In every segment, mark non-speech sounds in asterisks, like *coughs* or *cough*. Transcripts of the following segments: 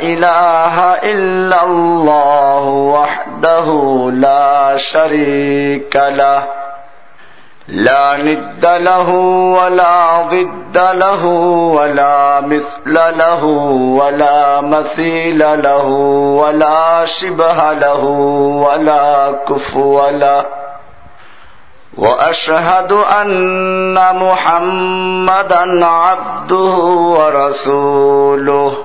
إله إلا الله وحده لا شريك له. لا ند له ولا ضد له ولا مثل له ولا مثيل له ولا شبه له ولا كفو له. وأشهد أن محمدا عبده ورسوله.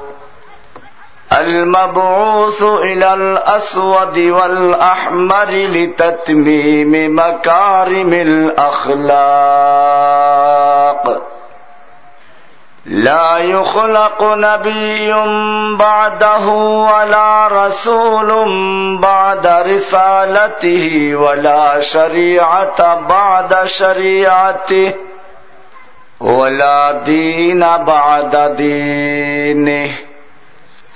المبعوث إلى الأسود والأحمر لتتميم مكارم الأخلاق. لا يخلق نبي بعده ولا رسول بعد رسالته ولا شريعة بعد شريعته ولا دين بعد دينه.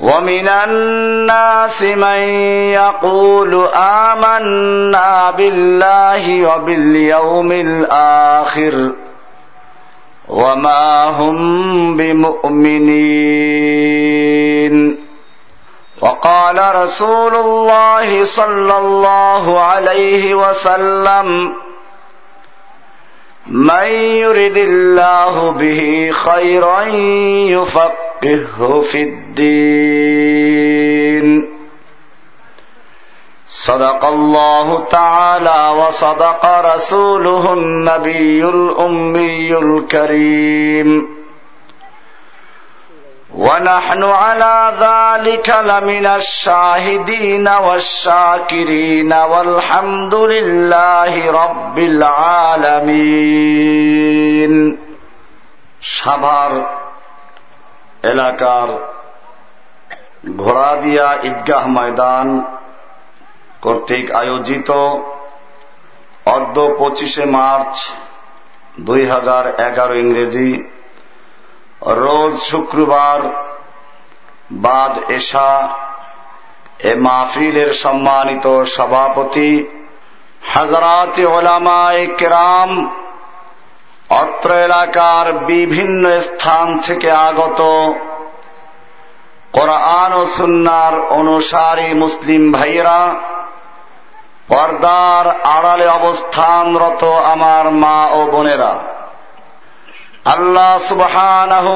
ومن الناس من يقول آمنا بالله وباليوم الآخر وما هم بمؤمنين. وقال رسول الله صلى الله عليه وسلم من يرد الله به خيرا يفقهه في الدين صدق الله تعالى وصدق رسوله النبي الأمي الكريم ونحن على ذلك لمن الشاهدين والشاكرين والحمد لله رب العالمين সাভার এলাকার ঘোড়াদিয়া ঈদগাহ ময়দান কর্তৃক আয়োজিত অর্ধ পঁচিশে মার্চ দুই হাজার এগারো ইংরেজি রোজ শুক্রবার বাদ এশা এ মাহফিলের সম্মানিত সভাপতি হাজারাত ওলামায় কেরাম অত্র এলাকার বিভিন্ন স্থান থেকে আগত কোরআন ও সুন্নার অনুসারী মুসলিম ভাইয়েরা, পর্দার আড়ালে অবস্থানরত আমার মা ও বোনেরা, আল্লাহ সুবহানাহু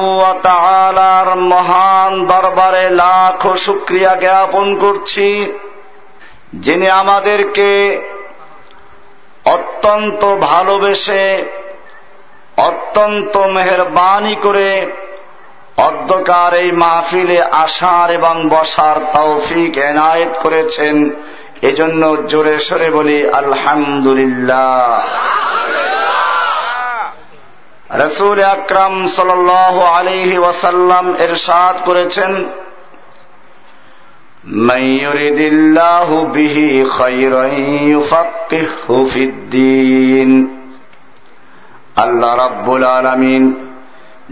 মহান দরবারে লাখ শুক্রিয়া জ্ঞাপন করছি, যিনি আমাদেরকে অত্যন্ত ভালোবেসে অত্যন্ত মেহরবানি করে অধ্যকার এই মাহফিলে আসার এবং বসার তৌফিক এনায়েত করেছেন। এজন্য জোরে সরে বলি, আলহামদুলিল্লাহ। রসুল আকরাম সাল আলিহি ওয়াসাল্লাম এরশাদ করেছেন মাইয়ুরিদিল্লাহু বিহি খাইরান ইউফাক্কিহু আল্লাহ রাব্বুল আলামিন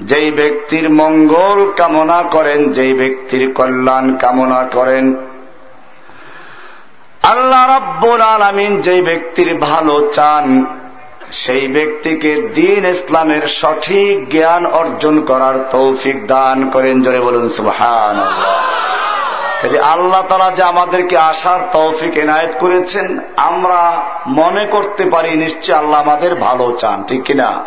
যেই ব্যক্তির মঙ্গল কামনা করেন, যেই ব্যক্তির কল্যাণ কামনা করেন, আল্লাহ রাব্বুল আলামিন যেই ব্যক্তির ভালো চান, সেই ব্যক্তিকে দিন ইসলামের সঠিক জ্ঞান অর্জন করার তৌফিক দান করেন। জোরে বলুন সুহান আল্লাহ তারা যে আমাদেরকে আসার তৌফিক এনায়ত করেছেন, আমরা মনে করতে পারি নিশ্চয় আল্লাহ আমাদের ভালো চান, ঠিক কিনা?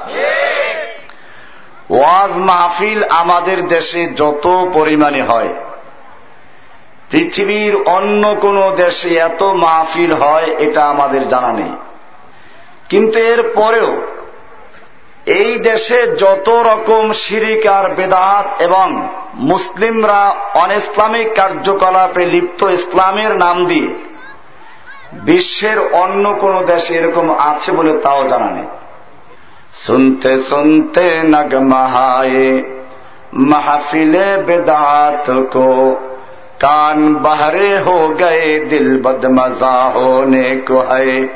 ওয়াজ মাহফিল আমাদের দেশে যত পরিমাণে হয়, পৃথিবীর অন্য কোন দেশে এত মাহফিল হয়, এটা আমাদের জানা নেই। কিন্তু এর পরেও এই দেশে যত রকম শিরিক আর বেদাত এবং মুসলিমরা অনইসলামিক কার্যকলাপে লিপ্ত ইসলামের নাম দিয়ে বিশ্বের অন্য কোন দেশে এরকম আছে বলে তাও জানা নেই। শুনতে শুনতে নগমাহায়ে মাহফিলে বেদাত কো কান বাহরে হো গে দিল বদমজা হোনে কো হয়।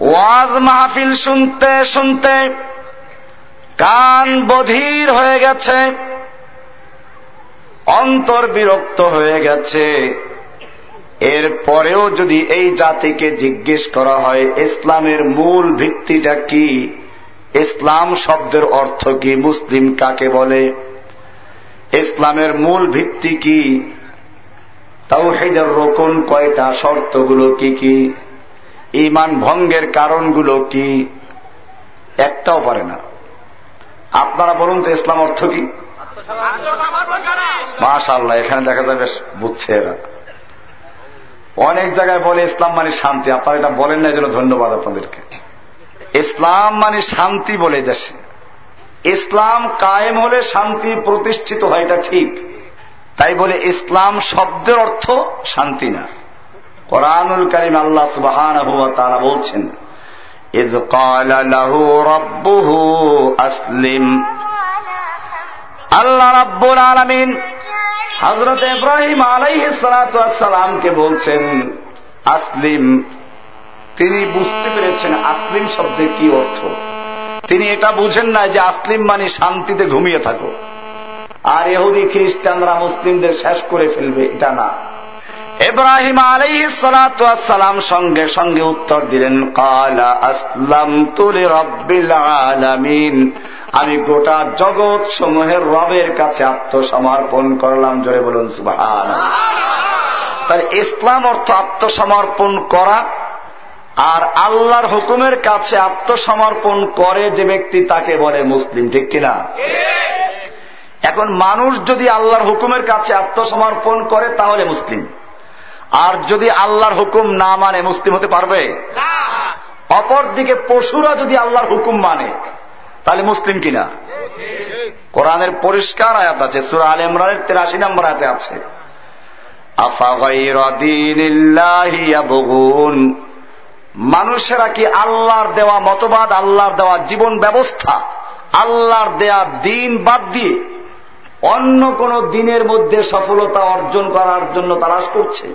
ওয়াজ মাহফিল শুনতে শুনতে কান বধির হয়ে গেছে। অন্তর বিরক্ত হয়ে গেছে। এর পরেও যদি এই জাতিকে জিজ্ঞেস করা হয়, ইসলামের মূল ভিত্তিটা কি? ইসলাম শব্দের অর্থ কি? মুসলিম কাকে বলে? ইসলামের মূল ভিত্তি কি? তাও হেদের রোকন কয়টা? শর্তগুলো কি কি? ইমান ভঙ্গের কারণগুলো কি? একটাও পারে না। আপনারা বলুন তো, ইসলাম অর্থ কি? মাশাল্লাহ এখানে দেখা যাবে বুঝছে এরা অনেক জায়গায় বলে ইসলাম মানে শান্তি আপনারা এটা বলেন না জন্য ধন্যবাদ আপনাদেরকে ইসলাম মানে শান্তি বলে দেশে ইসলাম কায়েম হলে শান্তি প্রতিষ্ঠিত হয় এটা ঠিক তাই বলে ইসলাম শব্দের অর্থ শান্তি না কোরআনুল করিম আল্লাহ সুবাহান তারা বলছেন إذ قال له ربه أسلم আল্লাহ রাব্বুল আলমিন হজরত ইব্রাহিম আলাইহ সালাতামকে বলছেন, আসলিম। তিনি বুঝতে পেরেছেন আসলিম শব্দের কি অর্থ। তিনি এটা বুঝেন না যে আসলিম মানে শান্তিতে ঘুমিয়ে থাকো। আর এহুদি খ্রিস্টানরা মুসলিমদের শেষ করে ফেলবে, এটা না। এব্রাহিম আলাই সালাম সঙ্গে সঙ্গে উত্তর দিলেন, কালা আসলাম তুলে রব্বিল আলামিন। আমি গোটা জগৎ সমূহের রবের কাছে আত্মসমর্পণ করলাম। জোরে বলুন সুবাহান তাহলে ইসলাম অর্থ আত্মসমর্পণ করা আর আল্লাহর হুকুমের কাছে আত্মসমর্পণ করে যে ব্যক্তি তাকে বলে মুসলিম ঠিক কিনা? এখন মানুষ যদি আল্লাহর হুকুমের কাছে আত্মসমর্পণ করে তাহলে মুসলিম। আর যদি আল্লাহর হুকুম না মানে মুসলিম হতে পারবে? অপরদিকে পশুরা যদি আল্লাহর হুকুম মানে তাহলে মুসলিম কিনা? কোরআনের পরিষ্কার আয়াত আছে, সুরা আল ইমরানের তিরাশি নম্বর আয়াতে আছে। মানুষেরা কি আল্লাহর দেওয়া মতবাদ, আল্লাহর দেওয়া জীবন ব্যবস্থা, আল্লাহর দেয়া দিন বাদ দিয়ে অন্য কোন দিনের মধ্যে সফলতা অর্জন করার জন্য তালাশ করছে?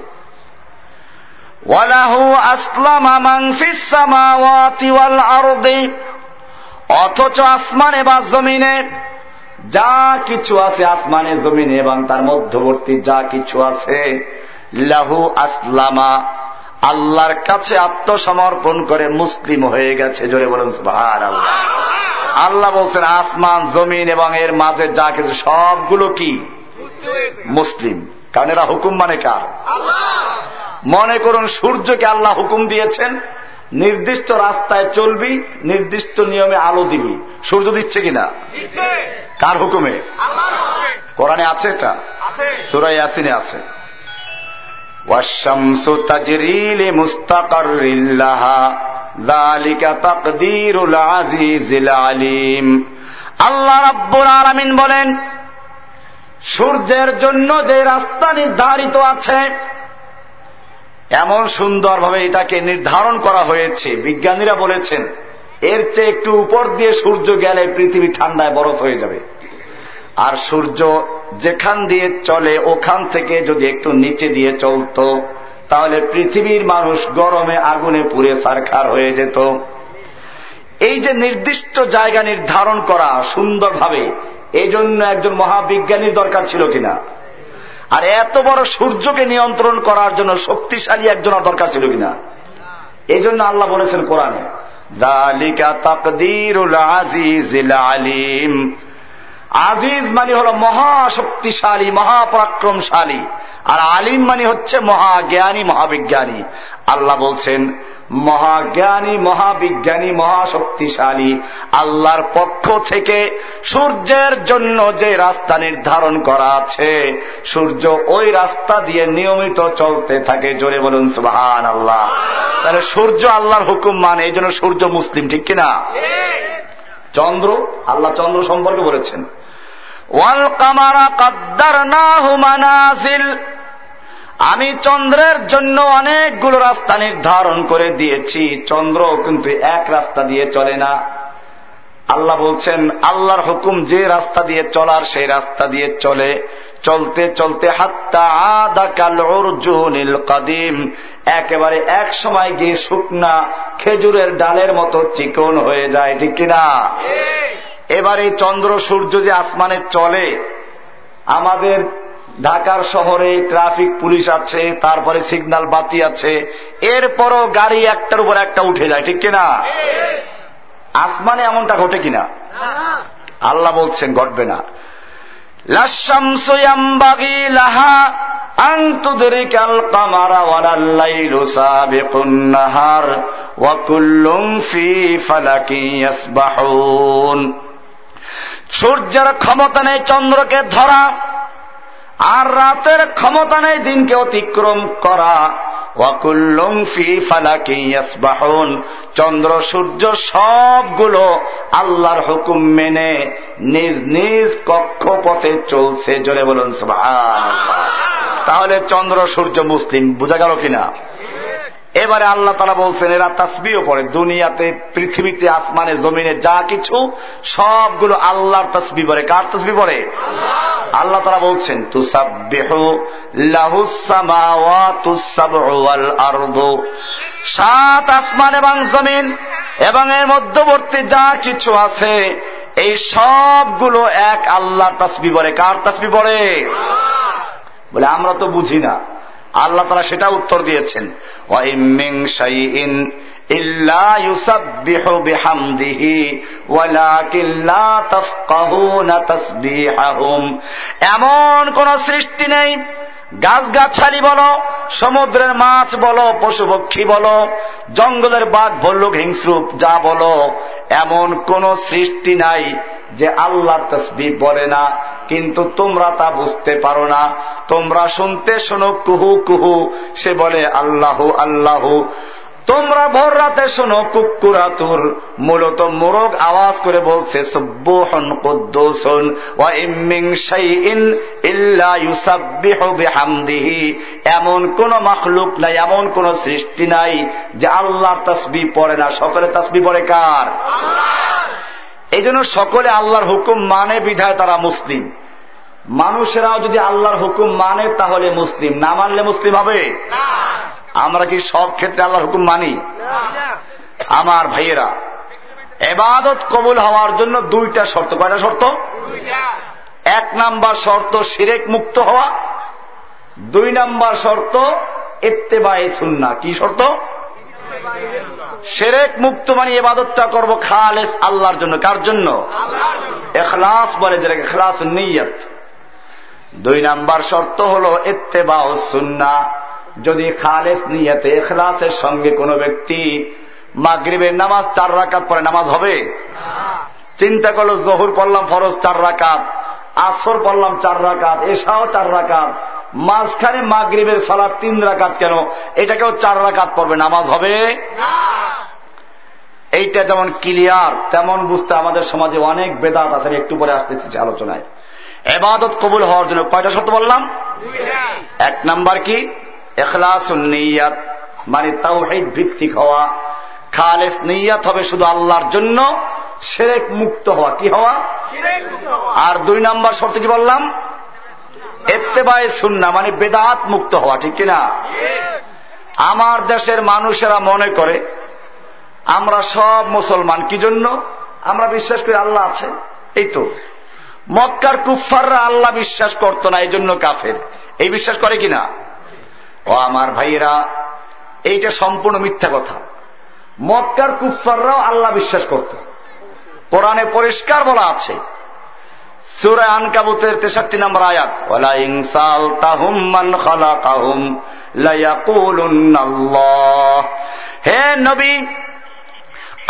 অথচ আসমানে বা জমিনে যা কিছু আছে আসমানে জমিনে এবং তার মধ্যবর্তী যা কিছু আছে লাহু আসলামা আল্লাহর কাছে আত্মসমর্পণ করে মুসলিম হয়ে গেছে। জোরে বলুন ভার আল্লাহ আল্লাহ বলছেন আসমান জমিন এবং এর মাঝে যা কিছু সবগুলো কি? মুসলিম। কারণ এরা হুকুম মানে কার? মনে করুন সূর্যকে আল্লাহ হুকুম দিয়েছেন। নির্দিষ্ট রাস্তায় চলবি নির্দিষ্ট নিয়মে আলো দিবি। সূর্য দিচ্ছে কিনা? কার হুকুমে? কোরআনে আছে এটা? সুরাই আসিনে আছে। ওয়াশামসু তাজরিলি মুস্তাকারিল্লাহা যালিকা তাকদীরুল আজিজিল আলিম। আল্লাহ রাব্বুল আলামিন বলেন সূর্যের জন্য যে রাস্তা নির্ধারিত আছে এমন সুন্দরভাবে এটাকে নির্ধারণ করা হয়েছে। বিজ্ঞানীরা বলেছেন, এর চেয়ে একটু উপর দিয়ে সূর্য গেলে পৃথিবী ঠান্ডায় বরফ হয়ে যাবে। আর সূর্য যেখান দিয়ে চলে, ওখান থেকে যদি একটু নিচে দিয়ে চলত, তাহলে পৃথিবীর মানুষ গরমে আগুনে পুড়ে সারখার হয়ে যেত। এই যে নির্দিষ্ট জায়গা নির্ধারণ করা সুন্দরভাবে এই জন্য একজন মহাবিজ্ঞানীর দরকার ছিল কিনা? আর এত বড় সূর্যকে নিয়ন্ত্রণ করার জন্য শক্তিশালী একজনের দরকার ছিল কিনা? এই জন্য আল্লাহ বলেছেন কোরআনে, দালিকা আজিজিল আলিম। আজিজ মানে হল মহাশক্তিশালী মহাপরাক্রমশালী। আর আলিম মানে হচ্ছে মহাজ্ঞানী মহাবিজ্ঞানী। আল্লাহ বলছেন মহাজ্ঞানী মহাবিজ্ঞানী মহাশক্তিশালী আল্লাহর পক্ষ থেকে সূর্যের জন্য যে রাস্তা নির্ধারণ করা আছে সূর্য ওই রাস্তা দিয়ে নিয়মিত চলতে থাকে। জোরে বলুন সুবাহান আল্লাহ তাহলে সূর্য আল্লাহর হুকুম মানে এই জন্য সূর্য মুসলিম ঠিক কিনা? চন্দ্র আল্লাহ চন্দ্র সম্পর্কে বলেছেন। ওয়াল কামারা কাদ্দার না হুমানাসিল আমি চন্দ্রের জন্য অনেকগুলো রাস্তা নির্ধারণ করে দিয়েছি। চন্দ্র কিন্তু এক রাস্তা দিয়ে চলে না। আল্লাহ বলছেন, আল্লাহর হুকুম যে রাস্তা দিয়ে চলার, সেই রাস্তা দিয়ে চলে। চলতে চলতে হাত্তা আদা কাল অর্জুনিল কাদিম। একেবারে এক সময় গিয়ে শুকনা খেজুরের ডালের মতো চিকন হয়ে যায়, ঠিক কিনা? এবারে চন্দ্র সূর্য যে আসমানে চলে, আমাদের ঢাকার শহরে ট্রাফিক পুলিশ আছে, তারপরে সিগন্যাল বাতি আছে, এরপরও গাড়ি একটার উপর একটা উঠে যায়, ঠিক কিনা? আসমানে এমনটা ঘটে কিনা? আল্লাহ বলছেন, ঘটবে না। লাহা ফি সূর্যের ক্ষমতা নেই, চন্দ্রকে ধরা, আর রাতের ক্ষমতা নেই, দিনকে অতিক্রম করা। চন্দ্র, সূর্য সবগুলো আল্লাহর হুকুম মেনে নিজ নিজ কক্ষপথে চলছে। জোরে বলুন তাহলে চন্দ্র, সূর্য, মুসলিম বোঝা গেল কিনা? এবারে আল্লাহ তারা বলছেন এরা তাসবিও পড়ে দুনিয়াতে পৃথিবীতে আসমানে জমিনে যা কিছু সবগুলো আল্লাহর তসবি পড়ে। কার তসবি পড়ে? আল্লাহ। তারা বলছেন সাত আসমান এবং জমিন এবং এর মধ্যবর্তী যা কিছু আছে এই সবগুলো এক আল্লাহর তসবি পড়ে। কার তসবি পড়ে? বলে আমরা তো বুঝি না। আল্লাহ তারা সেটা উত্তর দিয়েছেন। এমন কোন সৃষ্টি নেই গাছগাছালি বলো, সমুদ্রের মাছ বলো পশুপক্ষী বলো, জঙ্গলের বাঘ, ভল্লুক, হিংস্রুপ, যা বলো, এমন কোন সৃষ্টি নাই যে আল্লাহর তসবি বলে না, কিন্তু তোমরা তা বুঝতে পারো না। তোমরা শুনতে শোনো, কুহু কুহু, সে বলে, আল্লাহ আল্লাহ। তোমরা ভোর রাতে শোনো কুকুরাতুর মূলত মোরগ আওয়াজ করে বলছে সুব্বুহন কুদ্দুসুন ওয়া ইম্মিং শাইইন ইল্লা ইউসাব্বিহু বিহামদিহি। এমন কোন মাখলুক নাই এমন কোন সৃষ্টি নাই যে আল্লাহর তাসবিহ পড়ে না। সকলে তাসবিহ পড়ে কার? এই জন্য সকলে আল্লাহর হুকুম মানে বিধায় তারা মুসলিম। মানুষেরাও যদি আল্লাহর হুকুম মানে তাহলে মুসলিম না মানলে মুসলিম হবে? আমরা কি সব ক্ষেত্রে আল্লাহর হুকুম মানি? আমার ভাইয়েরা এবাদত কবুল হওয়ার জন্য দুইটা শর্ত। কয়টা শর্ত? এক নাম্বার শর্ত সিরেক মুক্ত হওয়া দুই নাম্বার শর্ত এত্তেবায়ে সুন্না কি শর্ত? সেরেক মুক্ত মানে এবাদতটা করব খালেস আল্লাহর জন্য। কার জন্য? এখলাস বলে যেটাকে খালাস নিয়ত। দুই নাম্বার শর্ত হল এত্তেবা ও সুন্না যদি খালেস নিয়তে, এখলাসের সঙ্গে কোন ব্যক্তি মাগরিবের নামাজ চার রাকাত পরে নামাজ হবে? চিন্তা করল, জহুর পড়লাম ফরজ চার রাকাত, আসর পড়লাম চার রাকাত এসাও চার রাকাত, মাঝখানে মাগরিবের সালাদ তিন রাকাত কেন? এটাকেও চার রাকাত পড়বে, নামাজ হবে? এইটা যেমন ক্লিয়ার, তেমন বুঝতে আমাদের সমাজে অনেক বেদাত আছে, একটু পরে আসতেছি আলোচনায়। এবাদত কবুল হওয়ার জন্য কয়টা শর্ত বললাম? এক নাম্বার কি? এখলাস নিয়াত মানে তাওহিদ ভিত্তিক হওয়া। খালেস নিয়াত হবে শুধু আল্লাহর জন্য সেরেক মুক্ত হওয়া। কি হওয়া? আর দুই নাম্বার শর্ত কি বললাম? এত্তেবায় সুন্না মানে বেদাত মুক্ত হওয়া ঠিক কিনা? আমার দেশের মানুষেরা মনে করে আমরা সব মুসলমান কি জন্য? আমরা বিশ্বাস করি আল্লাহ আছে এই তো। মক্কার কুফাররা আল্লাহ বিশ্বাস করত না এই জন্য কাফের। এই বিশ্বাস করে কিনা? ও আমার ভাইয়েরা, এইটা সম্পূর্ণ মিথ্যা কথা। মক্কার কুফাররাও আল্লাহ বিশ্বাস করত। কোরআনে পরিষ্কার বলা আছে, সুরে আনকাবুতের তেষট্টি নম্বর আয়াত ওলা তাহুম মান খালা তাহুম হে নবী,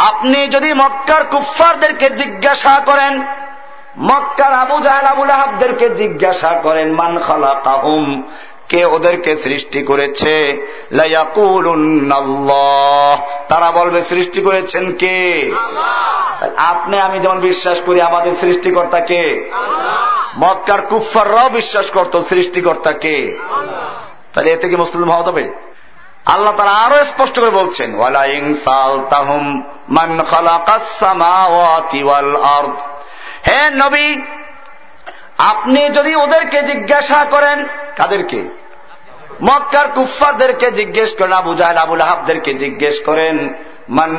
আপনি যদি মক্কার কুফারদেরকে জিজ্ঞাসা করেন, মক্কার আবু জাহাল আবুল আহাবদেরকে জিজ্ঞাসা করেন, মান খালা তাহুম কে ওদেরকে সৃষ্টি করেছে? তারা বলবে, সৃষ্টি করেছেন কে? আপনি, আমি যেমন বিশ্বাস করি, আমাদের সৃষ্টিকর্তা কে? মক্কার কুফাররাও বিশ্বাস করত, সৃষ্টিকর্তা কে? তাহলে এতে কি মুসলিম হওয়া যাবে? আল্লাহ তারা আরও স্পষ্ট করে বলছেন হে নবী আপনি যদি ওদেরকে জিজ্ঞাসা করেন, কাদেরকে? মক্কার কুফারদেরকে জিজ্ঞেস করেন আবু জাহেল, আবুল আহাবদেরকে জিজ্ঞেস করেন। মান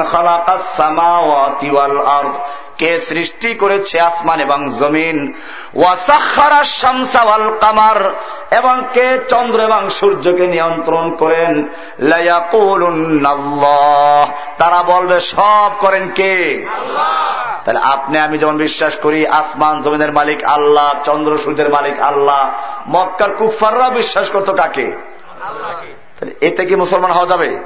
কে সৃষ্টি করেছে আসমান এবং জমিন? কামার। এবং কে চন্দ্র এবং সূর্যকে নিয়ন্ত্রণ করেন? তারা বলবে সব করেন কে? তাহলে আপনি আমি যেমন বিশ্বাস করি আসমান জমিনের মালিক আল্লাহ চন্দ্র সূর্যের মালিক আল্লাহ। মক্কার কুফাররা বিশ্বাস করতো কাকে? তাহলে এতে কি মুসলমান হওয়া যাবে?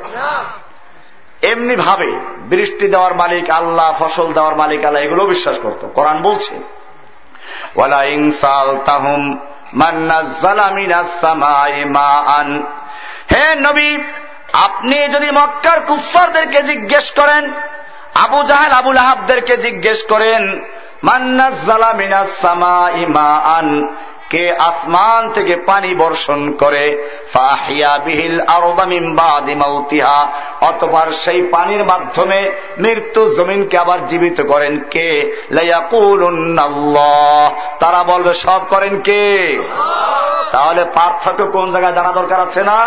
এমনি ভাবে বৃষ্টি দেওয়ার মালিক আল্লাহ, ফসল দেওয়ার মালিক আল্লাহ, এগুলো বিশ্বাস করত। কোরআন বলছে হে নবী, আপনি যদি মক্কার কুফারদেরকে জিজ্ঞেস করেন, আবু জাহেল আবুল আহাবদেরকে জিজ্ঞেস করেন মান্নাজ্জালা মিনাস সামা ইমা আন কে আসমান থেকে পানি বর্ষণ করে অতবার সেই পানির মাধ্যমে মৃত্যু জমিনকে আবার জীবিত করেন কে? তারা বলবে, সব করেন কে? তাহলে পার্থক্য কোন জায়গায় জানা দরকার আছে না?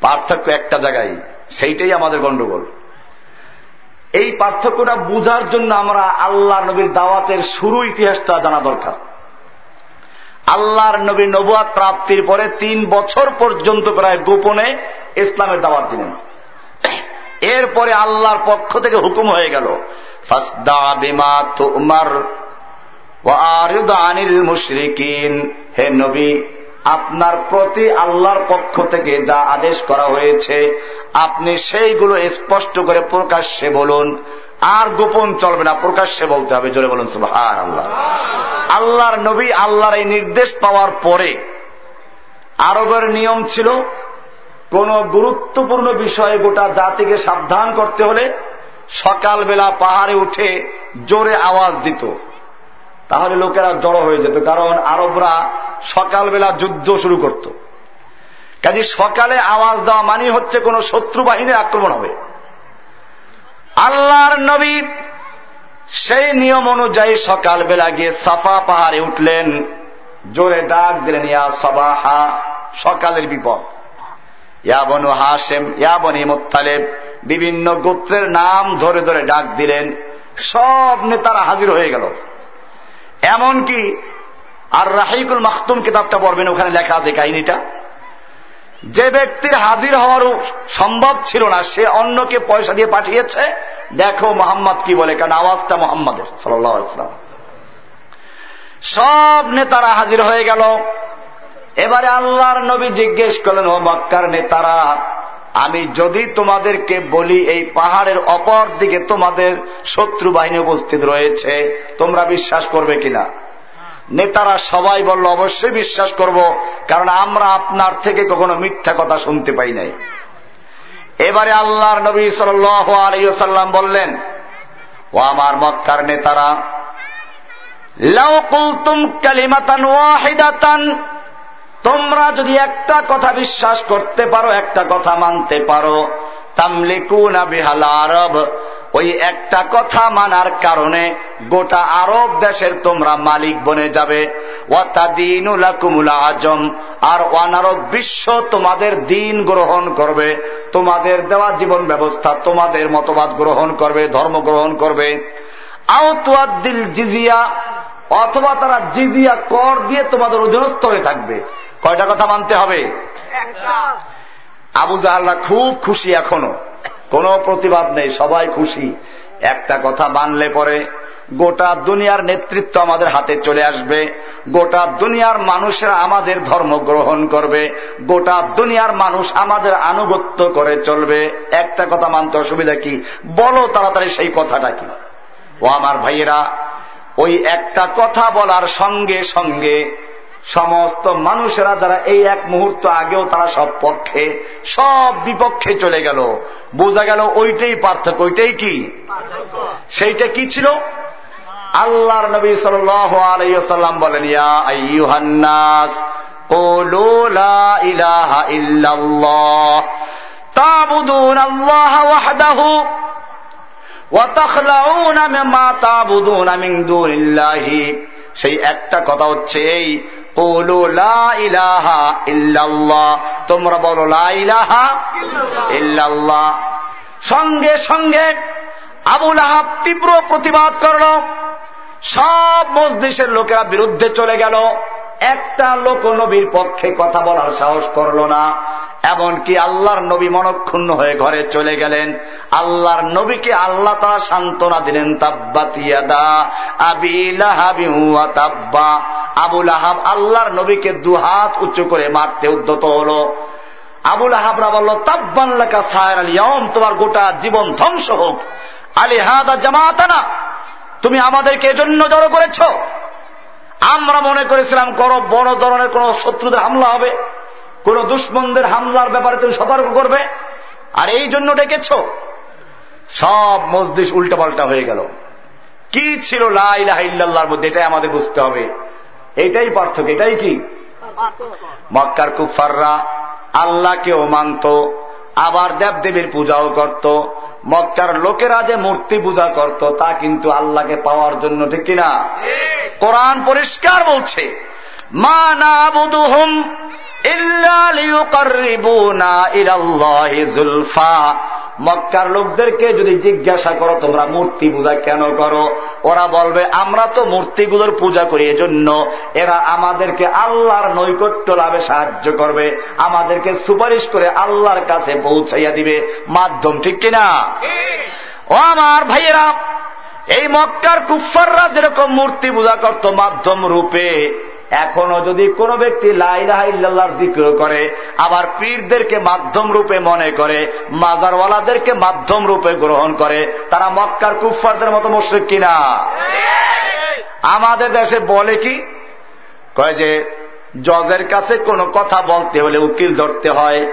পার্থক্য একটা জায়গায়, সেইটাই আমাদের গন্ডগোল। এই পার্থক্যটা বুঝার জন্য আমরা আল্লাহ নবীর দাওয়াতের শুরু ইতিহাসটা জানা দরকার। আল্লাহর নবী নবুয়াদ প্রাপ্তির পরে তিন বছর পর্যন্ত প্রায় গোপনে ইসলামের দাওয়াত দিলেন। এরপরে আল্লাহর পক্ষ থেকে হুকুম হয়ে গেল আনিল মুশরিকিন। হে নবী, আপনার প্রতি আল্লাহর পক্ষ থেকে যা আদেশ করা হয়েছে, আপনি সেইগুলো স্পষ্ট করে প্রকাশ্যে বলুন। আর গোপন চলবে না, প্রকাশ্যে বলতে হবে, জোরে বলুন সুহার আল্লাহ আল্লাহর নবী আল্লাহর এই নির্দেশ পাওয়ার পরে আরবের নিয়ম ছিল, কোন গুরুত্বপূর্ণ বিষয়ে গোটা জাতিকে সাবধান করতে হলে সকালবেলা পাহাড়ে উঠে জোরে আওয়াজ দিত। তাহলে লোকেরা জড়ো হয়ে যেত, কারণ আরবরা সকালবেলা যুদ্ধ শুরু করত। কাজে সকালে আওয়াজ দেওয়া মানে হচ্ছে কোন শত্রু বাহিনীর আক্রমণ হবে। আল্লাহর নবী সেই নিয়ম অনুযায়ী সকালবেলা গিয়ে সাফা পাহাড়ে উঠলেন। জোরে ডাক দিলেন, ইয়া সবাহা, সকালের বিপদ। ইয়াবনু হাসেম ইয়াবনি মোত্তালেব। বিভিন্ন গোত্রের নাম ধরে ধরে ডাক দিলেন। সব নেতারা হাজির হয়ে গেল। এমনকি আর রাহিকুল মাহতুম কিতাবটা পড়বেন, ওখানে লেখা আছে কাহিনীটা। যে ব্যক্তির হাজির হওয়ার সম্ভব ছিল না, সে অন্যকে পয়সা দিয়ে পাঠিয়েছে, দেখো মোহাম্মদ কি বলে, কারণ আওয়াজটা মোহাম্মদের সাল্লাম সব নেতারা হাজির হয়ে গেল। এবারে আল্লাহর নবী জিজ্ঞেস করলেন, ও মক্কার নেতারা, আমি যদি তোমাদেরকে বলি, এই পাহাড়ের অপর দিকে তোমাদের শত্রু বাহিনী উপস্থিত রয়েছে, তোমরা বিশ্বাস করবে কিনা? নেতারা সবাই বলল, অবশ্যই বিশ্বাস করব, কারণ আমরা আপনার থেকে কখনো মিথ্যা কথা শুনতে পাই নাই। এবারে আল্লাহর নবী সাল সাল্লাম বললেন, ও আমার মক্কার নেতারা তোমরা যদি একটা কথা বিশ্বাস করতে পারো, একটা কথা মানতে পারো, তামলিকুনা বিহাল আরব ওই একটা কথা মানার কারণে গোটা আরব দেশের তোমরা মালিক বনে যাবে। আজম আর ওয়ানারব বিশ্ব তোমাদের দিন গ্রহণ করবে। তোমাদের দেওয়া জীবন ব্যবস্থা তোমাদের মতবাদ গ্রহণ করবে ধর্ম গ্রহণ করবে। আওতুয়াদ্দিল জিজিয়া অথবা তারা জিজিয়া কর দিয়ে তোমাদের অধীনস্থ হয়ে থাকবে। কয়টা কথা মানতে হবে? আবু জাহাল্লা খুব খুশি এখনও। কোনো প্রতিবাদ নেই, সবাই খুশি। একটা কথা মানলে পরে গোটা দুনিয়ার নেতৃত্ব আমাদের হাতে চলে আসবে, গোটা দুনিয়ার মানুষেরা আমাদের ধর্ম গ্রহণ করবে, গোটা দুনিয়ার মানুষ আমাদের আনুগত্য করে চলবে। একটা কথা মানতে অসুবিধা কি? বলো তাড়াতাড়ি সেই কথাটা কি? ও আমার ভাইয়েরা, ওই একটা কথা বলার সঙ্গে সঙ্গে সমস্ত মানুষেরা যারা এই এক মুহূর্ত আগেও তারা সব পক্ষে সব বিপক্ষে চলে গেল বোঝা গেল ওইটাই পার্থক্য ওইটাই কি সেইটা কি ছিল আল্লাহর নবী সাল্লাম বলেন ইউহান্নাস ইলাহা ইল্লাল্লাহ তাবুদুন আল্লাহ ওয়াহদাহু وتخلعون مما تعبدون من دون الله সেই একটা কথা হচ্ছে এই ইলাহা ইল্লাল্লাহ তোমরা বলো লা ইলাহা ইল্লাল্লাহ। সঙ্গে সঙ্গে আবুল আহাব তীব্র প্রতিবাদ করল। সব মসজিষের লোকেরা বিরুদ্ধে চলে গেল। একটা লোক নবীর পক্ষে কথা বলার সাহস করল না। এমনকি আল্লাহর নবী মনক্ষুণ্ণ হয়ে ঘরে চলে গেলেন। আল্লাহর নবীকে আল্লাহ তারা সান্ত্বনা দিলেন তাব্বাতিয়াদা তাব্বা। আবুল আহাব আল্লাহর নবীকে দুহাত উঁচু করে মারতে উদ্যত হল। আবুল আহাবরা বলল তাব্বান্লাকা সায়ের আলিয়ম তোমার গোটা জীবন ধ্বংস হোক। আলী হাদা জামাতানা, তুমি আমাদেরকে এজন্য জড়ো করেছ। আমরা মনে করেছিলাম করো বড় ধরনের কোন শত্রুদের হামলা হবে। কোন দুশ্মনদের হামলার ব্যাপারে তুমি সতর্ক করবে? আর এই জন্য ডেকেছ? সব মসজিদ উল্টা পাল্টা হয়ে গেল। কি ছিল লাইলাহিল্লাহর মধ্যে? এটাই আমাদের বুঝতে হবে। এটাই পার্থক্য। এটাই কি? মক্কার কুফাররা আল্লাহকেও মানত আবার দেবদেবীর পূজাও করত মক্কার লোকেরা যে মূর্তি পূজা করত তা কিন্তু আল্লাহকে পাওয়ার জন্য ঠিক কিনা? কোরআন পরিষ্কার বলছে মা না মক্কার লোকদেরকে যদি জিজ্ঞাসা করো, তোমরা মূর্তি পূজা কেন করো? ওরা বলবে, আমরা তো মূর্তিগুলোর পূজা করি, এজন্য এরা আমাদেরকে আল্লাহর নৈকট্য লাভে সাহায্য করবে, আমাদেরকে সুপারিশ করে আল্লাহর কাছে পৌঁছাইয়া দিবে। মাধ্যম ঠিক কিনা? ও আমার ভাইয়েরা, এই মক্কার কুফাররা যেরকম মূর্তি পূজা করত মাধ্যম রূপে এখনও যদি কোনো ব্যক্তি লাইলাহ ইল্লাহর জিক্র করে, আবার পীরদেরকে মাধ্যম রূপে মনে করে, মাজারওয়ালাদেরকে মাধ্যম রূপে গ্রহণ করে, তারা মক্কার কুফারদের মতো মুশ্রিক কিনা? আমাদের দেশে বলে কি? কয় যে, জজের কাছে কোনো কথা বলতে হলে উকিল ধরতে হয়।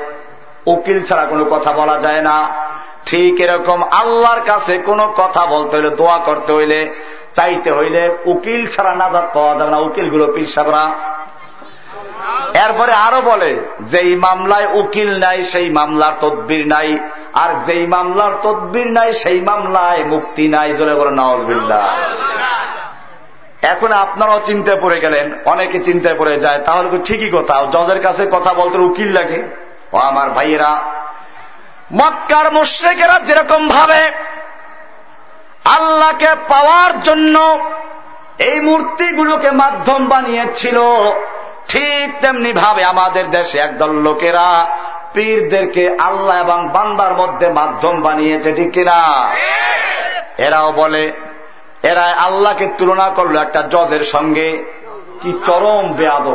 উকিল ছাড়া কোনো কথা বলা যায় না। ঠিক এরকম আল্লাহর কাছে কোনো কথা বলতে হলে, দোয়া করতে হইলে চাইতে হইলে উকিল ছাড়া নাজাদ পাওয়া যাবে না। উকিলগুলো পিসাবরা এরপরে আরও বলে, যেই মামলায় উকিল নাই, সেই মামলার তদবির নাই। আর যেই মামলার তদবির নাই, সেই মামলায় মুক্তি নাই। জোরে বলে নওয়াজবিল্লা এখন আপনারাও চিন্তায় পড়ে গেলেন, অনেকে চিন্তায় পড়ে যায়, তাহলে তো ঠিকই কথা। জজের কাছে কথা বলতে উকিল লাগে। ও আমার ভাইয়েরা, মক্কার মুশ্রেকেরা যেরকম ভাবে আল্লাহকে পাওয়ার জন্য এই মূর্তিগুলোকে মাধ্যম বানিয়েছিল। ঠিক তেমনি ভাবে আমাদের দেশে একদল লোকেরা পীরদেরকে আল্লাহ এবং বান্দার মধ্যে মাধ্যম বানিয়েছে, ঠিক কিনা? এরাও বলে, এরা আল্লাহকে তুলনা করল একটা জজের সঙ্গে। কি চরম বেয়াদ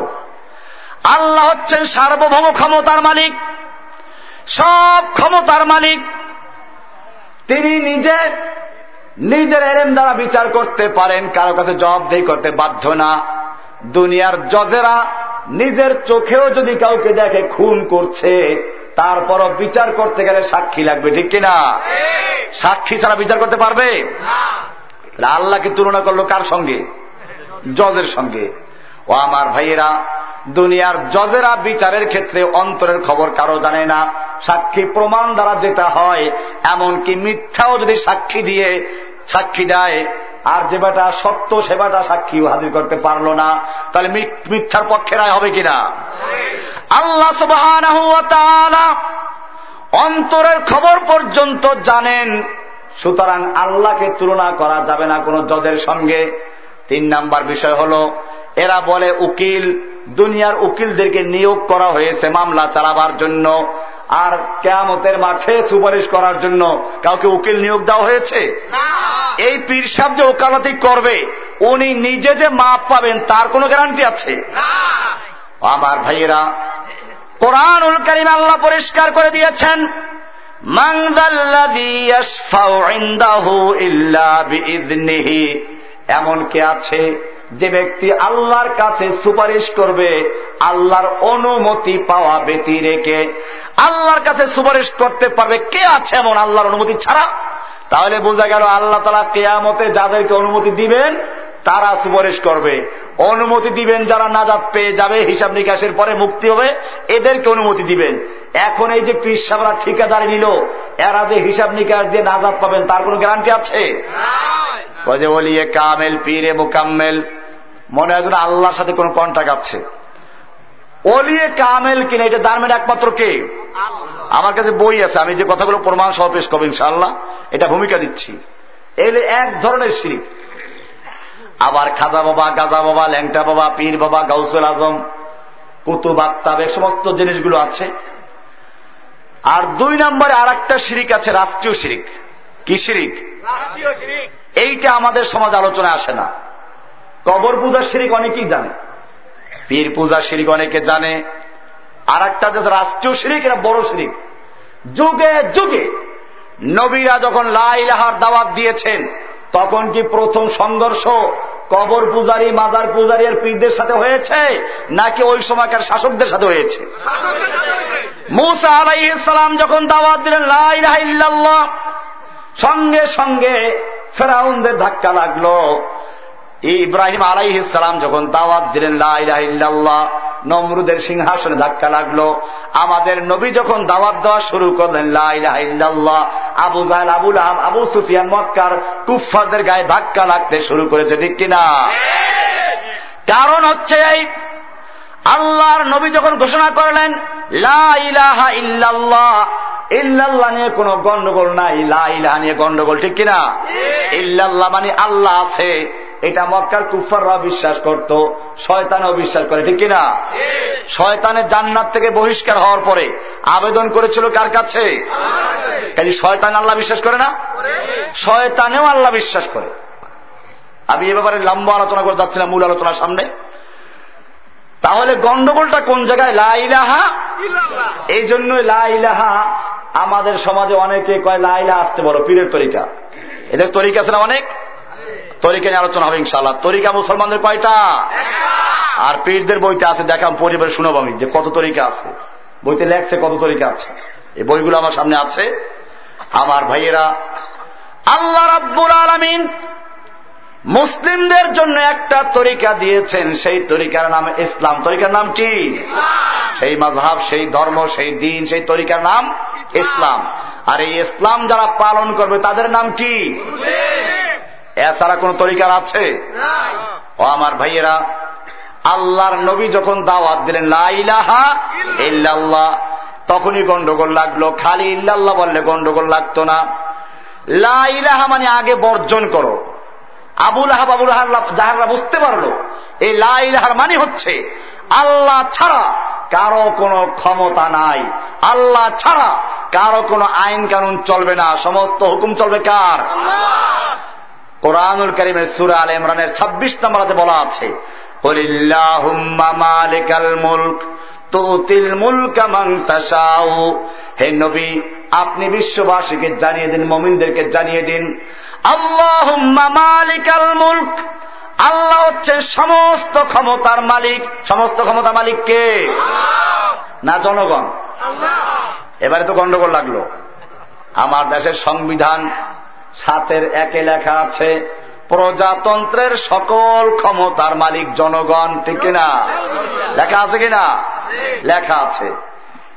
আল্লাহ হচ্ছেন সার্বভৌম ক্ষমতার মালিক। সব ক্ষমতার মালিক। তিনি নিজে নিজের এলেম দ্বারা বিচার করতে পারেন কারও কাছে জবাবদেহি করতে বাধ্য না। দুনিয়ার জজেরা নিজের চোখেও যদি কাউকে দেখে খুন করছে তারপরও বিচার করতে গেলে সাক্ষী লাগবে ঠিক কিনা? সাক্ষী ছাড়া বিচার করতে পারবে? আল্লাহকে তুলনা করল কার সঙ্গে? জজের সঙ্গে। ও আমার ভাইয়েরা, দুনিয়ার জজেরা বিচারের ক্ষেত্রে অন্তরের খবর কারও জানে না। সাক্ষী প্রমাণ দ্বারা যেটা হয়, এমনকি মিথ্যাও যদি সাক্ষী দিয়ে সাক্ষী দেয়, আর যে বেটা সত্য সে বেটা সাক্ষী হাজির করতে পারল না। তাহলে মিথ্যার পক্ষে রায় হবে কিনা? আল্লাহ সুবাহ অন্তরের খবর পর্যন্ত জানেন, সুতরাং আল্লাহকে তুলনা করা যাবে না কোন জজের সঙ্গে। তিন নাম্বার বিষয় হল এরা বলে উকিল দুনিয়ার উকিলদেরকে নিয়োগ করা হয়েছে মামলা চালাবার জন্য আর কেয়ামতের মাঠে সুপারিশ করার জন্য কাউকে উকিল নিয়োগ দেওয়া হয়েছে? এই পীর সাহেব যে ওকালতি করবে উনি নিজে যে মাপ পাবেন তার কোনো গ্যারান্টি আছে? আমার ভাইয়েরা কোরআনুল করিম আল্লাহ পরিষ্কার করে দিয়েছেন এমন কে আছে যে ব্যক্তি আল্লাহর কাছে সুপারিশ করবে আল্লাহর অনুমতি পাওয়া ব্যতি রেখে আল্লাহর কাছে সুপারিশ করতে পারবে কে আছে এমন আল্লাহর অনুমতি ছাড়া? তাহলে বোঝা গেল আল্লাহ তালা কেয়ামতে যাদেরকে অনুমতি দিবেন তারা সুপারিশ করবে। অনুমতি দিবেন যারা নাজাদ পেয়ে যাবে হিসাব নিকাশের পরে মুক্তি হবে এদেরকে অনুমতি দিবেন। এখন এই যে পীর ঠিকাদারি নিল এরা যে হিসাব নিকাশ দিয়ে নাজাদ পাবেন তার কোন গ্যারান্টি আছে? কামেল পীরে মোকাম্মেল মনে হয় যেন আল্লাহর সাথে কোন কন্ট্যাক্ট আছে। অলিয়ে কামেল কিনা এটা জানবেন একমাত্র কে? আমার কাছে বই আছে আমি যে কথাগুলো প্রমাণ সহ পেশ করব ইনশাল্লাহ এটা ভূমিকা দিচ্ছি। এলে এক ধরনের শিরিক। আবার খাজা বাবা গাজা বাবা ল্যাংটা বাবা পীর বাবা গাউসুল আজম কুতুব আক্তাব এ সমস্ত জিনিসগুলো আছে। আর দুই নম্বরে আর একটা শিরিক আছে রাষ্ট্রীয় শিরিক। কি শিরিক। এইটা আমাদের সমাজ আলোচনায় আসে না। কবর পূজার শিরিক অনেকেই জানে। পীর পূজার শিরিক অনেকে জানে। আর একটা যে রাষ্ট্রীয় শিরিক, এটা বড় শিরিক। যুগে যুগে নবীরা যখন লাইলাহার দাওয়াত দিয়েছেন, তখন কি প্রথম সংঘর্ষ কবর পূজারী, মাজার পূজারি আর পীরদের সাথে হয়েছে? নাকি ওই সময়কার শাসকদের সাথে হয়েছে? মুসা আলাইসালাম যখন দাওয়াত দিলেন লাই লাইল্লাহ সঙ্গে সঙ্গে ফেরাউনদের ধাক্কা লাগল। ইব্রাহিম আলাইহিসালাম যখন দাওয়াত দিলেন লাইল্লাহ নমরুদের সিংহাসনে ধাক্কা লাগল। আমাদের নবী যখন দাওয়াত দেওয়া শুরু করলেন লাইল্লাহ আবু জাহেল আবুল আহম আবু সুফিয়ান মক্কার কুফারদের গায়ে ধাক্কা লাগতে শুরু করেছে ঠিক কিনা? কারণ হচ্ছে এই আল্লাহর নবী যখন ঘোষণা করলেন লাহা ইল্লাল্লাহ ইল্লাল্লাহ নিয়ে কোন গন্ডগোল নাই লাইলাহা নিয়ে গন্ডগোল ঠিক কিনা? ইল্লাল্লাহ মানে আল্লাহ আছে। এটা মক্কার কুফাররা বিশ্বাস করত, শয়তানও বিশ্বাস করে, ঠিক কিনা? শয়তানের জান্নাত থেকে বহিষ্কার হওয়ার পরে আবেদন করেছিল কার কাছে? কাজে শয়তান আল্লাহ বিশ্বাস করে না? শয়তানেও আল্লাহ বিশ্বাস করে। আমি এ ব্যাপারে লম্বা আলোচনা করে যাচ্ছিলাম মূল আলোচনার সামনে। তাহলে গন্ডগোলটা কোন জায়গায়? লাইলাহা এই জন্যই লাইলাহা আমাদের সমাজে অনেকে কয় লাইলা আসতে বড় পীরের তরিকা। এদের তরিকা আছে না অনেক? তরিকা নিয়ে আলোচনা হবে ইনশাল্লাহ তরিকা মুসলমানদের কয়টা? আর পীরদের বইতে আছে দেখাম পরিবার শুনব আমি যে কত তরিকা আছে। বইতে লেখছে কত তরিকা আছে। এই বইগুলো আমার সামনে আছে। আমার ভাইয়েরা আল্লাহ রাব্বুল আলমিন মুসলিমদের জন্য একটা তরিকা দিয়েছেন সেই তরিকার নাম ইসলাম। তরিকার নাম কি? সেই মাঝহাব সেই ধর্ম সেই দিন সেই তরিকার নাম ইসলাম। আর এই ইসলাম যারা পালন করবে তাদের নাম কি? এছাড়া কোন তরিকার আছে? ও আমার ভাইয়েরা আল্লাহর নবী যখন দাওয়াত দিলেন লাইলাহা ইল্লাল্লাহ তখনই গন্ডগোল লাগল। খালি ইল্লাল্লাহ বললে গন্ডগোল লাগতো না। লাইলাহা মানে আগে বর্জন করো। আবুল আহাব আবুল যাহারা বুঝতে পারল। এই লাইলাহার মানে হচ্ছে আল্লাহ ছাড়া কারও কোনো ক্ষমতা নাই। আল্লাহ ছাড়া কারও কোনো আইন কানুন চলবে না। সমস্ত হুকুম চলবে কার? কোরআনুল করিমের সুরা আল ইমরানের ছাব্বিশ নম্বরাতে বলা আছে হে নবী আপনি বিশ্ববাসীকে জানিয়ে দিন মমিনদেরকে জানিয়ে দিন আল্লাহ মালিকাল মুলক আল্লাহ হচ্ছে সমস্ত ক্ষমতার মালিক। সমস্ত ক্ষমতার মালিক কে? না জনগণ। এবারে তো গন্ডগোল লাগল। আমার দেশের সংবিধান সাতের একে লেখা আছে, প্রজাতন্ত্রের সকল ক্ষমতার মালিক জনগণ, ঠিক কিনা? লেখা আছে কিনা? লেখা আছে।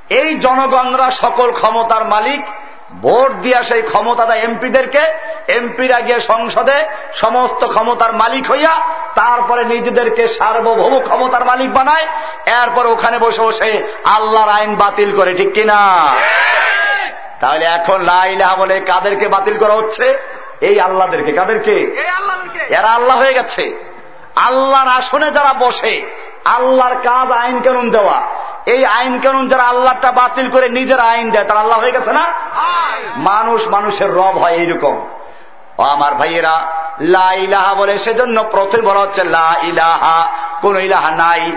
এই জনগণরা সকল ক্ষমতার মালিক, ভোট দিয়া সেই ক্ষমতা দেয় এমপিদেরকে, এমপিরা গিয়ে সংসদে সমস্ত ক্ষমতার মালিক হইয়া তারপরে নিজেদেরকে সার্বভৌম ক্ষমতার মালিক বানায়, এরপর ওখানে বসে বসে আল্লাহর আইন বাতিল করে, ঠিক কিনা? তাহলে এখন লাইলাহা বলে কাদেরকে বাতিল করা হচ্ছে? এই আল্লাহদেরকে কাদেরকে? এরা আল্লাহ হয়ে গেছে। আল্লাহর আসনে যারা বসে আল্লাহর কাজ আইন কানুন দেওয়া এই আইন কানুন যারা আল্লাহটা বাতিল করে নিজের আইন দেয় তারা আল্লাহ হয়ে গেছে না? মানুষ মানুষের রব হয় এইরকম। ও আমার ভাইয়েরা লা ইলাহা বলে সেজন্য প্রথম বলা হচ্ছে লা ইলাহা কোন ইলাহা নাই।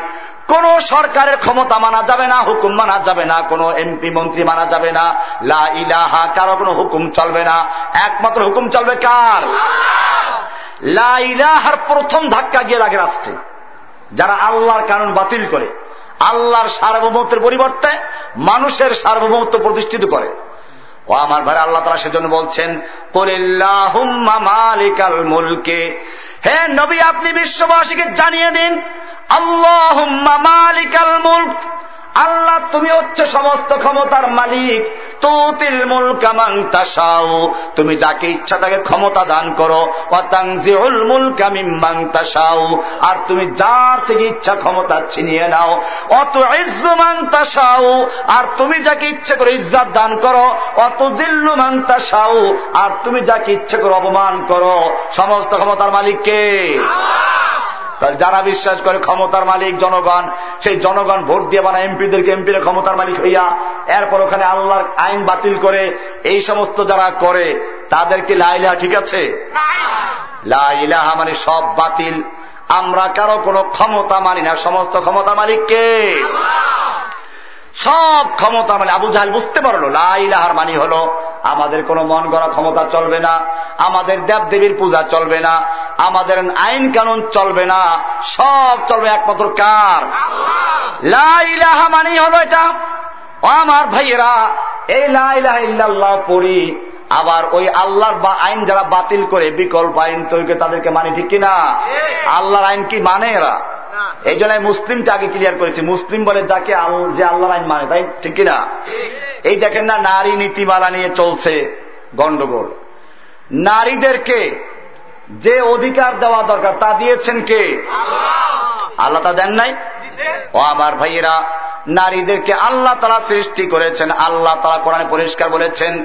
কোন সরকারের ক্ষমতা মানা যাবে না, হুকুম মানা যাবে না, কোন এমপি, মন্ত্রী মানা যাবে না, লা ইলাহা, কারও কোনো হুকুম চলবে না। একমাত্র হুকুম চলবে কার? লা ইলাহার প্রথম ধাক্কা গিয়ে লাগে রাষ্ট্রে। যারা আল্লাহর কানুন বাতিল করে, আল্লাহর সার্বভৌমত্বের পরিবর্তে মানুষের সার্বভৌমত্ব প্রতিষ্ঠিত করে। ও আমার ভাই আল্লাহ তারা সেজন্য বলছেন মালিকাল মুলকে। হে নবী, আপনি বিশ্ববাসীকে জানিয়ে দিন আল্লাহ মুল্ক। তুমি হচ্ছে সমস্ত ক্ষমতার মালিক। তুতিল মুলকামাং তাসাও তুমি যাকে ইচ্ছা তাকে ক্ষমতা দান করো। অতাংজিউল মুলকামিম্বাং তাসাও আর তুমি যার থেকে ইচ্ছা ক্ষমতা ছিনিয়ে নাও। অত ইজ্জুমাং তাসাও আর তুমি যাকে ইচ্ছা করো ইজ্জাত দান করো অত জিল্লুমাং তাসাও আর তুমি যাকে ইচ্ছা করো অপমান করো। সমস্ত ক্ষমতার মালিককে যারা বিশ্বাস করে ক্ষমতার মালিক, জনগণ, সেই জনগণ ভোট দিয়ে বানা এমপিদেরকে, এমপির ক্ষমতার মালিক হইয়া, এরপর ওখানে আল্লাহর আইন বাতিল করে, এই সমস্ত যারা করে তাদেরকে লাইলাহা ঠিক আছে? লাইলাহা মানে সব বাতিল। আমরা কারও কোনো ক্ষমতা মানি না। সমস্ত ক্ষমতা মালিককে সব ক্ষমতা মানে আবু জাহাল বুঝতে পারল লাইলাহার মানি হলো আমাদের কোনো মন গড়া ক্ষমতা চলবে না আমাদের দেব দেবীর পূজা চলবে না আমাদের আইন কানুন চলবে না সব চলবে একমাত্র কার? লাইলাহা মানি হলো এটা। আমার ভাইয়েরা এই লাইলাহা ইল্লাল্লাহ পড়ি আবার ওই আল্লাহর বা আইন যারা বাতিল করে বিকল্প আইন তৈরি করে তাদেরকে মানে ঠিক কিনা? আল্লাহর আইন কি মানে এরা? এই জন্য মুসলিমটা আগে ক্লিয়ার করেছি। মুসলিম বলে যাকে যে আল্লাহর আইন মানে তাই ঠিক কিনা? এই দেখেন না নারী নীতিমালা নিয়ে চলছে গন্ডগোল। নারীদেরকে যে অধিকার দেওয়া দরকার তা দিয়েছেন কে? আল্লাহ। তা দেন নাই? ও আমার ভাইয়েরা নারীদেরকে আল্লাহ তালা সৃষ্টি করেছেন আল্লাহ তালা কোরআনে পরিষ্কার বলেছেন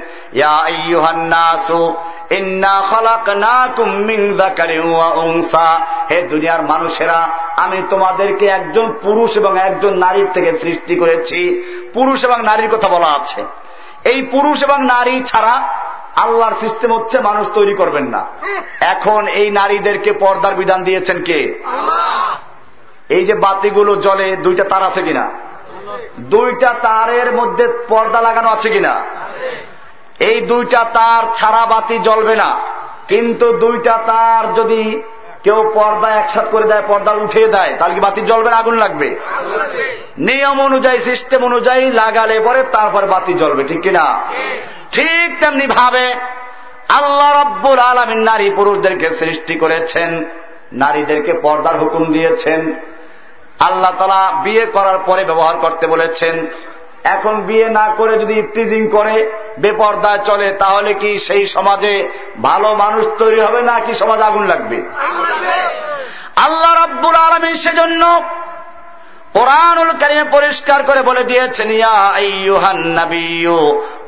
হে দুনিয়ার মানুষেরা আমি তোমাদেরকে একজন পুরুষ এবং একজন নারীর থেকে সৃষ্টি করেছি। পুরুষ এবং নারীর কথা বলা আছে। এই পুরুষ এবং নারী ছাড়া আল্লাহর সিস্টেম হচ্ছে মানুষ তৈরি করবেন না। এখন এই নারীদেরকে পর্দার বিধান দিয়েছেন কে? এই যে বাতিগুলো জলে দুইটা তার আছে কিনা? দুইটা তারের মধ্যে পর্দা লাগানো আছে কিনা? এই দুইটা তার ছাড়া বাতি জ্বলবে না। কিন্তু দুইটা তার যদি কেউ পর্দা একসাথ করে দেয়, পর্দা উঠিয়ে দেয়, তাহলে কি বাতি জ্বলবে না? আগুন লাগবে? নিয়ম অনুযায়ী, সিস্টেম অনুযায়ী লাগালে পরে তারপর বাতি জ্বলবে, ঠিক কিনা? ঠিক তেমনি ভাবে আল্লাহ রব্বুল আলমিন নারী পুরুষদেরকে সৃষ্টি করেছেন, নারীদেরকে পর্দার হুকুম দিয়েছেন। আল্লাহ তালা বিয়ে করার পরে ব্যবহার করতে বলেছেন এখন বিয়ে না করে যদি ইফতিজিং করে বেপর্দায় চলে তাহলে কি সেই সমাজে ভালো মানুষ তৈরি হবে না কি সমাজ আগুন লাগবে? আল্লাহ রব্বুল আলমী সেজন্য কোরআনুল কারিমে পরিষ্কার করে বলে দিয়েছেন, ইয়া আইয়ুহান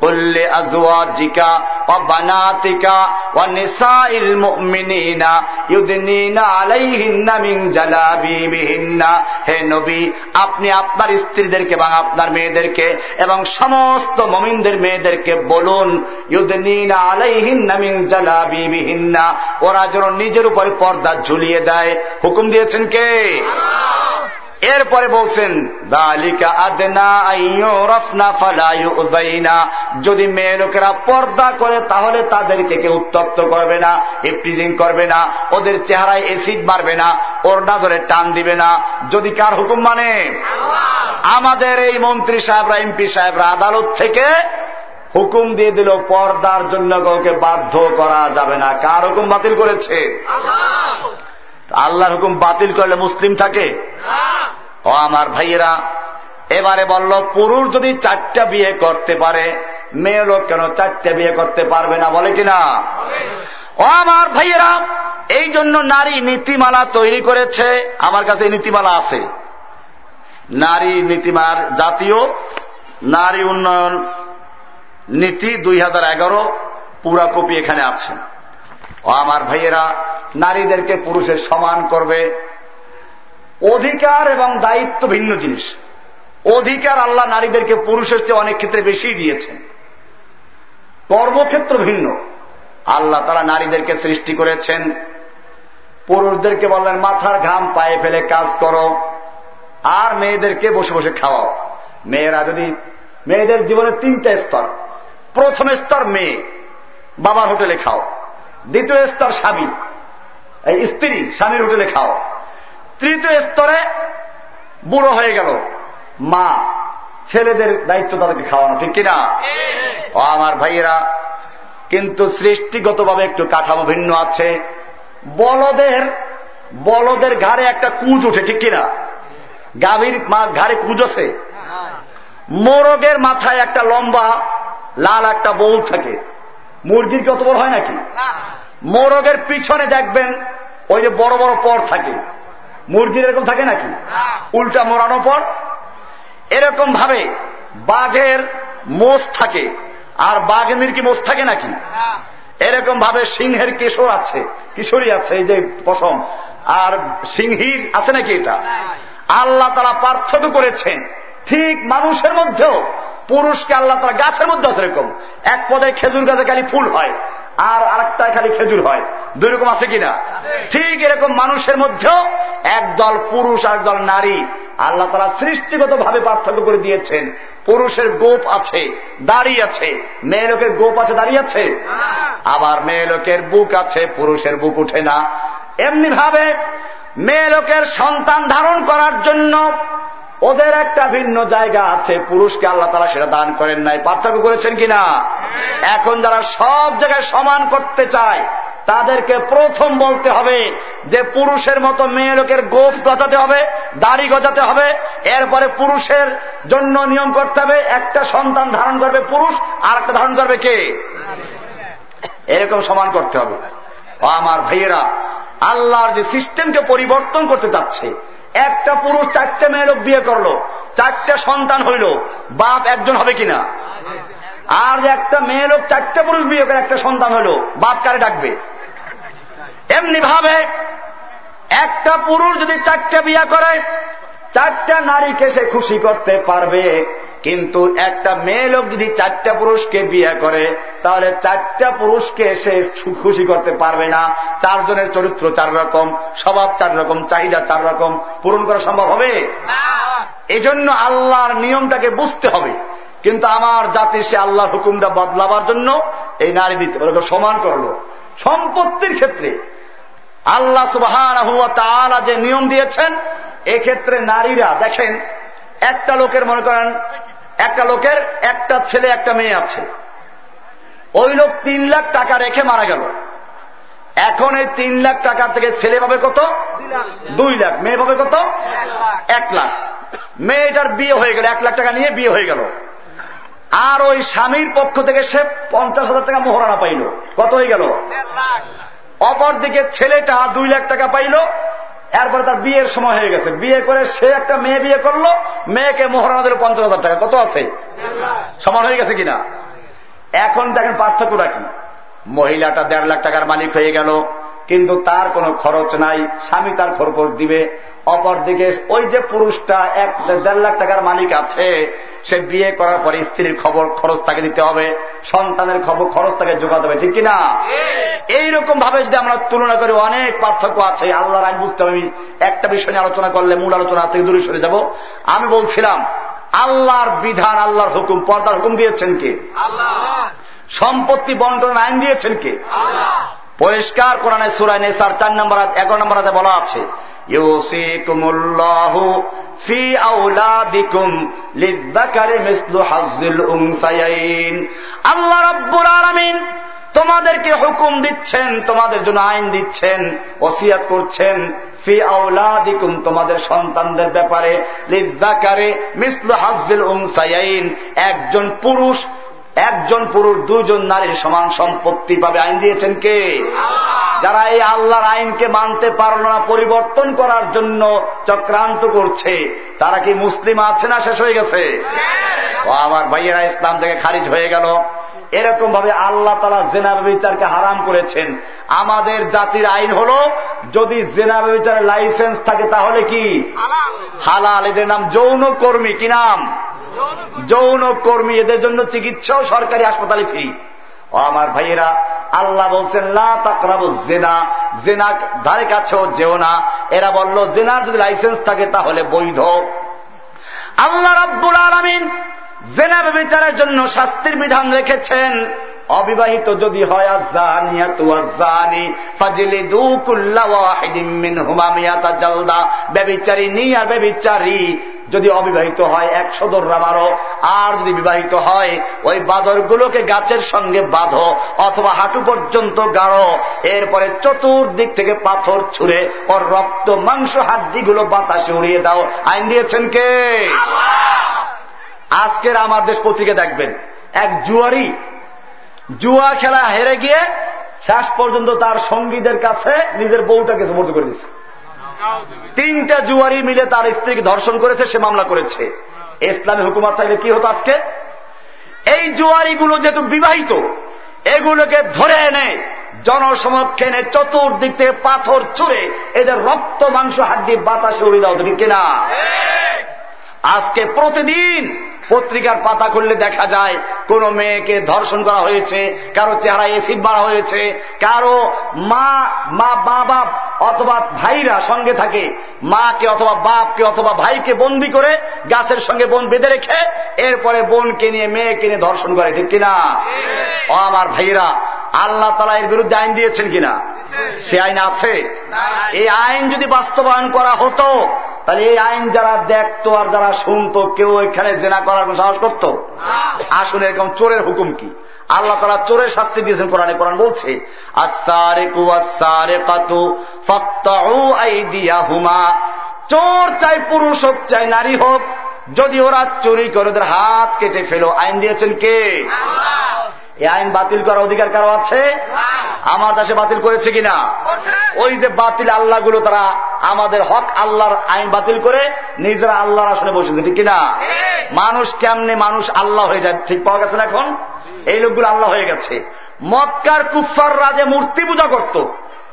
কুল্লি আজওয়াজিকা ওয়া বানাতিকা ওয়া নিসাইল মুমিনিনা, ইউদনিনা আলাইহিন্না মিন জালাবিবিহিন্না। হে নবী, আপনি আপনার স্ত্রীদেরকে এবং আপনার মেয়েদেরকে এবং সমস্ত মমিনদের মেয়েদেরকে বলুন, ইউদনিনা আলাইহিন্না মিন জালাবিবিহিন্না, ওরা যেন নিজের উপরে পর্দা ঝুলিয়ে দেয়। হুকুম দিয়েছেন কে? আল্লাহ। এরপরে বলছেন যদি মেয়ে লোকেরা পর্দা করে তাহলে তাদেরকে কেউ উত্তপ্ত করবে না ইফটিজিং করবে না ওদের চেহারায় এসিড মারবে না ওর ধরে টান দিবে না। যদি কার হুকুম মানে? আমাদের এই মন্ত্রী সাহেবরা এমপি সাহেবরা আদালত থেকে হুকুম দিয়ে দিল পর্দার জন্য কাউকে বাধ্য করা যাবে না। কার হুকুম বাতিল করেছে? আল্লাহর হুকুম বাতিল করলে মুসলিম থাকে? ও আমার ভাইয়েরা এবারে বলল পুরুষ যদি চারটা বিয়ে করতে পারে মেয়ে লোক কেন চারটা বিয়ে করতে পারবে না বলে কিনা? ও আমার ভাইয়েরা এই জন্য নারী নীতিমালা তৈরি করেছে আমার কাছে নীতিমালা আছে। নারী নীতিমালার জাতীয় নারী উন্নয়ন নীতি দুই হাজার এগারো পুরা কপি এখানে আছে। ও আমার ভাইয়েরা, নারীদেরকে পুরুষের সমান করবে। অধিকার এবং দায়িত্ব ভিন্ন জিনিস। অধিকার আল্লাহ নারীদেরকে পুরুষের চেয়ে অনেক ক্ষেত্রে বেশি দিয়েছেন। কর্মক্ষেত্র ভিন্ন। আল্লাহ তারা নারীদেরকে সৃষ্টি করেছেন। পুরুষদেরকে বললেন, মাথার ঘাম পায়ে ফেলে কাজ করো। আর মেয়েদেরকে বসে বসে খাওয়াও। মেয়েরা যদি, মেয়েদের জীবনে তিনটা স্তর। প্রথম স্তর মেয়ে, বাবার হোটেলে খাও। দ্বিতীয় স্তর স্বামী। এই স্ত্রী স্বামীর হোটেলে খাও। তৃতীয় স্তরে বুড়ো হয়ে গেল। মা ছেলেদের দায়িত্ব তাদেরকে খাওয়ানো ঠিক কিনা? ও আমার ভাইয়েরা কিন্তু সৃষ্টিগতভাবে একটু কাঠামো ভিন্ন আছে। বলদের বলদের ঘাড়ে একটা কুজ উঠে ঠিক কিনা? গাভীর ঘাড়ে কুজ আছে। মোরগের মাথায় একটা লম্বা লাল একটা বউল থাকে। মুরগির কত বড় হয় নাকি? মোরগের পিছনে দেখবেন ওই যে বড় বড় পর থাকে। মুরগির এরকম থাকে নাকি? উল্টা মোড়ানো পর। এরকম ভাবে বাঘের মোষ থাকে। আর বাঘের কি মোষ থাকে নাকি? এরকম ভাবে সিংহের কেশর আছে কিশোরী আছে এই যে পশম। আর সিংহীর আছে নাকি এটা? আল্লাহ তারা পার্থক্য করেছেন। ঠিক মানুষের মধ্যেও পুরুষকে আল্লাহ তারা গাছের মধ্যে আছে এরকম। এক পদে খেজুর গাছে খালি ফুল হয়, আর আরেকটা খালি খেজুর হয়। দুই রকম আছে কিনা? ঠিক এরকম মানুষের মধ্যেও একদল পুরুষ আর একদল নারী। আল্লাহ তারা সৃষ্টিগত ভাবে পার্থক্য করে দিয়েছেন। পুরুষের গোপ আছে, দাড়ি আছে। মেয়ে লোকের গোপ আছে দাঁড়িয়ে আছে? আবার মেয়ে লোকের বুক আছে, পুরুষের বুক উঠে না। এমনি ভাবে মেয়ে লোকের সন্তান ধারণ করার জন্য ওদের একটা ভিন্ন জায়গা আছে, পুরুষকে আল্লাহ তারা সেটা দান করেন নাই। পার্থক্য করেছেন কিনা? এখন যারা সব জায়গায় সমান করতে চায়, তাদেরকে প্রথম বলতে হবে যে পুরুষের মতো মেয়ে লোকের গোফ গজাতে হবে, দাড়ি গজাতে হবে। এরপরে পুরুষের জন্য নিয়ম করতে হবে, একটা সন্তান ধারণ করবে পুরুষ আর একটা ধারণ করবে কে? এরকম সমান করতে হবে। আমার ভাইয়েরা, আল্লাহর যে সিস্টেমকে পরিবর্তন করতে চাচ্ছে একটা পুরুষ চারটে মেয়ে লোক বিয়ে করল, চারটে সন্তান হইল, বাপ একজন হবে কিনা? আর একটা মেয়ে লোক চারটে পুরুষ বিয়ে করে একটা সন্তান হইল, বাপ কারে ডাকবে? এমনি ভাবে একটা পুরুষ যদি চারটে বিয়ে করে, চারটা নারীকে সে খুশি করতে পারবে। কিন্তু একটা মেয়ে লোক যদি চারটা পুরুষকে বিয়ে করে তাহলে চারটা পুরুষকে সে খুশি করতে পারবে না। চারজনের চরিত্র চার রকম স্বভাব চার রকম চাহিদা চার রকম। পূরণ করা সম্ভব হবে? এই জন্য আল্লাহর নিয়মটাকে বুঝতে হবে। কিন্তু আমার জাতি সে আল্লাহর হুকুমটা বদলাবার জন্য এই নারী দিতে সমান করল। সম্পত্তির ক্ষেত্রে আল্লাহ সুবাহান যে নিয়ম দিয়েছেন এক্ষেত্রে নারীরা দেখেন একটা লোকের মনে করেন একটা লোকের একটা ছেলে একটা মেয়ে আছে। ওই লোক তিন লাখ টাকা রেখে মারা গেল। এখন এই তিন লাখ টাকার থেকে ছেলে পাবে কত? দুই লাখ। মেয়ে পাবে কত? এক লাখ। মেয়েটার বিয়ে হয়ে গেল। এক লাখ টাকা নিয়ে বিয়ে হয়ে গেল। আর ওই স্বামীর পক্ষ থেকে সে পঞ্চাশ হাজার টাকা মোহরানা পাইল। কত হয়ে গেল? অপরদিকে ছেলেটা দুই লাখ টাকা পাইল। এরপরে তার বিয়ের সময় হয়ে গেছে। বিয়ে করে সে একটা মেয়ে বিয়ে করল, মেয়েকে মোহরানা দিল পঞ্চাশ হাজার টাকা। কত আছে? সমান হয়ে গেছে কিনা? এখন দেখেন পার্থক্যটা কি? মহিলাটা দেড় লাখ টাকার মালিক হয়ে গেল, কিন্তু তার কোনো খরচ নাই, স্বামী তার খরচ দিবে। অপরদিকে ওই যে পুরুষটা এক দেড় লাখ টাকার মালিক আছে, সে বিয়ে করার পরে স্ত্রীর খবর খরচ তাকে দিতে হবে, সন্তানের খবর খরচ তাকে যোগাতে হবে। ঠিক কিনা? এইরকম ভাবে যদি আমরা তুলনা করি অনেক পার্থক্য আছে। আল্লাহর আইন বুঝতে হবে। একটা বিষয় নিয়ে আলোচনা করলে মূল আলোচনা থেকে দূরে সরে যাব। আমি বলছিলাম আল্লাহর বিধান আল্লাহর হুকুম পর্দার হুকুম দিয়েছেন কে? সম্পত্তি বন্টন আইন দিয়েছেন কে? পরিষ্কার কোরআনে সুরায় নেসার চার নম্বর এগারো নম্বর হাতে বলা আছে ফি আউলাদিকুম লিদ্দাকারে মিসলু হাজ্জিল উনসায়াইন। আল্লাহ রাব্বুল আলামিন তোমাদেরকে হুকুম দিচ্ছেন তোমাদের জন্য আইন দিচ্ছেন ওসিয়াত করছেন। ফি আউলাদিকুম তোমাদের সন্তানদের ব্যাপারে। লিদ্দাকারে মিসলু হাজ্জিল উনসায়াইন একজন পুরুষ একজন পুরুষ দুজন নারীর সমান সম্পত্তি পাবে। আইন দিয়েছেন কে? যারা এই আল্লাহর আইনকে মানতে পারল না পরিবর্তন করার জন্য চক্রান্ত করছে তারা কি মুসলিম আছে না শেষ হয়ে গেছে? ও আমার ভাইয়েরা ইসলাম থেকে খারিজ হয়ে গেল। এরকম ভাবে আল্লাহ তালা জেনার বিচারকে হারাম করেছেন। আমাদের জাতির আইন হল যদি জেনার বিচারের লাইসেন্স থাকে তাহলে কি? হালাল। এদের নাম যৌন কর্মী কি নাম? যৌন কর্মী। এদের জন্য চিকিৎসাও সরকারি হাসপাতালে ফ্রি। ও আমার ভাইয়েরা আল্লাহ বলছেন জেনা। জেনা ধারে কাছেও যেও না। এরা বলল জেনার যদি লাইসেন্স থাকে তাহলে বৈধ। আল্লাহ রাব্বুল আলমিন জেনার বিচারের জন্য শাস্তির বিধান রেখেছেন। অবিবাহিত যদি যদি অবিবাহিত হয় একশো দোররা মারো আর যদি বিবাহিত হয়, ওই বাদরগুলোকে গাছের সঙ্গে বাঁধো, অথবা হাঁটু পর্যন্ত গাড়ো। এরপরে চতুর্দিক থেকে পাথর ছুঁড়ে ওর রক্ত, মাংস, হাড্ডিগুলো বাতাসে উড়িয়ে দাও। আইন দিয়েছেন কে? আজকের আমার দেশ পত্রিকা দেখবেন। এক জুয়ারি জুয়া খেলা হেরে গিয়ে শেষ পর্যন্ত তার সঙ্গীদের কাছে নিজের বউটাকে সমর্থ করে দিচ্ছে তিনটা জুয়ারি মিলে তার স্ত্রীকে ধর্ষণ করেছে সে মামলা করেছে। ইসলামী হুকুমাত থাকলে কি হতো আজকে? এই জুয়ারিগুলো যেহেতু বিবাহিত এগুলোকে ধরে এনে জনসমক্ষে এনে চতুর্দিক থেকে পাথর চুরে এদের রক্ত মাংস হাড্ডি বাতাসে উড়ে দাও ঠিক কিনা? আজকে প্রতিদিন পত্রিকার পাতা খুললে দেখা যায় কোন মেয়েকে ধর্ষণ করা হয়েছে কারও চেহারা এসিড মারা হয়েছে কারও মা মা বাপ অথবা ভাইরা সঙ্গে থাকে মাকে অথবা বাপকে অথবা ভাইকে বন্দি করে গাছের সঙ্গে বোন বেঁধে রেখে এরপরে বোনকে নিয়ে মেয়েকে নিয়ে ধর্ষণ করে ঠিক কিনা? ও আমার ভাইরা আল্লাহ তালা এর বিরুদ্ধে আইন দিয়েছেন কিনা? সে আইন আছে? এই আইন যদি বাস্তবায়ন করা হতো তাহলে এই আইন যারা দেখতো আর যারা শুনতো কেউ এখানে জেনা করার কোন সাহস করত? আসুন এরকম চোরের হুকুম কি? আল্লাহ তারা চোরের শাস্তি দিয়েছেন কোরআনে। কোরআন বলছে চোর চাই পুরুষ হোক চাই নারী হোক যদি ওরা চুরি করে ওদের হাত কেটে ফেলো আইন দিয়েছেন কে? এই আইন বাতিল করার অধিকার কারও আছে? আমার দেশে বাতিল করেছে কিনা? ওই যে বাতিল আল্লাহগুলো তারা আমাদের হক আল্লাহর আইন বাতিল করে নিজেরা আল্লাহর আসনে বসেছে ঠিক কিনা? মানুষ কেমনে মানুষ আল্লাহ হয়ে যায় ঠিক পাওয়া গেছে না এখন? এই লোকগুলো আল্লাহ হয়ে গেছে। মক্কার কুফার রাজে মূর্তি পূজা করত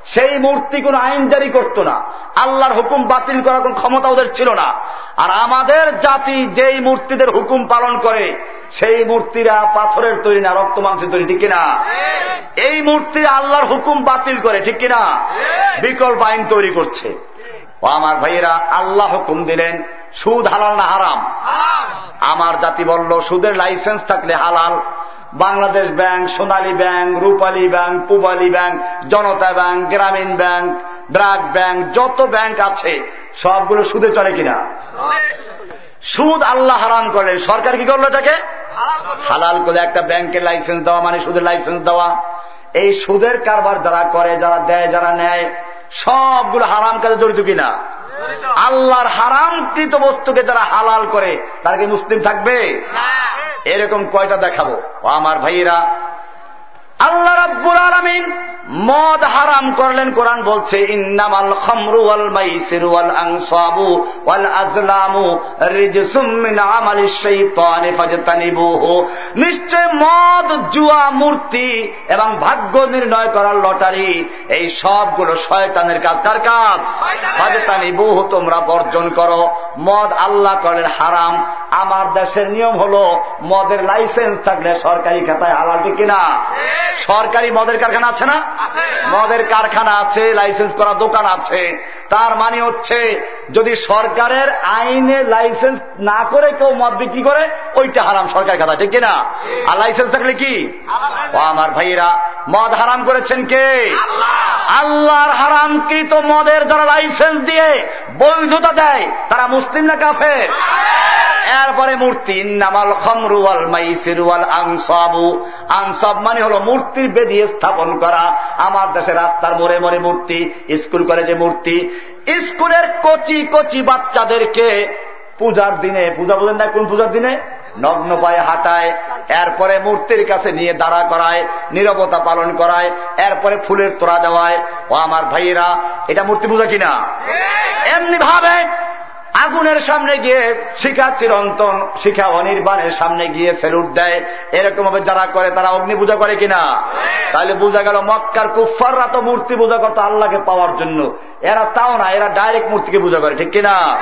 সেই মূর্তি কোন আইন জারি করত না। আল্লাহর হুকুম বাতিল করার কোন ক্ষমতা ওদের ছিল না। আর আমাদের জাতি যেই মূর্তিদের হুকুম পালন করে সেই মূর্তিরা পাথরের তৈরি না রক্ত মাংসের তৈরি ঠিক কিনা? এই মূর্তি আল্লাহর হুকুম বাতিল করে ঠিক কিনা? বিকল্প আইন তৈরি করছে। ও আমার ভাইয়েরা আল্লাহ হুকুম দিলেন সুদ হালাল না হারাম। আমার জাতি বলল সুদের লাইসেন্স থাকলে হালাল Bangladesh bank, Sonali bank, Rupali bank, Pubali bank, Janata bank, Grameen bank, BRAC bank, যত ব্যাংক আছে, সবগুলো সুদে চলে কিনা? সুদ আল্লাহ হারাম করলেন সরকার কি করল এটাকে? হালাল করে একটা ব্যাংকের লাইসেন্স দেওয়া মানে সুদের লাইসেন্স দেওয়া। এই সুদের কারবার যারা করে, যারা দেয়, যারা নেয়, সবগুলো হারাম কাজে জড়িত কিনা? আল্লাহর হারামকৃত বস্তুকে যারা হালাল করে, তারা কি মুসলিম থাকবে? এরকম কয়টা দেখাবো? আমার ভাইয়েরা আল্লাহ রাব্বুল আলমিন মদ হারাম করলেন কোরআন বলছে ইন্নামাল খামরু ওয়াল মাইসির ওয়াল আনসাবু ওয়াল আজলামু রিজসুম মিন আমালিশ শাইতানি ফাজতানিবুহু। নিশ্চয় মদ জুয়া মূর্তি এবং ভাগ্য নির্ণয় করার লটারি এই সবগুলো শয়তানের কাজ। কার কাজ? ফাজতানিবুহু তোমরা বর্জন করো। মদ আল্লাহ করেন হারাম। আমার দেশের নিয়ম হলো, মদের লাইসেন্স থাকলে সরকারি খাতায় হালাল, ঠিক কিনা? সরকারি মদের কারখানা আছে না? মদের কারখানা আছে লাইসেন্স করা দোকান আছে। তার মানে হচ্ছে, যদি সরকারের আইনে লাইসেন্স না করে কেউ মদ বিক্রি করে, ওইটা হারাম সরকারি খাতা ঠিক কিনা? আর লাইসেন্স থাকলে কি? আমার ভাইয়েরা, মদ হারাম করেছেন কে? আল্লাহর হারামকৃত মদের যারা লাইসেন্স দিয়ে বৈধতা দেয়, তারা মুসলিম না কাফের? এরপরে মূর্তি নামাল খমরুয়াল মাইসিরুয়াল আনসাবু। আনসাব মানে হলো মূর্তির বেদি স্থাপন করা। আমার দেশে রাস্তার মোড়ে মোড়ে মূর্তি স্কুল কলেজে মূর্তি। স্কুলের কচি কচি বাচ্চাদেরকে পূজার দিনে পূজা বলেন না কোন পূজার দিনে? নগ্ন পায়ে হাঁটায় এরপরে মূর্তির কাছে নিয়ে দাঁড়া করায় নিরবতা পালন করায় এরপরে ফুলের তোড়া দেওয়ায়। ও আমার ভাইয়েরা এটা মূর্তি পূজা কিনা? এমনি ভাবে আগুনের সামনে গিয়ে শিখা চিরন্তন শিখা অনির্বাণের সামনে গিয়ে সেলুট দেয়। এরকম ভাবে যারা করে, তারা অগ্নি পূজা করে কিনা? তাহলে বোঝা গেল মক্কার কুফাররা তো মূর্তি পূজা করতো আল্লাহকে পাওয়ার জন্য। এরা তাও না, এরা ডাইরেক্ট মূর্তিকে পূজা করে, ঠিক কিনা?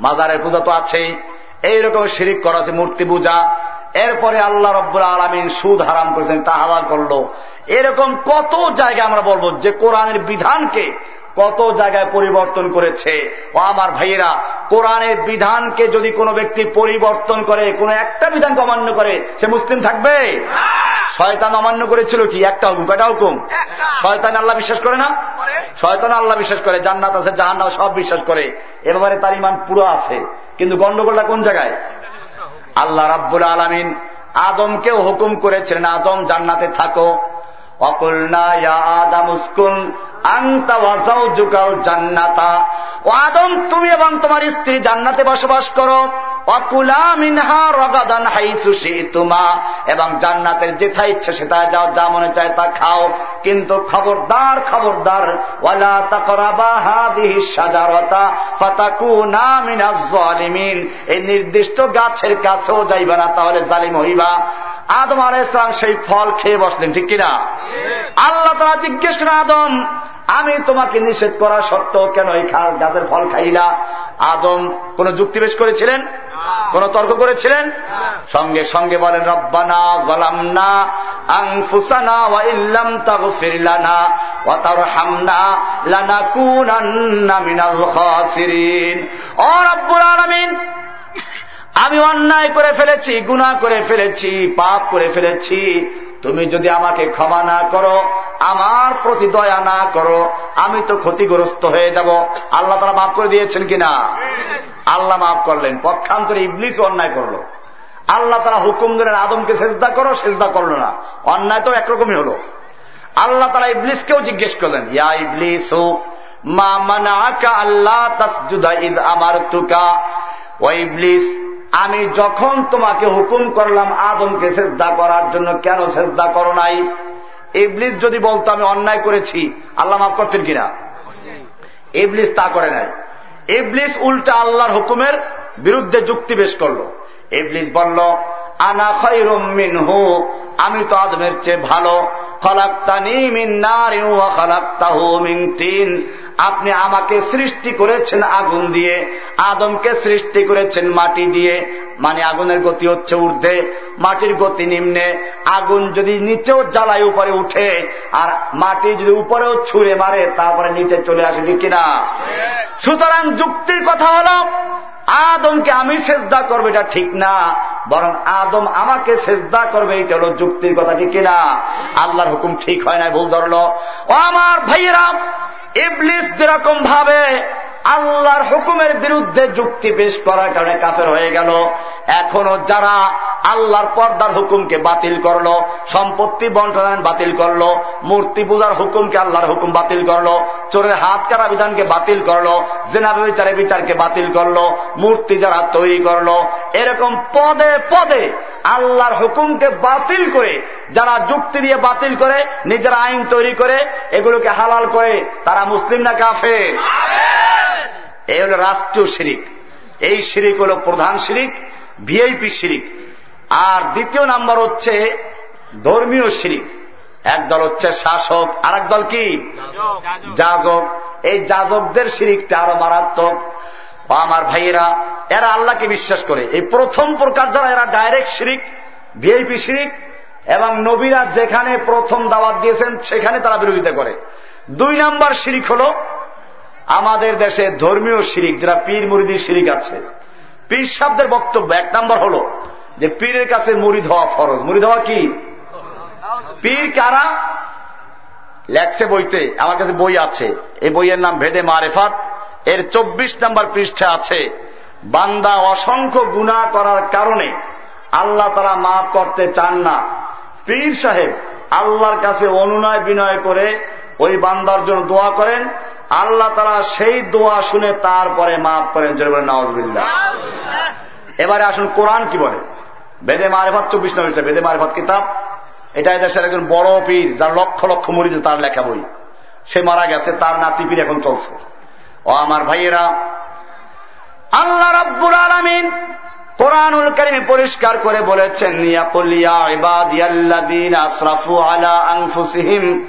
মাজারের পূজা তো আছেই। এইরকম শিরিক করা আছে, মূর্তি পূজা। এরপরে আল্লাহ রব্বুল আলমিন সুদ হারাম করেছেন, তা হালাল করল। এরকম কত জায়গা আমরা বলব যে কোরআনের বিধানকে কত জায়গায় পরিবর্তন করেছে। ও আমার ভাইয়েরা কোরআনের বিধানকে যদি কোনো ব্যক্তি পরিবর্তন করে কোন একটা বিধানকে অমান্য করে সে মুসলিম থাকবে? শয়তান অমান্য করেছিল কি? একটা হুকুম কয়টা হুকুম? শয়তান আল্লাহ বিশ্বাস করে না? শয়তান আল্লাহ বিশ্বাস করে জান্নাত আছে জাহান্নাম সব বিশ্বাস করে। এ ব্যাপারে তার ইমান পুরো আছে। কিন্তু গন্ডগোলটা কোন জায়গায়? আল্লাহ রাব্বুল আলমিন আদমকেও হুকুম করেছিলেন আদম জান্নাতে থাকো। অকুলনা ইয়া আদম উস্কুন জান্নাতা। ও আদম তুমি এবং তোমার স্ত্রী জান্নাতে বসবাস করো। অকুলা মিনহা রগাদান হাইসুসি তুমা এবং জান্নাতের যেথা ইচ্ছে সেটা যাও যা মনে চায় তা খাও। কিন্তু খবরদার খবরদার এই নির্দিষ্ট গাছের কাছেও যাইবা না তাহলে জালিম হইবা। আদম আলাহ ইসলাম সেই ফল খেয়ে বসলেন ঠিক কিনা? আল্লাহ তারা জিজ্ঞেস করেন আদম আমি তোমাকে নিষেধ করা সত্ত্বেও কেন এই গাছের ফল খাইলা আদম কোন যুক্তি পেশ করেছিলেন? কোন তর্ক করেছিলেন? সঙ্গে সঙ্গে বলেন রব্বানা জলামনা আংফুসানা ওয়া ইল্লাম তাগফির লানা ওয়া তারহামনা লানাকুনান্না মিনাল খাসিরিন। ও রব্বুল আলামিন আমি অন্যায় করে ফেলেছি গুনাহ করে ফেলেছি পাপ করে ফেলেছি। তুমি যদি আমাকে ক্ষমা না করো আমার প্রতি দয়া না করো, আমি তো ক্ষতিগ্রস্ত হয়ে যাব। আল্লাহ তারা মাফ করে দিয়েছেন কিনা? আল্লাহ মাফ করলেন। পক্ষান্তরে ইবলিস অন্যায় করল। আল্লাহ তারা হুকুম দিলেন আদমকে সেজদা করো, সেজদা করল না। অন্যায় তো একরকমই হলো। আল্লাহ তারা ইবলিসকেও জিজ্ঞেস করলেন, ইয়া ইবলিস, মা মানা আল্লাহ তাসজুদা ইদ আমার তুকা ও ইবলিস, আমি যখন তোমাকে হুকুম করলাম আদমকে সেজদা করার জন্য কেন সেজদা করো নাই? ইবলিস যদি বলতো, আমি অন্যায় করেছি, আল্লাহ মাফ করতেন কিনা? ইবলিস তা করে নাই। ইবলিস উল্টা আল্লাহর হুকুমের বিরুদ্ধে যুক্তি বেশ করল। ইবলিস বলল, আনা খৈরমিন হু আমি তো আদমের চেয়ে ভালো। আপনি আমাকে সৃষ্টি করেছেন আগুন দিয়ে আদমকে সৃষ্টি করেছেন মাটি দিয়ে মানে আগুনের গতি হচ্ছে ঊর্ধ্বে মাটির গতি নিম্নে আগুন যদি নিচেও জ্বালায় উপরে উঠে আর মাটি যদি উপরেও ছুঁড়ে মারে তারপরে নিচে চলে আসে ঠিক কিনা? সুতরাং যুক্তির কথা হল আদমকে আমি সেজদা করব, এটা ঠিক না। বরং আদম আমাকে সেজদা করবে, এটা হল যুক্তির কথা, ঠিক কিনা? আল্লাহর হুকুম ঠিক হয় না ভুল ধরল। ও আমার ভাইয়েরা, ইবলিস যেরকম ভাবে আল্লাহর হুকুমের বিরুদ্ধে যুক্তি পেশ করার কারণে কাফের হয়ে গেল। এখনও যারা আল্লাহর পর্দার হুকুমকে বাতিল করল, সম্পত্তি বন্টন বাতিল করল, মূর্তি পূজার হুকুমকে আল্লাহর হুকুম বাতিল করল, চোরের হাত কারা বিধানকে বাতিল করল, জেনা বিচারে বিচারকে বাতিল করল, মূর্তি যারা তৈরি করল, এরকম পদে পদে আল্লাহর হুকুমকে বাতিল করে, যারা যুক্তি দিয়ে বাতিল করে, নিজের আইন তৈরি করে, এগুলোকে হালাল করে, তারা মুসলিম না কাফে এই হল রাষ্ট্রীয় শিরিক। এই শিরিক হল প্রধান শিরিক ভিআইপি শিরিক। আর দ্বিতীয় নাম্বার হচ্ছে ধর্মীয় শিরিক। একদল হচ্ছে শাসক আর দল কি? যাজক। এই যাজকদের শিরিকটা আরও মারাত্মক। আমার ভাইয়েরা এরা আল্লাহকে বিশ্বাস করে। এই প্রথম প্রকার যারা এরা ডাইরেক্ট শিরিক ভিআইপি শিরিক এবং নবীরা যেখানে প্রথম দাওয়াত দিয়েছেন সেখানে তারা বিরোধিতা করে। দুই নাম্বার শিরিক হল আমাদের দেশে ধর্মীয় শিরিক, যারা পীর মুরিদির শিরিক আছে, পীর শব্দের বক্তব্য এক নাম্বার হল যে পীরের কাছে মুরিদ হওয়া ফরজ। মুরিদ হওয়া কি? পীর কারা? লেখছে বইতে, আমার কাছে বই আছে। এই বইয়ের নাম ভেদে মারেফাত। এর চব্বিশ নম্বর পৃষ্ঠা আছে, বান্দা অসংখ্য গুণা করার কারণে আল্লাহ তারা মাফ করতে চান না। পীর সাহেব আল্লাহর কাছে অনুনয় বিনয় করে ওই বান্দার জন্য দোয়া করেন আল্লাহ তারা সেই দোয়া শুনে তারপরে মাফ করেন, জোরে বলেন নওয়াজবিল্লা এবারে আসুন, কোরআন কি বলে? বেদে মারেফাত চব্বিশ নম্বর বেদে মারেফাত কিতাব। এটা দেশের একজন বড় পীর, যার লক্ষ লক্ষ মরিদ তার লেখা বই। সে মারা গেছে, তার নাতি পীর এখন চলছে। ও আমার ভাইয়েরা, আল্লাহ রব্বুল আলমিন কোরআনুল করিমে পরিষ্কার করে বলেছেন আসরাফু আলা আনফুসিহিম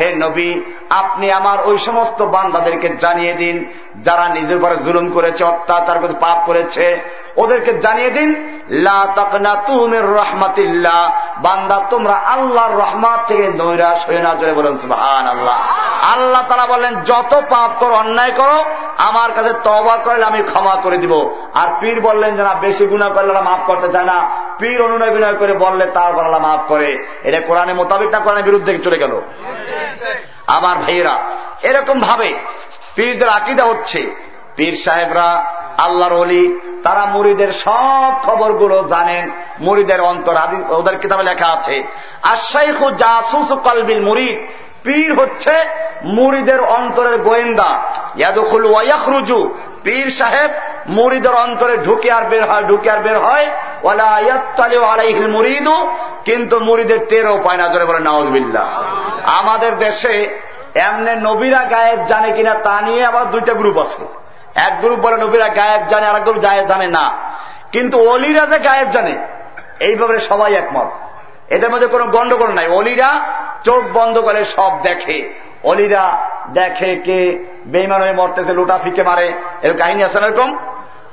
হে নবী, আপনি আমার ওই সমস্ত বান্দাদেরকে জানিয়ে দিন, যারা নিজের উপরে জুলুম করেছে, অত্যাচার করেছে, পাপ করেছে, ওদেরকে জানিয়ে দিন রহমাতিল্লাহ। বান্দা, তোমরা আল্লাহর রহমাত থেকে নৈরাশ হয়ে না জোরে বলেন সুহান আল্লাহ আল্লাহ তারা বললেন, যত পাপ করো, অন্যায় করো, আমার কাছে তবা করলে আমি ক্ষমা করে দিব। আর পীর বললেন যে না বেশি গুণা করলে মাফ করতে চায় না। পীর অনুনয় বিনয় করে বললে, তারপর আল্লাহ মাফ করে। এটা কোরআনের মোতাবেক না কোরআনের বিরুদ্ধে চলে গেল। আমার ভাইয়েরা, এরকম ভাবে পীরদের আকিদা হচ্ছে, পীর সাহেবরা, আল্লাহর অলি তারা মুড়িদের সব খবরগুলো জানেন, মুড়িদের অন্তর ওদের কিতাবে লেখা আছে আর শাইখু জাসুস কলবিল মুরিদ, পীর হচ্ছে মুড়িদের অন্তরের গোয়েন্দা ইয়াদুল ওয়াইয়াখরুজু পীর সাহেব মুড়িদের অন্তরে ঢুকে আর বের হয়, ঢুকে আর বের হয়। আলাইহিল মুরিদু, কিন্তু মুড়িদের টেরও পায় না ধরে বলে নওয়াজবিল্লা আমাদের দেশে এমনি নবীরা গায়েব জানে কিনা তা নিয়ে আবার দুইটা গ্রুপ আছে। এক গ্রুপ বলে নবীরা গায়েব জানে আর এক গ্রুপ গায়েব জানে না। কিন্তু অলিরা যে গায়েব জানে এই ব্যাপারে সবাই একমত। এদের মধ্যে কোনো গন্ডগোল নাই। অলিরা চোখ বন্ধ করে সব দেখে। অলিরা দেখে কে বেইমান হয়ে মরতেছে, লুটা ফিকে মারে। এরকম কাহিনী আছে এরকম?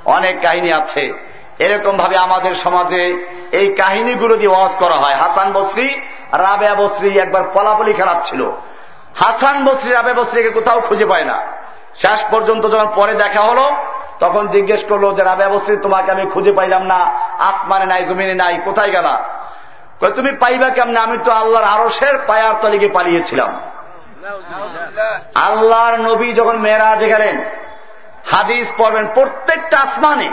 অনেক কাহিনী আছে। এরকম ভাবে আমাদের সমাজে এই কাহিনীগুলো দিয়ে ওয়াজ করা হয়। হাসান বসরি, রাবেয়া বসরি একবার পলাপলি খেলাচ্ছিল। হাসান বসরি রাবে বসরিকে কোথাও খুঁজে পায় না। শেষ পর্যন্ত যখন পরে দেখা হলো, তখন জিজ্ঞেস করল যে রাবে বসরি, তোমাকে আমি খুঁজে পাইলাম না। আসমানে নাই, জমিনে নাই, কোথায় গেলা? তুমি পাইবা কেমন? আমি তো আল্লাহর আরসের পায়ার তলিকে পালিয়েছিলাম। আল্লাহর নবী যখন মেয়েরাজে গেলেন, হাদিস পড়বেন, প্রত্যেকটা আসমানে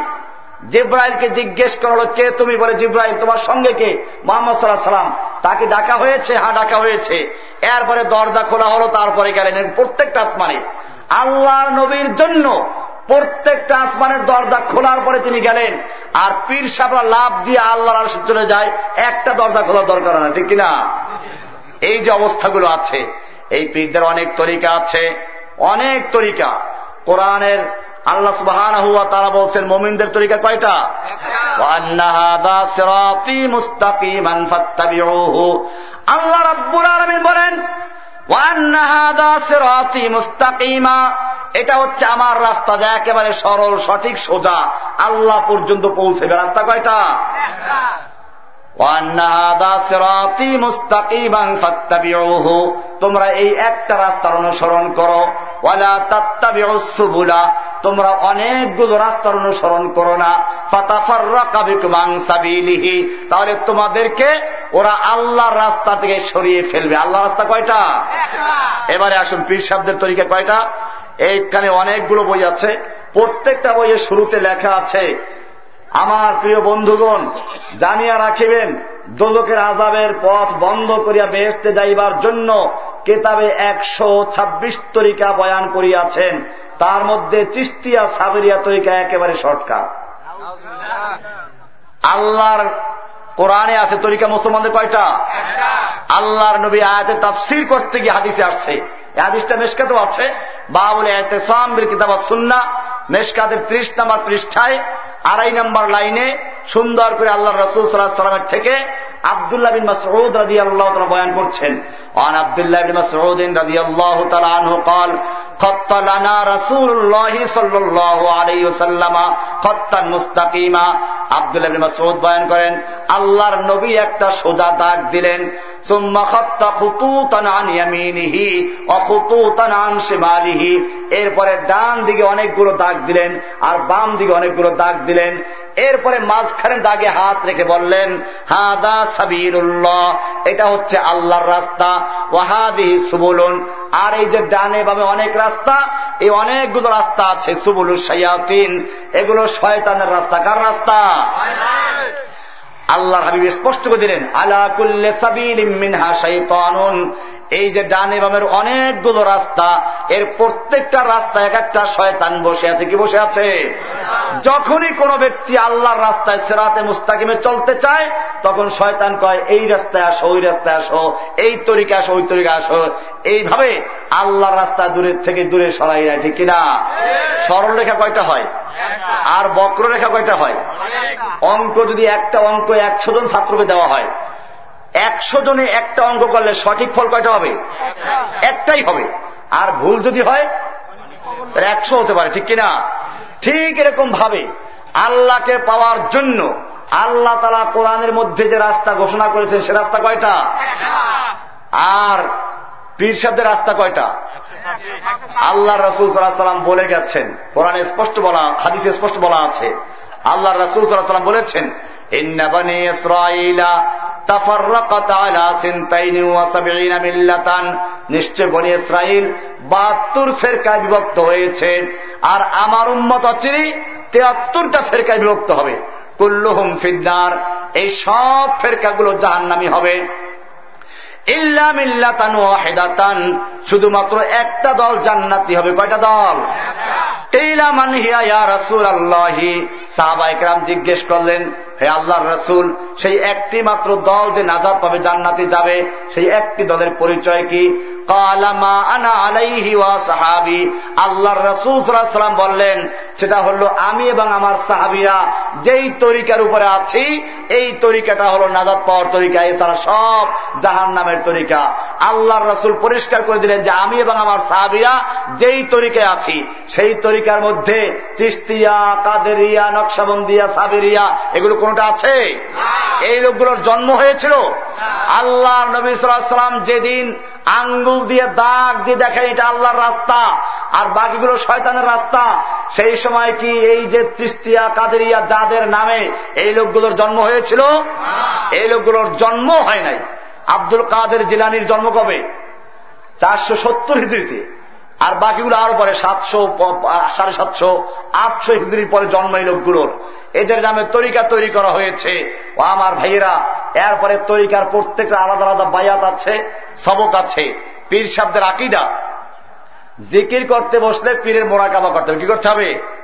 জিব্রাইলকে জিজ্ঞেস করা হলো, কে তুমি? বলে, জিব্রাইল, তোমার সঙ্গে কে? মোহাম্মদ সাল্লাহ সাল্লাম তাকে ডাকা হয়েছে? হ্যাঁ ডাকা হয়েছে। এরপরে দরজা খোলা হলো, তারপরে গেলেন প্রত্যেকটা আসমানে। আল্লাহর নবীর জন্য প্রত্যেকটা আসমানের দরজা খোলার পরে তিনি গেলেন, আর পীর সাবরা লাভ দিয়ে আল্লাহর আস চলে যায়, একটা দরজা খোলার দরকার না, ঠিক কিনা? এই যে অবস্থাগুলো আছে এই পীরদের অনেক তরিকা আছে অনেক তরিকা। কোরআনের আল্লাহ সুবাহান হুয়া তারা বলছেন মোমিনদের তরিকা কয়টা? আল্লাহ রাব্বুল আলমিন বলেন এটা হচ্ছে আমার রাস্তা যা একেবারে সরল সঠিক সোজা। আল্লাহ পর্যন্ত পৌঁছেবে রাস্তা কয়টা? তোমরা এই একটা রাস্তার অনুসরণ করো। ওয়ালা তোমরা অনেকগুলো রাস্তার অনুসরণ করো না। ফাতাফারিহি তাহলে তোমাদেরকে ওরা আল্লাহর রাস্তা থেকে সরিয়ে ফেলবে। আল্লাহ রাস্তা কয়টা? এবারে আসুন পীর শব্দের তরিকা কয়টা? এইখানে অনেকগুলো বই আছে। প্রত্যেকটা বইয়ের শুরুতে লেখা আছে আমার প্রিয় বন্ধুগণ, জানিয়া রাখিবেন, দোলকের আজাবের পথ বন্ধ করিয়া বেহেস্তে যাইবার জন্য কেতাবে একশো ছাব্বিশ তরিকা বয়ান করিয়াছেন। তার মধ্যে চিস্তিয়া সাবেরিয়া তরিকা একেবারে শর্টকাট। আল্লাহর কোরআনে আছে তরিকা মুসলমানদের কয়টা? আল্লাহর নবী আয়াতে তাফসির করতে গিয়ে হাদিসে আসছে। হাদিসটা মেশকাতেও আছে। বাবুল এতেসাম বীর কিতাব সুন্না মেশকাতের ত্রিশ নাম্বার পৃষ্ঠায় আড়াই নম্বর লাইনে সুন্দর করে আল্লাহ রসুল সাল্লাহ সাল্লামের থেকে আবদুল্লাহ বিন মাসউদ রাজি আল্লাহ তালা বয়ান করছেন অন আবদুল্লাহ বিন মাসউদ রাজি আল্লাহ তালা আনহু قال خط لنا رسول الله صلى الله عليه وسلم خطا مستقيما আব্দুল্লাহ বিন মাসউদ বয়ান করেন আল্লাহর নবী একটা সোজা দাগ দিলেন সুম্মা খত্তা খুতুতান আন ইয়ামিনিহি ওয়া খুতুতান আন শিমালিহি এরপরে ডান দিকে অনেকগুলো দাগ দিলেন, আর বাম দিকে অনেকগুলো দাগ দিলেন। এরপরে মাঝখানে দাগে হাত রেখে বললেন, হাদা সাবিরুল্লাহ এটা হচ্ছে আল্লাহর রাস্তা। ওয়াহাদি সুবুলুন। আর এই যে ডানে বামে অনেক রাস্তা, এই অনেকগুলো রাস্তা আছে, সুবুলু সায়াতিন এগুলো শয়তানের রাস্তা। কার রাস্তা? আল্লাহর হাবিব স্পষ্ট করে দিলেন, আলা কুল্লে সাবিল মিনহা শাইতানুন। এই যে ডানে বামের অনেকগুলো রাস্তা, এর প্রত্যেকটা রাস্তা এক একটা শয়তান বসে আছে। কি বসে আছে? যখনই কোন ব্যক্তি আল্লাহর রাস্তায় সেরাতে মুস্তাকিমে চলতে চায়, তখন শয়তান কয়, এই রাস্তায় আসো, ওই রাস্তায় আসো, এই তরিকা আসো, ওই তরিকা আসো। এইভাবে আল্লাহর রাস্তা দূরের থেকে দূরে সরাই না ঠিক কিনা? সরল রেখা কয়টা হয়? আর বক্ররেখা কয়টা হয়? অঙ্ক যদি একটা অঙ্ক একশো জন ছাত্রকে দেওয়া হয় একশো জনে একটা অঙ্ক করলে সঠিক ফল কয়টা হবে? একটাই হবে। আর ভুল যদি হয় একশো হতে পারে, ঠিক কিনা? ঠিক এরকম ভাবে আল্লাহকে পাওয়ার জন্য আল্লাহ তালা কোরআনের মধ্যে যে রাস্তা ঘোষণা করেছেন, সে রাস্তা কয়টা? আর পীর সাহেবদের রাস্তা কয়টা? আল্লাহ রসুল সাল্লাম বলে গেছেন, কোরআনে স্পষ্ট বলা, হাদিসে স্পষ্ট বলা আছে। আল্লাহ রসুল সাল্লাম বলেছেন নিশ্চয় বনি ইসরাইল বাহাত্তর ফেরকায় বিভক্ত হয়েছে। আর আমার উম্মত অচিরি তেহাত্তরটা ফেরকায় বিভক্ত হবে। কুল্লুহুম ফিদ্দার এই সব ফেরকাগুলো জাহান্নামি হবে। ইল্লামিল্লাতান শুধুমাত্র একটা দল জান্নাতি হবে। কয়টা দল? সাহাবাইকরাম জিজ্ঞেস করলেন হে আল্লাহ রসুল, সেই একটি মাত্র দল যে নাজাদ পাবে জান্নাতি যাবে, সেই একটি দলের পরিচয় কি? আল্লাহর রসুল সাল্লাম বললেন, সেটা হল আমি এবং আমার সাহাবিরা যেই তরিকার উপরে আছি, এই তরিকাটা হল নাজাদ পাওয়ার তরিকা, এছাড়া সব জাহান নামের তরিকা। আল্লাহর রসুল পরিষ্কার করে দিলেন যে আমি এবং আমার সাহাবিরা যেই তরিকায় আছি, সেই তরিকার মধ্যে তিস্তিয়া কাদেরিয়া, নকশাবন্দিয়া, সাবেরিয়া, এগুলো কোনটা আছে? এই লোকগুলোর জন্ম হয়েছিল। আল্লাহ নবী সাল্লাম যেদিন আঙ্গুল দিয়ে দাগ দিয়ে দেখেন এটা আল্লাহর রাস্তা আর বাকিগুলো শয়তানের রাস্তা সেই সময় কি এই যে তৃষ্টিয়া কাদেরিয়া যাদের নামে এই লোকগুলোর জন্ম হয়েছিল? এই লোকগুলোর জন্ম হয় নাই। আব্দুল কাদের জিলানির জন্ম কবে? চারশো সত্তর হিজড়িতে। আর বাকিগুলো আরও পরে সাতশো, সাড়ে সাতশো, আটশো হিজড়ির পরে জন্ম এই লোকগুলোর। এদের নামে তরিকা তৈরি করা হয়েছে। ও আমার ভাইয়েরা, এরপরে তরিকার প্রত্যেকটা আলাদা আলাদা বায়াত আছে, সবক আছে। পীর শব্দের আকিদা। জিকির করতে বসলে পীরের মোরাকাবা করতে হবে। কি করতে হবে?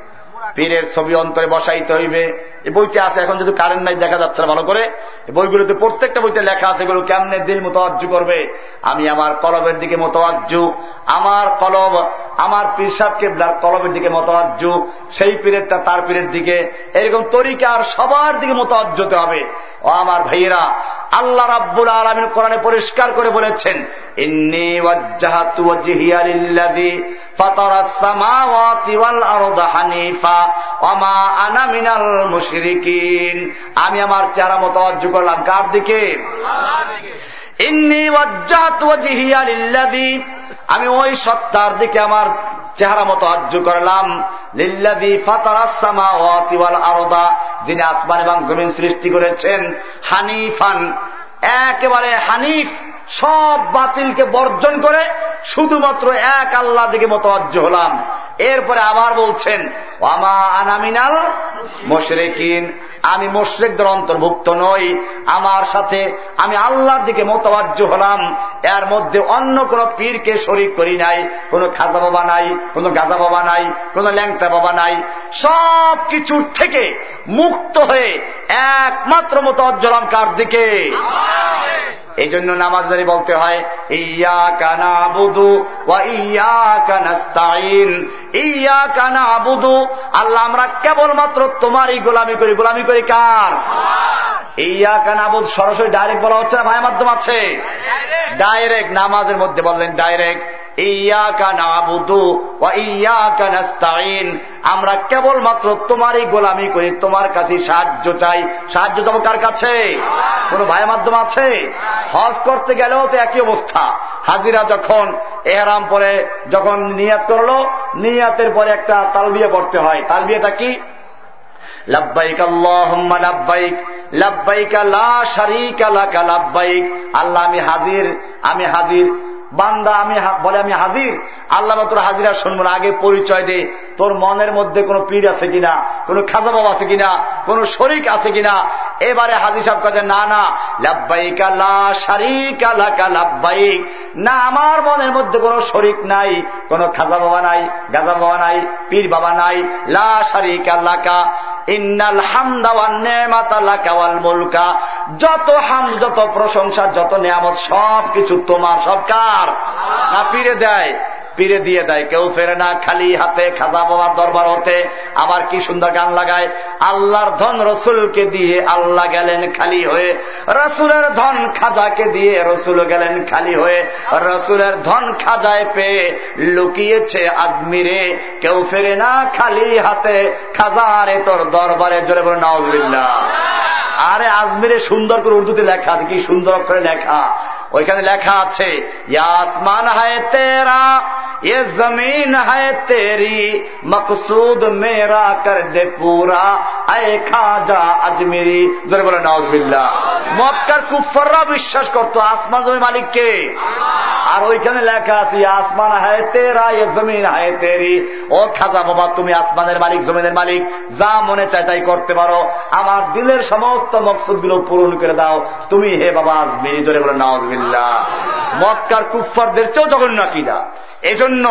পীরের ছবি অন্তরে বসাইতে হইবে। এই বইতে আছে, এখন যদি কারেন্ট নাই, দেখা যাচ্ছে না ভালো করে। বইগুলোতে প্রত্যেকটা বইতে লেখা আছে, এগুলো কেমনে দিল মোতাজ্জু করবে? আমি আমার কলবের দিকে মোতাজ্জু আমার কলব আমার পীর সাহকে কলবের দিকে মোতাজ্জু সেই পীরেরটা তার পীরের দিকে। এরকম তরিকার সবার দিকে মোতাজ্জতে হবে। ও আমার ভাইয়েরা আল্লাহ রাব্বুল আলমিন কোরআনে পরিষ্কার করে বলেছেন আমি আমার চেহারা মতো অর্জ করলাম কার দিকে। ইন্নি ওয়াজ্জাহাতু ওয়াজহিয়া লিল্লাযী আমি ওই সত্তার দিকে আমার চেহারা মতো আজ্জু করলাম। লিল্লাদি ফাতারাসামা অতিওয়াল আরদা, যিনি আসমান এবং জমিন সৃষ্টি করেছেন, হানিফান, একেবারে হানিফ। সব বাতিলকে বর্জন করে শুধুমাত্র এক আল্লাহ দিকে মতোয়াজ্য হলাম। এরপরে আবার বলছেন আমা আনামিনাল মোশরেকিন। আমি মোশরেকদের অন্তর্ভুক্ত নই, আমার সাথে আমি আল্লাহর দিকে মোতবাজ্য হলাম। এর মধ্যে অন্য কোন পীরকে শরিক করি নাই, কোনো খাজা বাবা নাই, কোনো গাজা বাবা নাই, কোনো ল্যাংটা বাবা নাই। সব কিছুর থেকে মুক্ত হয়ে একমাত্র মোতবাজ্য হলাম কার দিকে? এই জন্য নামাজদারি বলতে হয় ইয়া কানা ইয়া কানাস্তাইন ইয়া কানা আবুদু আল্লাহ আমরা কেবলমাত্র তোমারই গোলামি করি। গোলামি করি কার? ইয়া কানা আবুদ সরাসরি ডাইরেক্ট বলা হচ্ছে না ভাই মাধ্যম আছে? ডাইরেক্ট নামাজের মধ্যে বললেন ডাইরেক্ট। আমরা কেবলমাত্র তোমারই গোলামি করি তোমার কাছে সাহায্য চাই। সাহায্য চাবো কার কাছে? কোন ভাই মাধ্যম আছে? হজ করতে গেলেও তো একই অবস্থা। হাজিরা যখন এহরাম পরে যখন নিয়াত করল নিয়াতের পরে একটা তালবিয়া করতে হয়। তালবিয়াটা কি? লাব্বাইক আল্লাহুম্মা লাব্বাইক লাব্বাইকা লা শারীকা লাকা লাব্বাইক। আল্লাহ আমি হাজির আমি হাজির। বান্দা আমি বলে আমি হাজির। আল্লাহ তোর হাজিরা শুনব না, আগে পরিচয় দে। তোর মনের মধ্যে কোনো পীর আছে কিনা? কোন খাজা বাবা আছে কিনা? কোন শরিক আছে কিনা? এবারে হাজির সাহেব কাজে না না। লাভবাইক লাভবাইক না, আমার মনের মধ্যে কোনো শরিক নাই, কোন খাজা বাবা নাই, গাজা বাবা নাই, পীর বাবা নাই। লা শারিক আল্লাকা ইন্নাল মুলকা। যত হাম, যত প্রশংসা, যত নিয়ামত সব কিছু তোমার, সব কার না ফিরে দেয়। পিড়ে দিয়ে দেয়, কেউ ফেরে না, খালি হাতে খাজা বাবার দরবার হতে। আবার কি সুন্দর গান লাগায়? আল্লাহর ধন রসুলকে দিয়ে আল্লাহ গেলেন খালি হয়ে। রসুলের ধন খাজাকে দিয়ে রসুল গেলেন খালি হয়ে। রসুলের ধন খাজায় পেয়ে লুকিয়েছে আজমিরে। কেউ ফেরে না, খালি হাতে খাজারে তোর দরবারে। জোরে বলে নওয়াজ আরে আজমিরে সুন্দর করে উর্দুতে লেখা আছে, কি সুন্দর করে লেখা। ওইখানে লেখা আছে ইয়াসমান হায় তেরা ये जमीन है तेरी मकसूद मेरा कर दे पूरा আয় খাজা আজমেরি জোরে বলে নওয়াজবিল্লা মক্কার কুফাররা বিশ্বাস করতো আসমান জমি মালিককে আর ওইখানে লেখা আছে আসমান হায় তেরা এ জমিন হায় তেরি ও খাজা বাবা তুমি আসমানের মালিক জমিনের মালিক যা মনে চায় তাই করতে পারো আমার দিলের সমস্ত মকসুদ গুলো পূরণ করে দাও তুমি হে বাবা আজমেরি জোরে বলে নওয়াজবিল্লা মক্কার কুফারদের চেয়েও জঘন্য কিনা এজন্য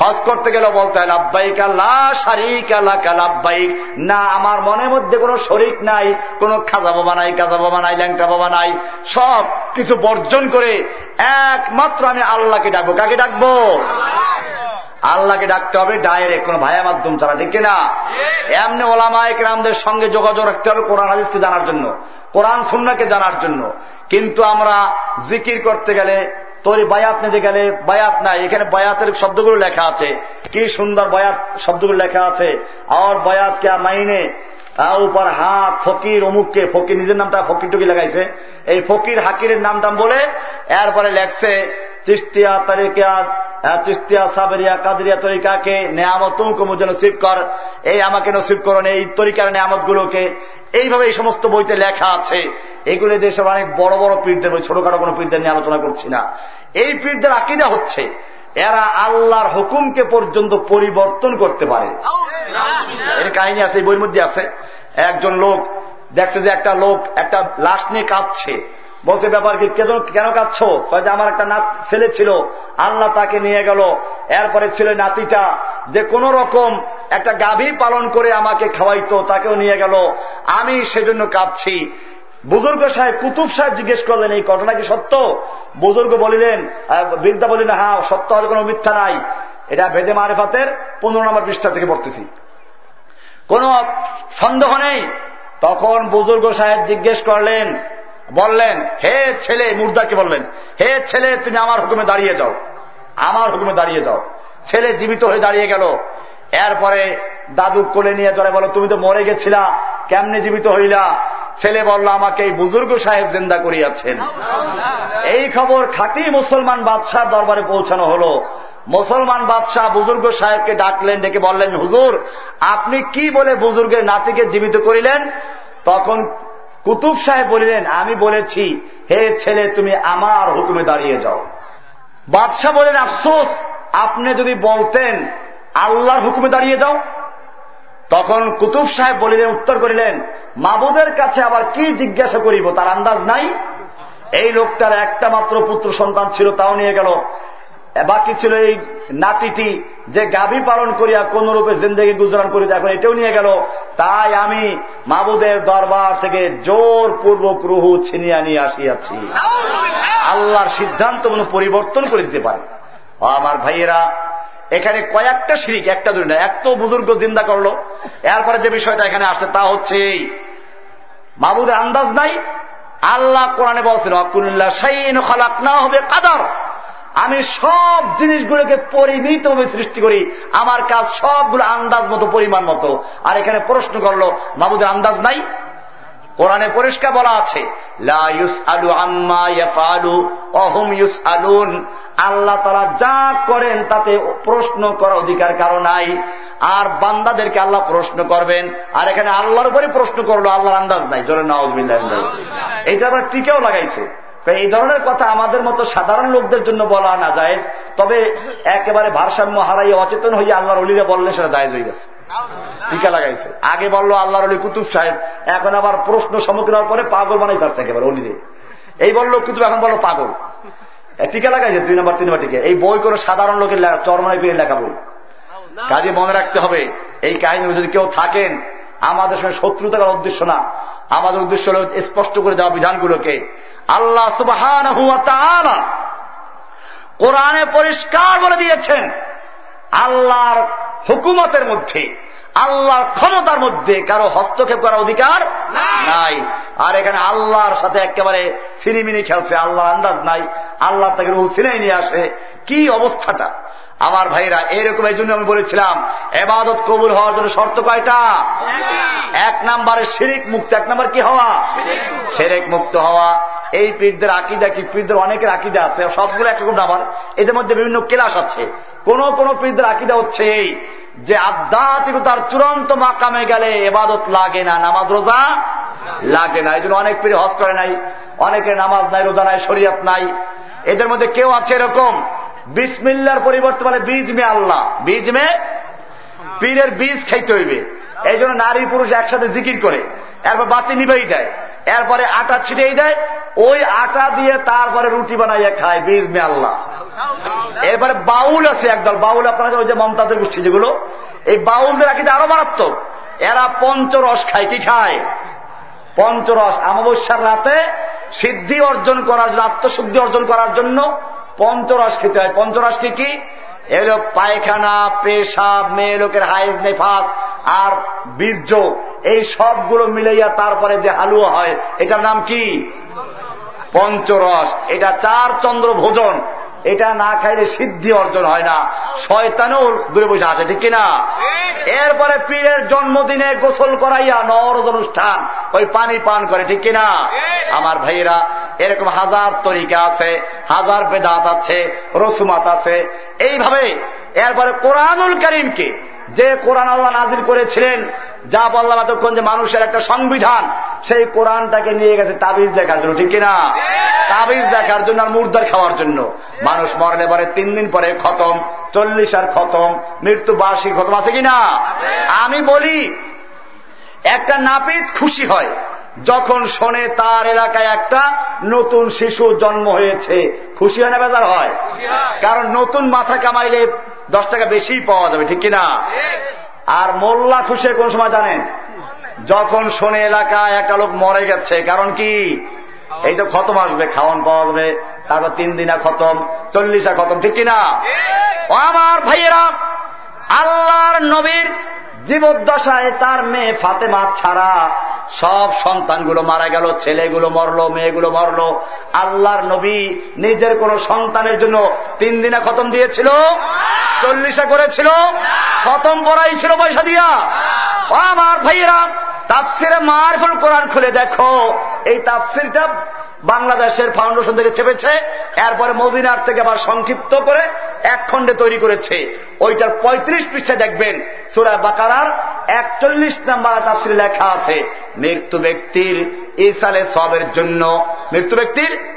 হজ করতে গেলে বলতে হয় লাভবাইক আল্লাহ লাভবাইক না, আমার মনের মধ্যে কোনো শরিক নাই, কোনো খাজা বাবা নাই কাজা বাবা নাই, ল্যাংটা বাবা নাই। সব কিছু বর্জন করে একমাত্র আমি আল্লাহকে ডাকবো। কাকে ডাকবো? আল্লাহকে ডাকতে হবে ডাইরেক্ট। কোন ভাইয়া মাধ্যম ছাড়া, ঠিক না এমনি ওলামায়ক রামদের সঙ্গে যোগাযোগ রাখতে হবে কোরআন হাদিসকে জানার জন্য, কোরআন সুন্নাকে জানার জন্য। কিন্তু আমরা জিকির করতে গেলে তোর বায়াত নিতে গেলে বায়াত নাই, এখানে বায়াতের শব্দগুলো লেখা আছে। কি সুন্দর বায়াত শব্দগুলো লেখা আছে। আর বায়াত কে মাইনে উপর হাত, ফকির, অমুককে, ফকির, নিজের নামটা ফকির টুকি লাগাইছে। এই ফকির হাকিরের নাম টাম বলে, এরপরে লেখছে, চিস্তিয়া তারিকা চিস্তিয়া, সাবেরিয়া, কাদরিয়া তরিকাকে নেয়ামত যেন নসিব কর। এই আমাকে নসিব করুন এই তরিকার নেয়ামত গুলোকে এইভাবে এই সমস্ত বইতে লেখা আছে। এগুলো দেশের অনেক বড় বড় পীরদের বই, ছোটখাটো কোনো পীরদের নিয়ে আলোচনা করছি না। এই পীরদের আকিদা হচ্ছে, এরা আল্লাহর হুকুমকে পর্যন্ত পরিবর্তন করতে পারে। এর কাহিনী আছে, এই বইয়ের মধ্যে আছে। একজন লোক, দেখছে যে একটা লোক একটা লাশ নিয়ে কাঁদছে। বলছে ব্যাপার কি কেন কাঁদছ? যে, আমার একটা নাত ছেলে ছিল। আল্লাহ তাকে নিয়ে গেল। এরপরে ছেলে নাতিটা যে কোন রকম একটা গাভী পালন করে আমাকে খাওয়াইতো, তাকেও নিয়ে গেল। আমি সেজন্য কাঁদছি। বুজুর্গ সাহেব, কুতুব সাহেব জিজ্ঞেস করলেন, এই ঘটনা কি সত্য? বুজুর্গ বলিলেন বিদ্যা বলিলেন হ্যাঁ সত্য হলে কোনো মিথ্যা নাই। এটা ভেদে মারেফাতের পনেরো নম্বর পৃষ্ঠা থেকে পড়তেছি। কোন সন্দেহ নেই। তখন বুজুর্গ সাহেব জিজ্ঞেস করলেন বললেন হে ছেলে মুর্দাকে বললেন হে ছেলে তুমি আমার হুকুমে দাঁড়িয়ে যাও। আমার হুকুমে দাঁড়িয়ে যাও। ছেলে জীবিত হয়ে দাঁড়িয়ে গেল। এরপরে দাদু কোলে নিয়ে ধরে বলো তুমি তো মরে গেছিলা কেমনে জীবিত হইলা? ছেলে বলল আমাকে এই বুজুর্গ সাহেব জেন্দা করিয়াছেন। এই খবর খাঁটি মুসলমান বাদশাহ দরবারে পৌঁছানো হলো। মুসলমান বাদশাহ বুজুর্গ সাহেবকে ডাকলেন ডেকে বললেন হুজুর আপনি কি বলে বুজুর্গের নাতিকে জীবিত করিলেন? তখন কুতুব সাহেব বলিলেন, আমি বলেছি, হে ছেলে, তুমি আমার হুকুমে দাঁড়িয়ে যাও। বাদশাহ বলেন, আফসোস, আপনি যদি বলতেন, আল্লাহর হুকুমে দাঁড়িয়ে যাও। তখন কুতুব সাহেব বলিলেন, উত্তর করিলেন, মাবুদের কাছে আবার কি জিজ্ঞাসা করিব, তার আন্দাজ নাই। এই লোকটার একটা মাত্র পুত্র সন্তান ছিল, তাও নিয়ে গেল। বাকি ছিল এই নাতিটি যে গাভী পালন করিয়া কোন রূপে জিন্দগি গুজরান করি এখন এটাও নিয়ে গেল। তাই আমি মাবুদের দরবার থেকে জোর পূর্বক রুহু ছিনিয়া নিয়ে আসিয়াছি। আল্লাহর সিদ্ধান্ত কোনো পরিবর্তন করে দিতে পারে। আমার ভাইয়েরা, এখানে কয়েকটা শিরিক, একটা দুই না এত বুজুর্গ জিন্দা করল। এরপরে যে বিষয়টা এখানে আসছে তা হচ্ছে এই। মাবুদের আন্দাজ নাই। আল্লাহ কোরআনে বলছেন, অকুল্লা সাইন খালাক না হবে কাদার আমি সব জিনিসগুলোকে পরিমিতভাবে সৃষ্টি করি। আমার কাজ সবগুলো আন্দাজ মতো পরিমাণ মতো। আর এখানে প্রশ্ন করল মাবুদের আন্দাজ নাই? কোরআনে পরিষ্কার বলা আছে আল্লাহ তারা যা করেন তাতে প্রশ্ন করার অধিকার কারও নাই। আর বান্দাদেরকে আল্লাহ প্রশ্ন করবেন। আর এখানে আল্লাহর উপরে প্রশ্ন করল আল্লাহর আন্দাজ নাই। জোরে নওয়াজ এইটা আবার টিকেও লাগাইছে। এই ধরনের কথা আমাদের মতো সাধারণ লোকদের জন্য বলা না যায় তবে একেবারে ভারসাম্য হারাই অচেতন হয়ে আল্লাহর অলিরা বললে সেটা দায় হয়ে গেছে। টিকা লাগাইছে। আগে বলল আল্লাহর অলি কুতুব সাহেব, এখন আবার প্রশ্ন সম্মুখীন হওয়ার পরে পাগল বানাই থাকছে একেবারে অলিরে। এই বলল কুতুব, এখন বলো পাগল। টিকা লাগাইছে, দুই নম্বর, তিন নম্বর টিকা। এই বই করে সাধারণ লোকের চরমায় পেয়ে লেখা বই। কাজে মনে রাখতে হবে, এই কাহিনী যদি কেউ থাকেন, আমাদের সঙ্গে শত্রুতা করার উদ্দেশ্য না। আমাদের উদ্দেশ্য হল স্পষ্ট করে দেওয়া বিধানগুলোকে। আল্লাহ সুবাহান কোরআনে পরিষ্কার বলে দিয়েছেন আল্লাহর হুকুমতের মধ্যে আল্লাহর ক্ষমতার মধ্যে কারও হস্তক্ষেপ করার অধিকার নাই। আর এখানে আল্লাহর সাথে একেবারে সিনিমিনি খেলছে আল্লাহর আন্দাজ নাই আল্লাহ তাকে রুহ সিনাই নিয়ে আসে। কি অবস্থাটা? আমার ভাইরা, এরকম এই জন্য আমি বলেছিলাম, এবাদত কবুল হওয়ার জন্য শর্ত কয়টা? এক নাম্বারে শিরিক মুক্ত, এক নাম্বার কি হওয়া? সেরেক মুক্ত হওয়া। এই পীরদের আকিদা কি? পীরদের অনেকের আকিদা আছে, সবগুলো একরকম নাম্বার। এদের মধ্যে বিভিন্ন ক্লাস আছে। কোন কোন পীরদের আকিদা হচ্ছে এই, যে আধ্যাত্মিকতার চূড়ান্ত মাকামে গেলে এবাদত লাগে না, নামাজ রোজা লাগে না। এই জন্য অনেক পীর হজ করে নাই, অনেকের নামাজ নাই, রোজা নাই, শরিয়াত নাই। এদের মধ্যে কেউ আছে এরকম? বিসমিল্লার পরিবর্তে বলে বীজ মে আল্লাহ। বীজ মে? পীরের বীজ খাইতে হইবে। এই জন্য নারী পুরুষ একসাথে জিকির করে। এরপর বাতি নিবেই দেয়। এরপরে আটা ছিটেই দেয়। ওই আটা দিয়ে তারপরে রুটি বানাইয়া খায় বীজ মে আল্লাহ। এরপরে বাউল আছে একদল। বাউল আপনারা ওই যে মমতাদের গোষ্ঠী যেগুলো, এই বাউলদের আকিতে আরও মারাত্মক। এরা পঞ্চরস খায়। কি খায়? পঞ্চরস। অমাবস্যার রাতে সিদ্ধি অর্জন করার জন্য, আত্মশুদ্ধি অর্জন করার জন্য পঞ্চরস খেতে হয়। পঞ্চরস কি কি? এগুলো পায়খানা পেশাব মেয়ে লোকের হাইজ নেফাস আর বীর্য। এই সবগুলো মিলাইয়া তারপরে যে হালুয়া হয় এটার নাম কি? পঞ্চরস এটা চার চন্দ্র ভোজন। এটা না খাইলে সিদ্ধি অর্জন হয় না। শয়তানেও দূরে বসে আসে ঠিক কিনা? এরপরে পীরের জন্মদিনে গোসল করাইয়া নরজ অনুষ্ঠান ওই পানি পান করে ঠিক কিনা? আমার ভাইয়েরা এরকম হাজার তরিকা আছে, হাজার বেদাত আছে, রসুমাত আছে। এইভাবে এরপরে কোরআনুল করিমকে, যে কোরআন আল্লাহ নাজির করেছিলেন, যা বললাম এতক্ষণ যে মানুষের একটা সংবিধান, সেই কোরআনটাকে নিয়ে গেছে তাবিজ দেখার জন্য, ঠিক কিনা? তাবিজ দেখার জন্য আর মুর্দার খাওয়ার জন্য। মানুষ মরণে পরে তিন দিন পরে খতম, চল্লিশ আর খতম, মৃত্যু বার্ষিক খতম আছে কিনা? আমি বলি, একটা নাপিত খুশি হয় যখন শোনে তার এলাকায় একটা নতুন শিশু জন্ম হয়েছে খুশি হয় না বেজার হয়? কারণ নতুন মাথা কামাইলে দশ টাকা বেশি পাওয়া যাবে ঠিক কিনা? আর মোল্লা খুশি কোন সময় জানেন? যখন শোনে এলাকায় একটা লোক মরে গেছে কারণ কি? এই তো খতম আসবে খাওয়ান পাওয়া যাবে তারপর তিন দিনা খতম চল্লিশা খতম ঠিক কিনা? আমার ভাইয়েরা আল্লাহর নবীর জীবদ্দশায় তার মেয়ে ফাতেমা ছাড়া সব সন্তানগুলো মারা গেল, ছেলেগুলো মরলো, মেয়েগুলো মরলো। আল্লাহর নবী নিজের কোন সন্তানের জন্য তিন দিনে খতম দিয়েছিল, চল্লিশে করেছিল, খতম পড়াই ছিল পয়সা দিয়া। আমার ভাইয়েরা, তাফসিরে মারফুল কোরআন খুলে দেখো। এই তাফসিরটা বাংলাদেশের ফাউন্ডেশন থেকে চেপেছে, এরপরে মদিনার থেকে আবার সংক্ষিপ্ত করে এক খণ্ডে তৈরি করেছে। ওইটার পঁয়ত্রিশ পৃষ্ঠা দেখবেন, সুরা বাকারার একচল্লিশ নাম্বার তাফসির লেখা আছে। মৃত্যু ব্যক্তির ইসালে সবের জন্য মৃত্যু ব্যক্তির?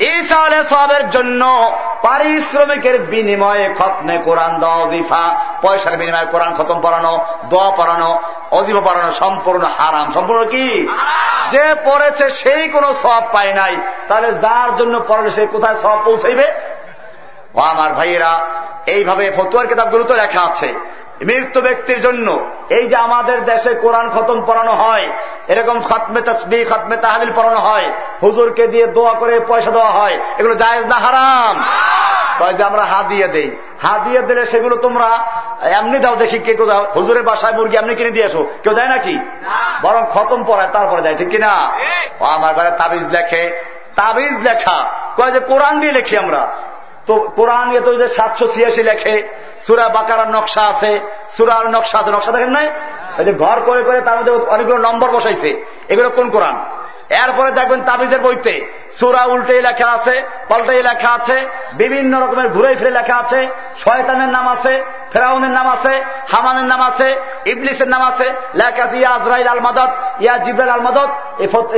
ঈসা আলে সবের জন্য পারিশ্রমিকের বিনিময়ে খতনে কোরআন অজিফা পয়সার বিনিময়ে কোরআন খতম পড়ানো দোয়া পড়ানো অজিফা পড়ানো সম্পূর্ণ হারাম। সম্পূর্ণ কি? যে পড়েছে সেই কোনো সব পায় নাই। তাহলে যার জন্য পড়ালে সে কোথায় সব পৌঁছাইবে? আমার ভাইয়েরা এইভাবে ফতুয়ার কিতাবগুলোতে লেখা আছে। মৃত্যু ব্যক্তির জন্য এই যে আমাদের দেশে কোরআন খতম পড়ানো হয় এরকম খতমে তসবি খতমে তাহাদিল পড়ানো হয় হুজুরকে দিয়ে দোয়া করে পয়সা দেওয়া হয় এগুলো জায়েজ না হারাম? যে আমরা হা দিয়ে দেই। হা দিয়ে দিলে সেগুলো তোমরা এমনি দাও দেখি কে কোথাও হুজুরের বাসায় মুরগি এমনি কিনে দিয়ে আসো। কেউ দেয় নাকি? বরং খতম পড়ায় তারপরে দেয় ঠিক কিনা? আমার ঘরে তাবিজ লেখে তাবিজ লেখা। কয় যে কোরআন দিয়ে লেখি আমরা। তো কোরআন তো যে সাতশো ছিয়াশি লেখে, সুরা বাকারার নকশা আছে সুরার নকশা আছে, নকশা দেখেন নাই? ওই ঘর করে করে তার মধ্যে অনেকগুলো নম্বর বসাইছে। এগুলো কোন কোরআন? এরপরে দেখবেন তাবিজের বইতে সুরা উল্টে লেখা আছে পাল্টে লেখা আছে, বিভিন্ন রকমের ঘুরে ফিরে লেখা আছে, শয়তানের নাম আছে, ফেরাউনের নাম আছে, হামানের নাম আছে, ইবলিসের নাম আছে, লেখা আছে, ইয়া আজরাইল আল মাদত ইয়া জিব্রাইল আল মাদত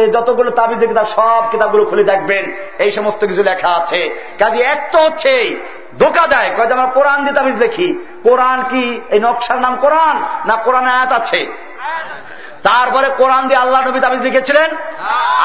এই যতগুলো তাবিজের কিতাব সব কিতাবগুলো খুলে দেখবেন, এই সমস্ত কিছু লেখা আছে। কাজে একটা হচ্ছে ধোকা দেয়, কয়ে আমরা কোরআন দিয়ে তাবিজ দেখি, কোরআন কি এই নকশার নাম কোরআন, না কোরআন আয়াত আছে? তারপরে কোরআন দিয়ে আল্লাহ নবী তাবিজ লিখেছিলেন?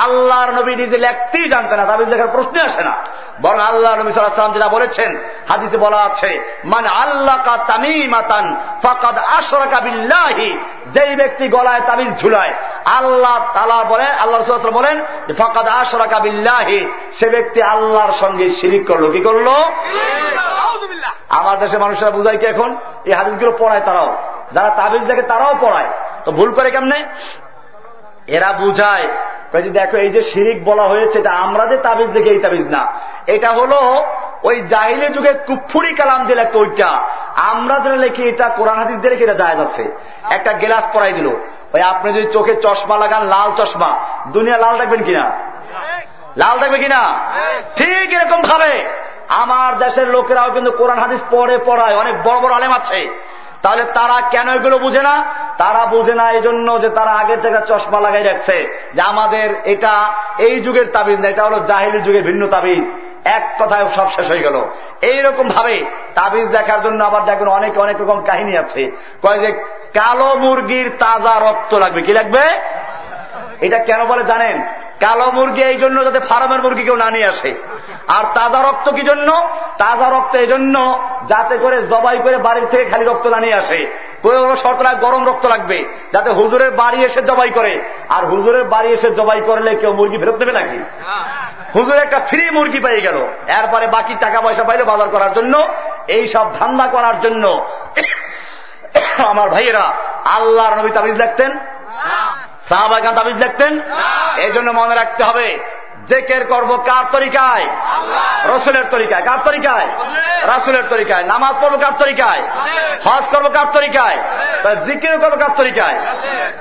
আল্লাহর নবী নিজে লেখতেই জানতেন না তাবিজ লেখার প্রশ্ন আসে না। বরং আল্লাহ নবী সাল্লাম যেটা বলেছেন হাদিসে বলা আছে মানে আল্লাহ কা তামিমাতান ফাকাদ আশরাকা বিল্লাহি যেই ব্যক্তি গলায় তাবিজ ঝুলায় আল্লাহ তালা বলেন আল্লাহ রসুল বলেন ফাকাদ আশরাকা বিল্লাহি সে ব্যক্তি আল্লাহর সঙ্গে শিরিক করল। কি করল? আমার দেশের মানুষরা বুঝায় কি এখন? এই হাদিসগুলো পড়ায় তারাও। যারা তাবিজ দেখে তারাও পড়ায়। তো ভুল করে কেমনে? এরা বুঝায়। যে দেখো, এই যে শিরিক বলা হয়েছে, এটা আমরা যে তাবিজ দেখে, এই তাবিজ না। এটা হলো ওই জাহিলি যুগে কুফুরি কালাম দিলে ওইটা। আমরা যেটা লেখি এটা কোরআন হাদিস দিয়ে এটা যায় যাচ্ছে একটা গেলাস পরাই দিল। ওই আপনি যদি চোখে চশমা লাগান, লাল চশমা, দুনিয়া লাল দেখবেন কিনা? লাল থাকবে কিনা? ঠিক এরকম ভাবে। আমার দেশের লোকেরাও কিন্তু কোরআন হাদিস পড়ে, পড়ায়। অনেক বড় বড় আলেম আছে। তাহলে তারা কেন এগুলো বুঝে না? তারা বুঝে না এই জন্য যে তারা আগে থেকে চশমা লাগাই রাখছে। যে আমাদের এটা এই যুগের তাবিজ না, এটা হলো জাহিলি যুগের ভিন্ন তাবিজ। এক কথায় সব শেষ হয়ে গেল। এইরকম ভাবে তাবিজ দেখার জন্য আবার দেখুন অনেক অনেক রকম কাহিনী আছে। কয় যে কালো মুরগির তাজা রক্ত লাগবে। কি লাগবে? এটা কেন বলে জানেন? কালো মুরগি এই জন্য যাতে ফার্মের মুরগি কেউ না নিয়ে আসে। আর তাজা রক্ত কি জন্য? তাজা রক্ত এই জন্য যাতে করে জবাই করে বাড়ির থেকে খালি রক্ত না নিয়ে আসে। কোনো শর্ত লাগে, গরম রক্ত লাগবে। যাতে হুজুরের বাড়ি এসে জবাই করে। আর হুজুরের বাড়ি এসে জবাই করলে কেউ মুরগি ফেরত দেবে নাকি? হুজুর একটা ফ্রি মুরগি পেয়ে গেল। এরপরে বাকি টাকা পয়সা পাইলে বাজার করার জন্য। এই সব ধান্দা করার জন্য *coughs* আমার ভাইয়েরা, আল্লাহর নবী তাবিজ লিখতেন। সাহাবাগান তাবিজ লিখতেন এই জন্য মনে রাখতে হবে জেকের করব কার তরিকায়? রসুলের তরিকায়। কার তরিকায়? রাসুলের। তরিকায়। নামাজ পড়ব কার তরিকায়? হজ করব কার তরিকায়? জিকির করব কার তরিকায়?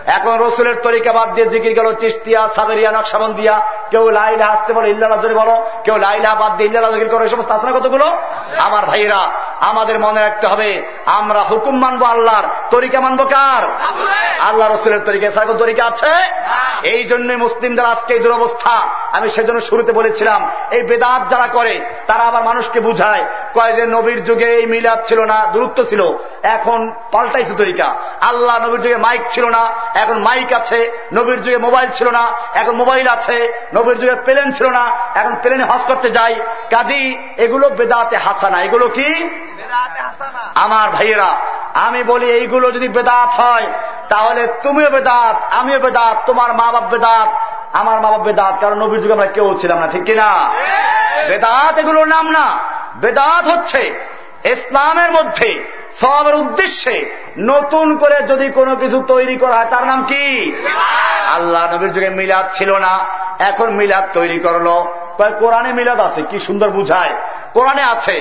এখন রসুলের তরিকা বাদ দিয়ে জিকির গেল চিস্তিয়া সাবেরিয়া নকশাবন দিয়া কেউ লাইলা আসতে বলো ইল্লা জোরে বলো। কেউ লাইলা বাদ দিয়ে ইল্লা জিকির করো এই সমস্ত আসনা কতগুলো? আমার ভাইরা আমাদের মনে রাখতে হবে, আমরা হুকুম মানবো আল্লাহর, তরিকা মানবো কার? আল্লাহ রসুলের তরিকা সার্ক তরিকা আছে? এই জন্যই মুসলিমদের আজকে এই দুরবস্থা। আমি সেজন্য শুরুতে বলেছিলাম, এই বেদাত যারা করে, তারা আবার মানুষকে বুঝায়, কয় যে নবীর যুগে এই মিলাদ ছিল না, দূরত্ব ছিল। এখন পাল্টাইছে তরিকা। আল্লাহ নবীর যুগে মাইক ছিল না, এখন মাইক আছে। নবীর যুগে মোবাইল ছিল না, এখন মোবাইল আছে। নবীর যুগে প্লেন ছিল না, এখন প্লেনে হজ করতে যাই। কাজী এগুলো বেদাতে হাসানা। এগুলো কি? আমার ভাইয়েরা, আমি বলি এইগুলো যদি বেদাত হয়, তাহলে তুমিও বেদাত, আমিও বেদাত, তোমার মা বাপ বেদাত, আমার মা বাপ বেদাত, কারণ নবীর যুগে আমরা কেউ ছিলাম না, ঠিক কিনা? বেদাত এগুলোর নাম না। বেদাত হচ্ছে ইসলামের মধ্যে সবের উদ্দেশ্যে নতুন করে যদি কোনো কিছু তৈরি করা হয়, তার নাম কি? আল্লাহ নবীর যুগে মিলাদ ছিল না, এখন মিলাদ তৈরি করল। কোরআনে মিলাদ আছে, কি সুন্দর বুঝায়। কোরআনে আছে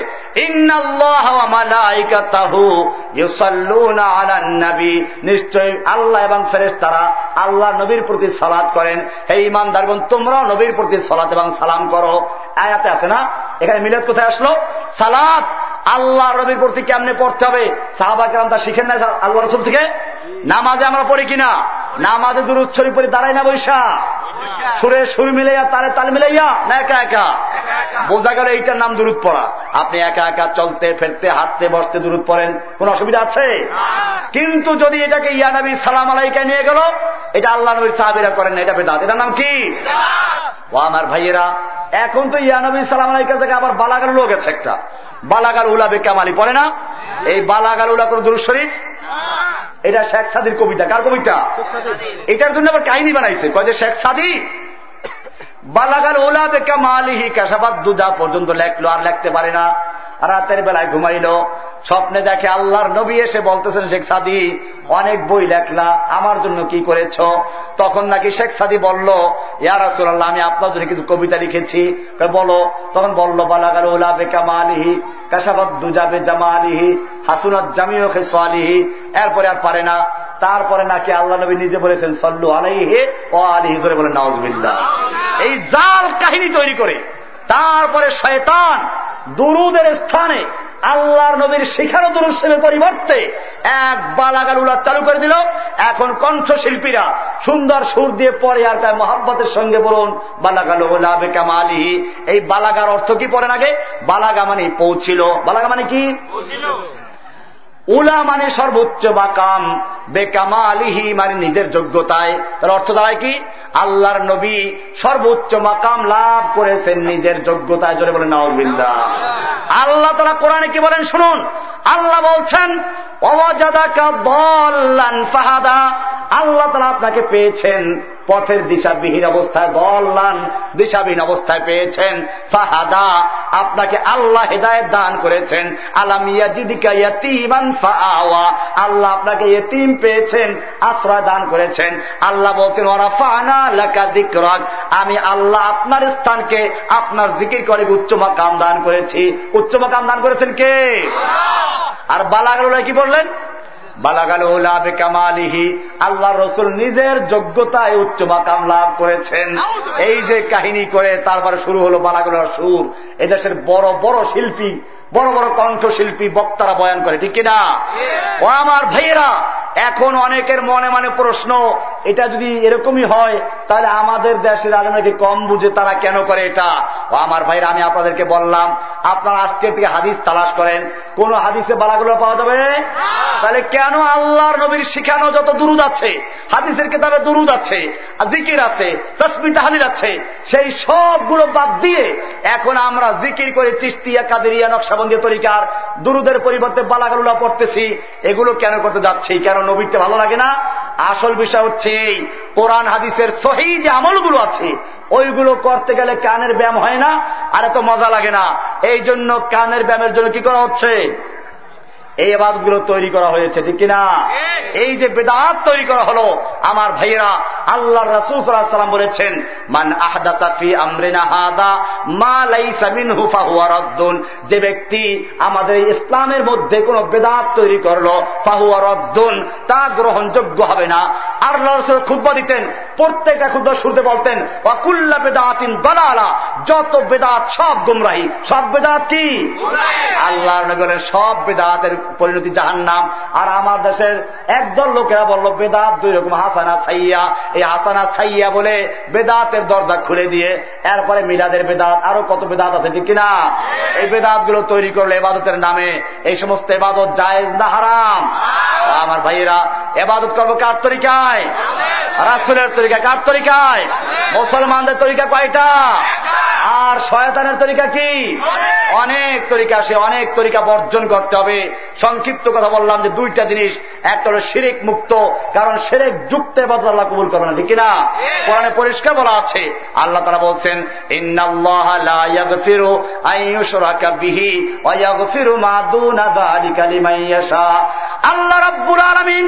নিশ্চয় আল্লাহ এবং ফেরেস তারা আল্লাহ নবীর প্রতি সালাদ করেন। হে ইমানদারগণ তোমরাও নবীর প্রতি সালাদ এবং সালাম করো। আয়াতে আছে না? এখানে মিলাদ কোথায় আসলো? সালাদ আল্লাহ নবীর প্রতি কেমনে পড়তে হবে? সাহাবা কেরাম তা শিখেন না আল্লাহ রসুল থেকে? নামাজে আমরা পড়ি কিনা? নামাজে দূর উচ্ছরি পড়ি, দাঁড়াই না বৈশা। সুরে সুর মিলাইয়া তারে তাল মিলাইয়া? না একা একা। বোঝা গেল এইটার নাম দূরত পড়া। আপনি একা একা চলতে ফেরতে হাঁটতে বসতে দূরত পড়েন কোন অসুবিধা আছে? কিন্তু যদি এটাকে ইয়া নবী সালাম আলাইকা নিয়ে গেল এটা আল্লাহ নবীর সাহাবিরা করেন না এটা বেদাত। এটার নাম কি? ও আমার ভাইয়েরা এখন তো ইয়ানবী সালাম আলাইকা থেকে আবার বালাগার লোক আছে একটা। বালাগার উলা বেকামালি পড়ে না? এই বালাগার উলা কোন দুরুদ শরীফ? এটা শেখ সাদির কবিতা। কার কবিতা? এটার জন্য আবার কাহিনী বানাইছে। কয় যে শেখ সাদি, বালাগাল ওলা বেকা মালিহি কাশাবাদ দুদা পর্যন্ত লেখলো, আর লেখতে পারে না। রাতের বেলায় ঘুমাইল। স্বপ্নে দেখে আল্লাহর নবী এসে বলতেছেন, শেখ সাদি, অনেক বই লেখলা, আমার জন্য কি করেছ? তখন নাকি শেখ সাদি বলল ইয়ারাসুল্লাহ আমি আপনার জন্য কিছু কবিতা লিখেছি। বলো, তখন বলল বালাগার ওলা বেকা মালিহি কাশাবাদ্দু যাবে জামালিহি, হাসুনাত জামিও খে সালিহি এরপরে আর পারে না। তারপরে নাকি আল্লাহ নবী নিজে বলেছেন, সল্লু আলাইহে ও আলী হিসেবে বলে নওয়াজবিল্লা এই জাল কাহিনী তৈরি করে, তারপরে শয়তান দুরুদের স্থানে আল্লাহর নবীর শিখার শিখানো দুরুসের পরিবর্তে এক বালাগাল উলার চালু করে দিল। এখন কণ্ঠশিল্পীরা সুন্দর সুর দিয়ে পরে আর তার মহাব্বতের সঙ্গে বলুন, বালাগাল কামালিহি। এই বালাগার অর্থ কি পড়েন আগে? বালাগা মানে পৌঁছিল। বালাগা মানে কি? উলা মানে সর্বোচ্চ বা কাম। বেকামা আলিহি মানে নিজের যোগ্যতায়। তার অর্থ দাঁড়ায় কি? আল্লাহর নবী সর্বোচ্চ মাকাম লাভ করেছেন নিজের যোগ্যতায়। জোরে বলেন নওয়াজ আল্লাহ তারা কোরআনে কি বলেন? শুনুন। আল্লাহ বলছেন ফাহাদা। আল্লাহ তারা আপনাকে পেয়েছেন পথের দিশাবিহীন অবস্থায় দল্লান দিশাবিহীন অবস্থায় পেয়েছেন। ফাহাদা আপনাকে আল্লাহ হেদায়ত দান করেছেন। আল্লাহ আপনাকে এতিম পেয়েছেন আশ্রয় দান করেছেন। আল্লাহ বলছেন ওরা ফানা লেখা দিকরাক আমি আল্লাহ আপনার স্থানকে আপনার জিকির করে উচ্চ মাকাম দান করেছি। উচ্চ মাকাম দান করেছেন কে? আর বালাগুলো কি বললেন? কামালিহি আল্লাহ রসুল নিজের যোগ্যতায় উচ্চ মাকাম লাভ করেছেন। এই যে কাহিনী করে তারপরে শুরু হলো বালাগুলোর সুর। এদেশের বড় বড় শিল্পী বড় বড় কণ্ঠশিল্পী বক্তারা বয়ান করে ঠিক কিনা? ও আমার ভাইয়েরা এখন অনেকের মনে মনে প্রশ্ন এটা যদি এরকমই হয় তাহলে আমাদের দেশের আলমকে কম বুঝে তারা কেন করে এটা? ও আমার ভাইরা আমি আপনাদেরকে বললাম আপনারা আজকের থেকে হাদিস তালাশ করেন। কোন হাদিসে বালাগুলো পাওয়া যাবে? তাহলে কেন আল্লাহর নবীর শিখানো যত দুরুদ আছে হাদিসের কেতাবে দুরুদ আছে জিকির আছে তসমি তাহালির আছে সেই সবগুলো বাদ দিয়ে এখন আমরা জিকির করে চিস্তিয়া কাদেরিয়া নকশাবন্দি তরিকার দুরুদের পরিবর্তে বালাগুলো পড়তেছি। এগুলো কেন করতে যাচ্ছি? কেন নবীরটা ভালো লাগে না? আসল বিষয় হচ্ছে এই কোরআন হাদিসের সহি যে আমলগুলো আছে, ওইগুলো করতে গেলে কানের ব্যায়াম হয় না, আর এত মজা লাগে না। এই জন্য কানের ব্যায়ামের জন্য কি করা হচ্ছে? এই আবাদগুলো তৈরি করা হয়েছে ঠিক কিনা? এই যে বেদাত তৈরি করা হলো আমার ভাইয়েরা আল্লাহ রাসুল সাল্লাম বলেছেন মান আহদাসাফি আমরিনা হাদা মা যে ব্যক্তি আমাদের ইসলামের মধ্যে কোন বেদাত তৈরি করল ফাহুয়া রদ্দুন তা গ্রহণযোগ্য হবে না। আর রসুল খুদ্া দিতেন প্রত্যেকটা ক্ষুদ্র শুরুতে বলতেন অকুল্লা বেদাতিন দলালা। যত বেদাত সব গুমরাহি সব বেদাত কি? আল্লাহ নগরের সব বেদাতের পরিণতি জাহান নাম আর আমার দেশের একদল লোকেরা বলল, বেদাত দুই রকম, হাসানা, সাইয়া। এই হাসানা, সাইয়া বলে বেদাতের দরজা খুলে দিয়ে এরপরে মিলাদের বেদাত। আরও কত বেদাত আছে, ঠিক কিনা? এই বেদাতগুলো তৈরি করলে এবাদতের নামে। এই সমস্ত এবাদত জায়েজ না হারাম? আমার ভাইয়েরা, এবাদত করব কার তরিকায়? রাসুলের তরিকা কার তরিকায়? মুসলমানদের তরিকা কয়টা? আর শয়তানের তরিকা কি? অনেক তরিকা সে অনেক তরিকা বর্জন করতে হবে। সংক্ষিপ্ত কথা বললাম যে দুইটা জিনিস। একটা হলো শিরিক মুক্ত, কারণ সেরেক যুক্ত এবার আল্লাহ কবুল করবে না, ঠিক না কোরআনে পরিষ্কার বলা আছে। আল্লাহ তারা বলছেন আল্লাহ রব্বুল আলমিন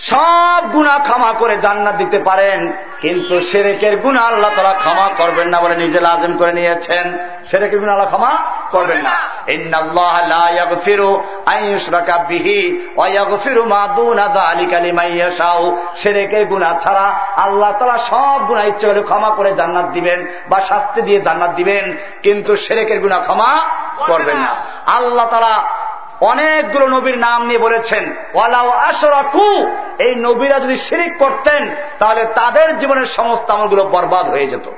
সব গুণা ক্ষমা করে জান্নাত দিতে পারেন, কিন্তু সেরেকের গুণা আল্লাহ তারা ক্ষমা করবেন না বলে নিজে লাজম করে নিয়েছেন। সেরেকের গুণা আল্লাহ ক্ষমা করবেন না। ছাড়া আল্লাহ তারা সব গুণা ইচ্ছে করে ক্ষমা করে জান্নাত দিবেন বা শাস্তি দিয়ে জান্নাত দিবেন, কিন্তু সেরেকের গুণা ক্ষমা করবেন না। আল্লাহ তারা অনেকগুলো নবীর নাম নিয়ে বলেছেন ওয়ালাও আশরাকু এই নবীরা যদি শিরিক করতেন তাহলে তাদের জীবনের সমস্ত আমলগুলো বরবাদ হয়ে যেত।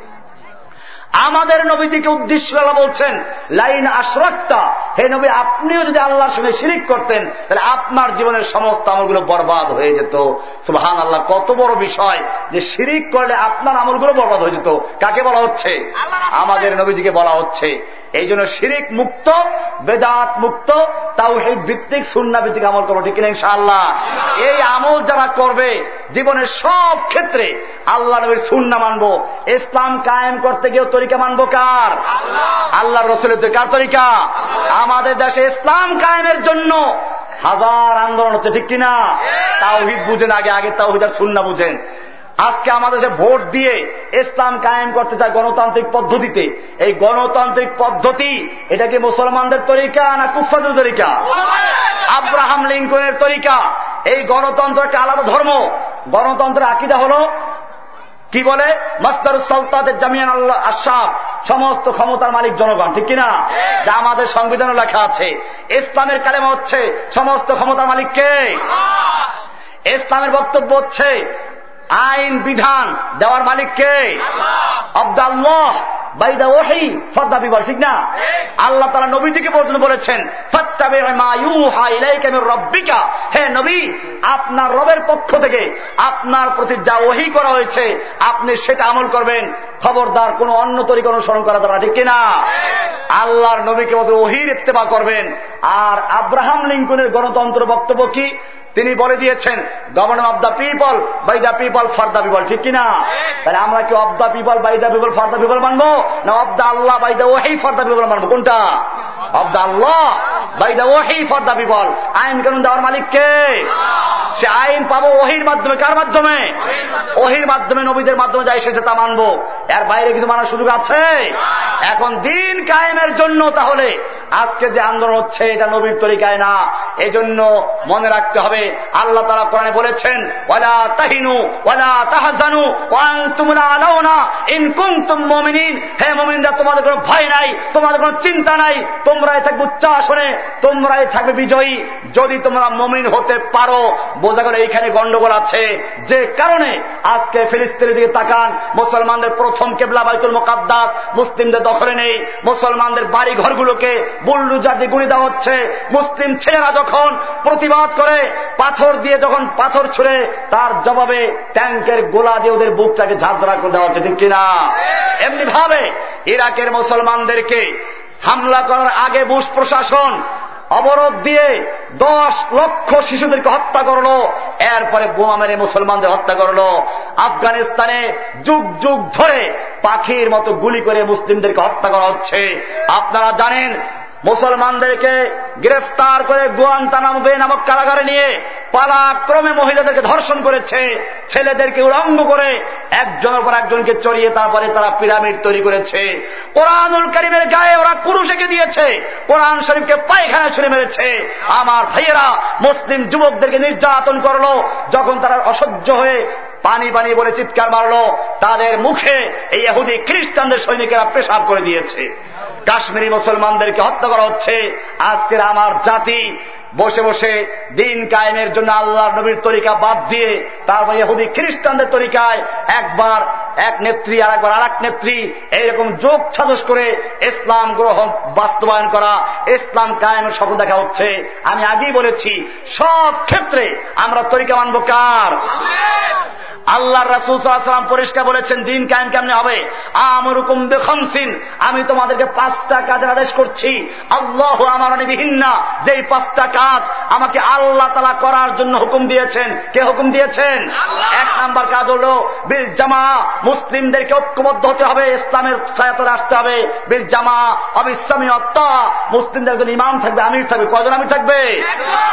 আমাদের নবীজিকে উদ্দেশ্য আল্লাহ বলছেন লাইন আশরাক্তা। হে নবী আপনিও যদি আল্লাহর সঙ্গে শিরিক করতেন তাহলে আপনার জীবনের সমস্ত আমলগুলো বরবাদ হয়ে যেত। সুহান আল্লাহ কত বড় বিষয় যে শিরিক করলে আপনার আমলগুলো বরবাদ হয়ে যেত। কাকে বলা হচ্ছে? আমাদের নবীজিকে বলা হচ্ছে। এই জন্য শিরিক মুক্ত বেদাত মুক্ত তাও এই ভিত্তিক সুন্না ভিত্তিক আমল করব ঠিক কিনা ইনশাআল্লাহ? এই আমল যারা করবে জীবনের সব ক্ষেত্রে আল্লাহ নবীর সুন্না মানবো। ইসলাম কায়েম করতে গিয়েও তরিকা মানবো কার? আল্লাহ। রসুলের কার তরিকা? আমাদের দেশে ইসলাম কায়েমের জন্য হাজার আন্দোলন হচ্ছে ঠিক কিনা? তাওহিদ বুঝেন আগে আগে তাওহিদ আর সুন্না বুঝেন। আজকে আমাদের যে ভোট দিয়ে ইসলাম কায়েম করতে চায় গণতান্ত্রিক পদ্ধতিতে। এই গণতান্ত্রিক পদ্ধতি এটা কি মুসলমানদের তরিকা না কুফাদের তরিকা? আব্রাহাম লিঙ্কনের তরিকা। এই গণতন্ত্র একটা আলাদা ধর্ম। গণতন্ত্রের আকিদা হল, কি বলে? মাস্তার সালতাদের জামিয়ান আল্লাহ আসাম সমস্ত ক্ষমতার মালিক জনগণ, ঠিক কিনা? যা আমাদের সংবিধানে লেখা আছে। ইসলামের কালেমা হচ্ছে, সমস্ত ক্ষমতার মালিককে ইসলামের বক্তব্য হচ্ছে আইন বিধান দেওয়ার মালিককে আব্দাল্লাহ বাইদা ওহি ফর্দা বিবল ঠিক না? আল্লাহ তারা নবীজিকে পর্যন্ত বলেছেন রব্বিকা। হে নবী আপনার রবের পক্ষ থেকে আপনার প্রতি যা ওহি করা হয়েছে আপনি সেটা আমল করবেন। খবরদার কোন অন্য তরিকা অনুসরণ করা যাবে ঠিক কিনা? আল্লাহর নবীকে বলতে ওহির ইত্তেবা করবেন। আর আব্রাহাম লিঙ্কনের গণতন্ত্র বক্তব্য কি? তিনি বলে দিয়েছেন governor of the people by the people for the people ঠিক কিনা? তাহলে আমরা কি of the people by the people for the people মানবো? না of the Allah by the ওহি ফর দ্য পিপল মানবো? কোনটা? Of the Allah by the ওহি ফর দ্য পিপল আইন কানুন দেওয়ার মালিক কে? সে আইন পাবো ওহির মাধ্যমে, কার মাধ্যমে? ওহির মাধ্যমে, নবীদের মাধ্যমে যা এসেছে তা মানবো। এর বাইরে কিছু মানার সুযোগ আছে? এখন দিন কায়েমের জন্য তাহলে আজকে যে আন্দোলন হচ্ছে, এটা নবীর তরিকায় না। এজন্য মনে রাখতে হবে আল্লাহ তারা কোরআনে বলেছেন, ওয়ালা তাহিনু, ওয়ালা তাহাজানু, ওয়াং তুমরা আলাও না ইনকুম তুম মমিনিন। হে মমিনরা, তোমাদের কোনো ভয় নাই, তোমাদের কোনো চিন্তা নাই, তোমরাই থাকবে উচ্চাসনে, তোমরাই থাকবে বিজয়ী। যদি তোমরা মমিন হতে পারো, বোঝা গেল এইখানে গন্ডগোল আছে। যে কারণে আজকে ফিলিস্তিনের দিকে তাকান, মুসলমানদের প্রথম কেবলা বাইতুল মোকাদ্দাস, মুসলিমদের দখলে নেই, মুসলমানদের বাড়ি ঘরগুলোকে বুল্লুজার দিয়ে গুলি দেওয়া হচ্ছে, মুসলিম ছেলেরা যখন প্রতিবাদ করে পাথর দিয়ে যখন পাথর ছুড়ে, তার জবাবে ট্যাঙ্কের গোলা দিয়ে ওদের বুকটাকে ঝাঁঝরা করে দেওয়া হচ্ছে, ঠিক কিনা? এমনি ভাবে ইরাকের মুসলমানদেরকে হামলা করার আগে বুশ প্রশাসন অবরোধ দিয়ে দশ লক্ষ শিশুদেরকে হত্যা করল, এরপরে বোমা মেরে মুসলমানদের হত্যা করল। আফগানিস্তানে যুগ যুগ ধরে পাখির মতো গুলি করে মুসলিমদেরকে হত্যা করা হচ্ছে। আপনারা জানেন মুসলমানদেরকে গ্রেফতার করে গুয়ান্তানামবে নামক কারাগারে নিয়ে পালাক্রমে মহিলাদেরকে ধর্ষণ করেছে, ছেলেদেরকে উলঙ্গ করে একজনের পর একজনকে চড়িয়ে তারপরে তারা পিরামিড তৈরি করেছে। কোরআনুল করিমের গায়ে ওরা কুরুষেকে দিয়েছে, কোরআন শরীফকে পায়খানা ছুড়ে মেরেছে। আমার ভাইয়েরা, মুসলিম যুবকদেরকে নির্যাতন করল, যখন তারা অসহ্য হয়ে পানি পানি বলে চিৎকার মারলো, তাদের মুখে এই এহুদি খ্রিস্টানদের সৈনিকেরা পেশাব করে দিয়েছে। কাশ্মীরি মুসলমানদেরকে হত্যা করা হচ্ছে। আজকের আমার জাতি বসে বসে দিন কায়েমের জন্য আল্লাহ নবীর তরিকা বাদ দিয়ে তারপর ইহুদি খ্রিস্টানদের তরিকায় একবার এক নেত্রী আর একবার আর এক নেত্রী এইরকম যোগ সাজস করে ইসলাম গ্রহণ বাস্তবায়ন করা, ইসলাম কায়েমের স্বপ্ন দেখা হচ্ছে। আমি আগেই বলেছি, সব ক্ষেত্রে আমরা তরিকা মানব কার? আল্লাহ রাসুলাম পরিষ্কার বলেছেন দিন কায়েম কেমনে হবে? আমরুকুম বেখমসিন আমি তোমাদেরকে পাঁচটা কাজের আদেশ করছি। আল্লাহ আমার অনিবিহীন না যেই পাঁচটা কাজ আমাকে আল্লাহ তালা করার জন্য হুকুম দিয়েছেন। কে হুকুম দিয়েছেন? এক নাম্বার কাজ হল বিল জামা মুসলিমদেরকে ঐক্যবদ্ধ হতে হবে ইসলামের ছায়াতলে আসতে হবে। বিল জামা অবিশ্রামী অত্তা মুসলিমদের একজন ইমাম থাকবে আমির থাকবে। কজন আমির থাকবে?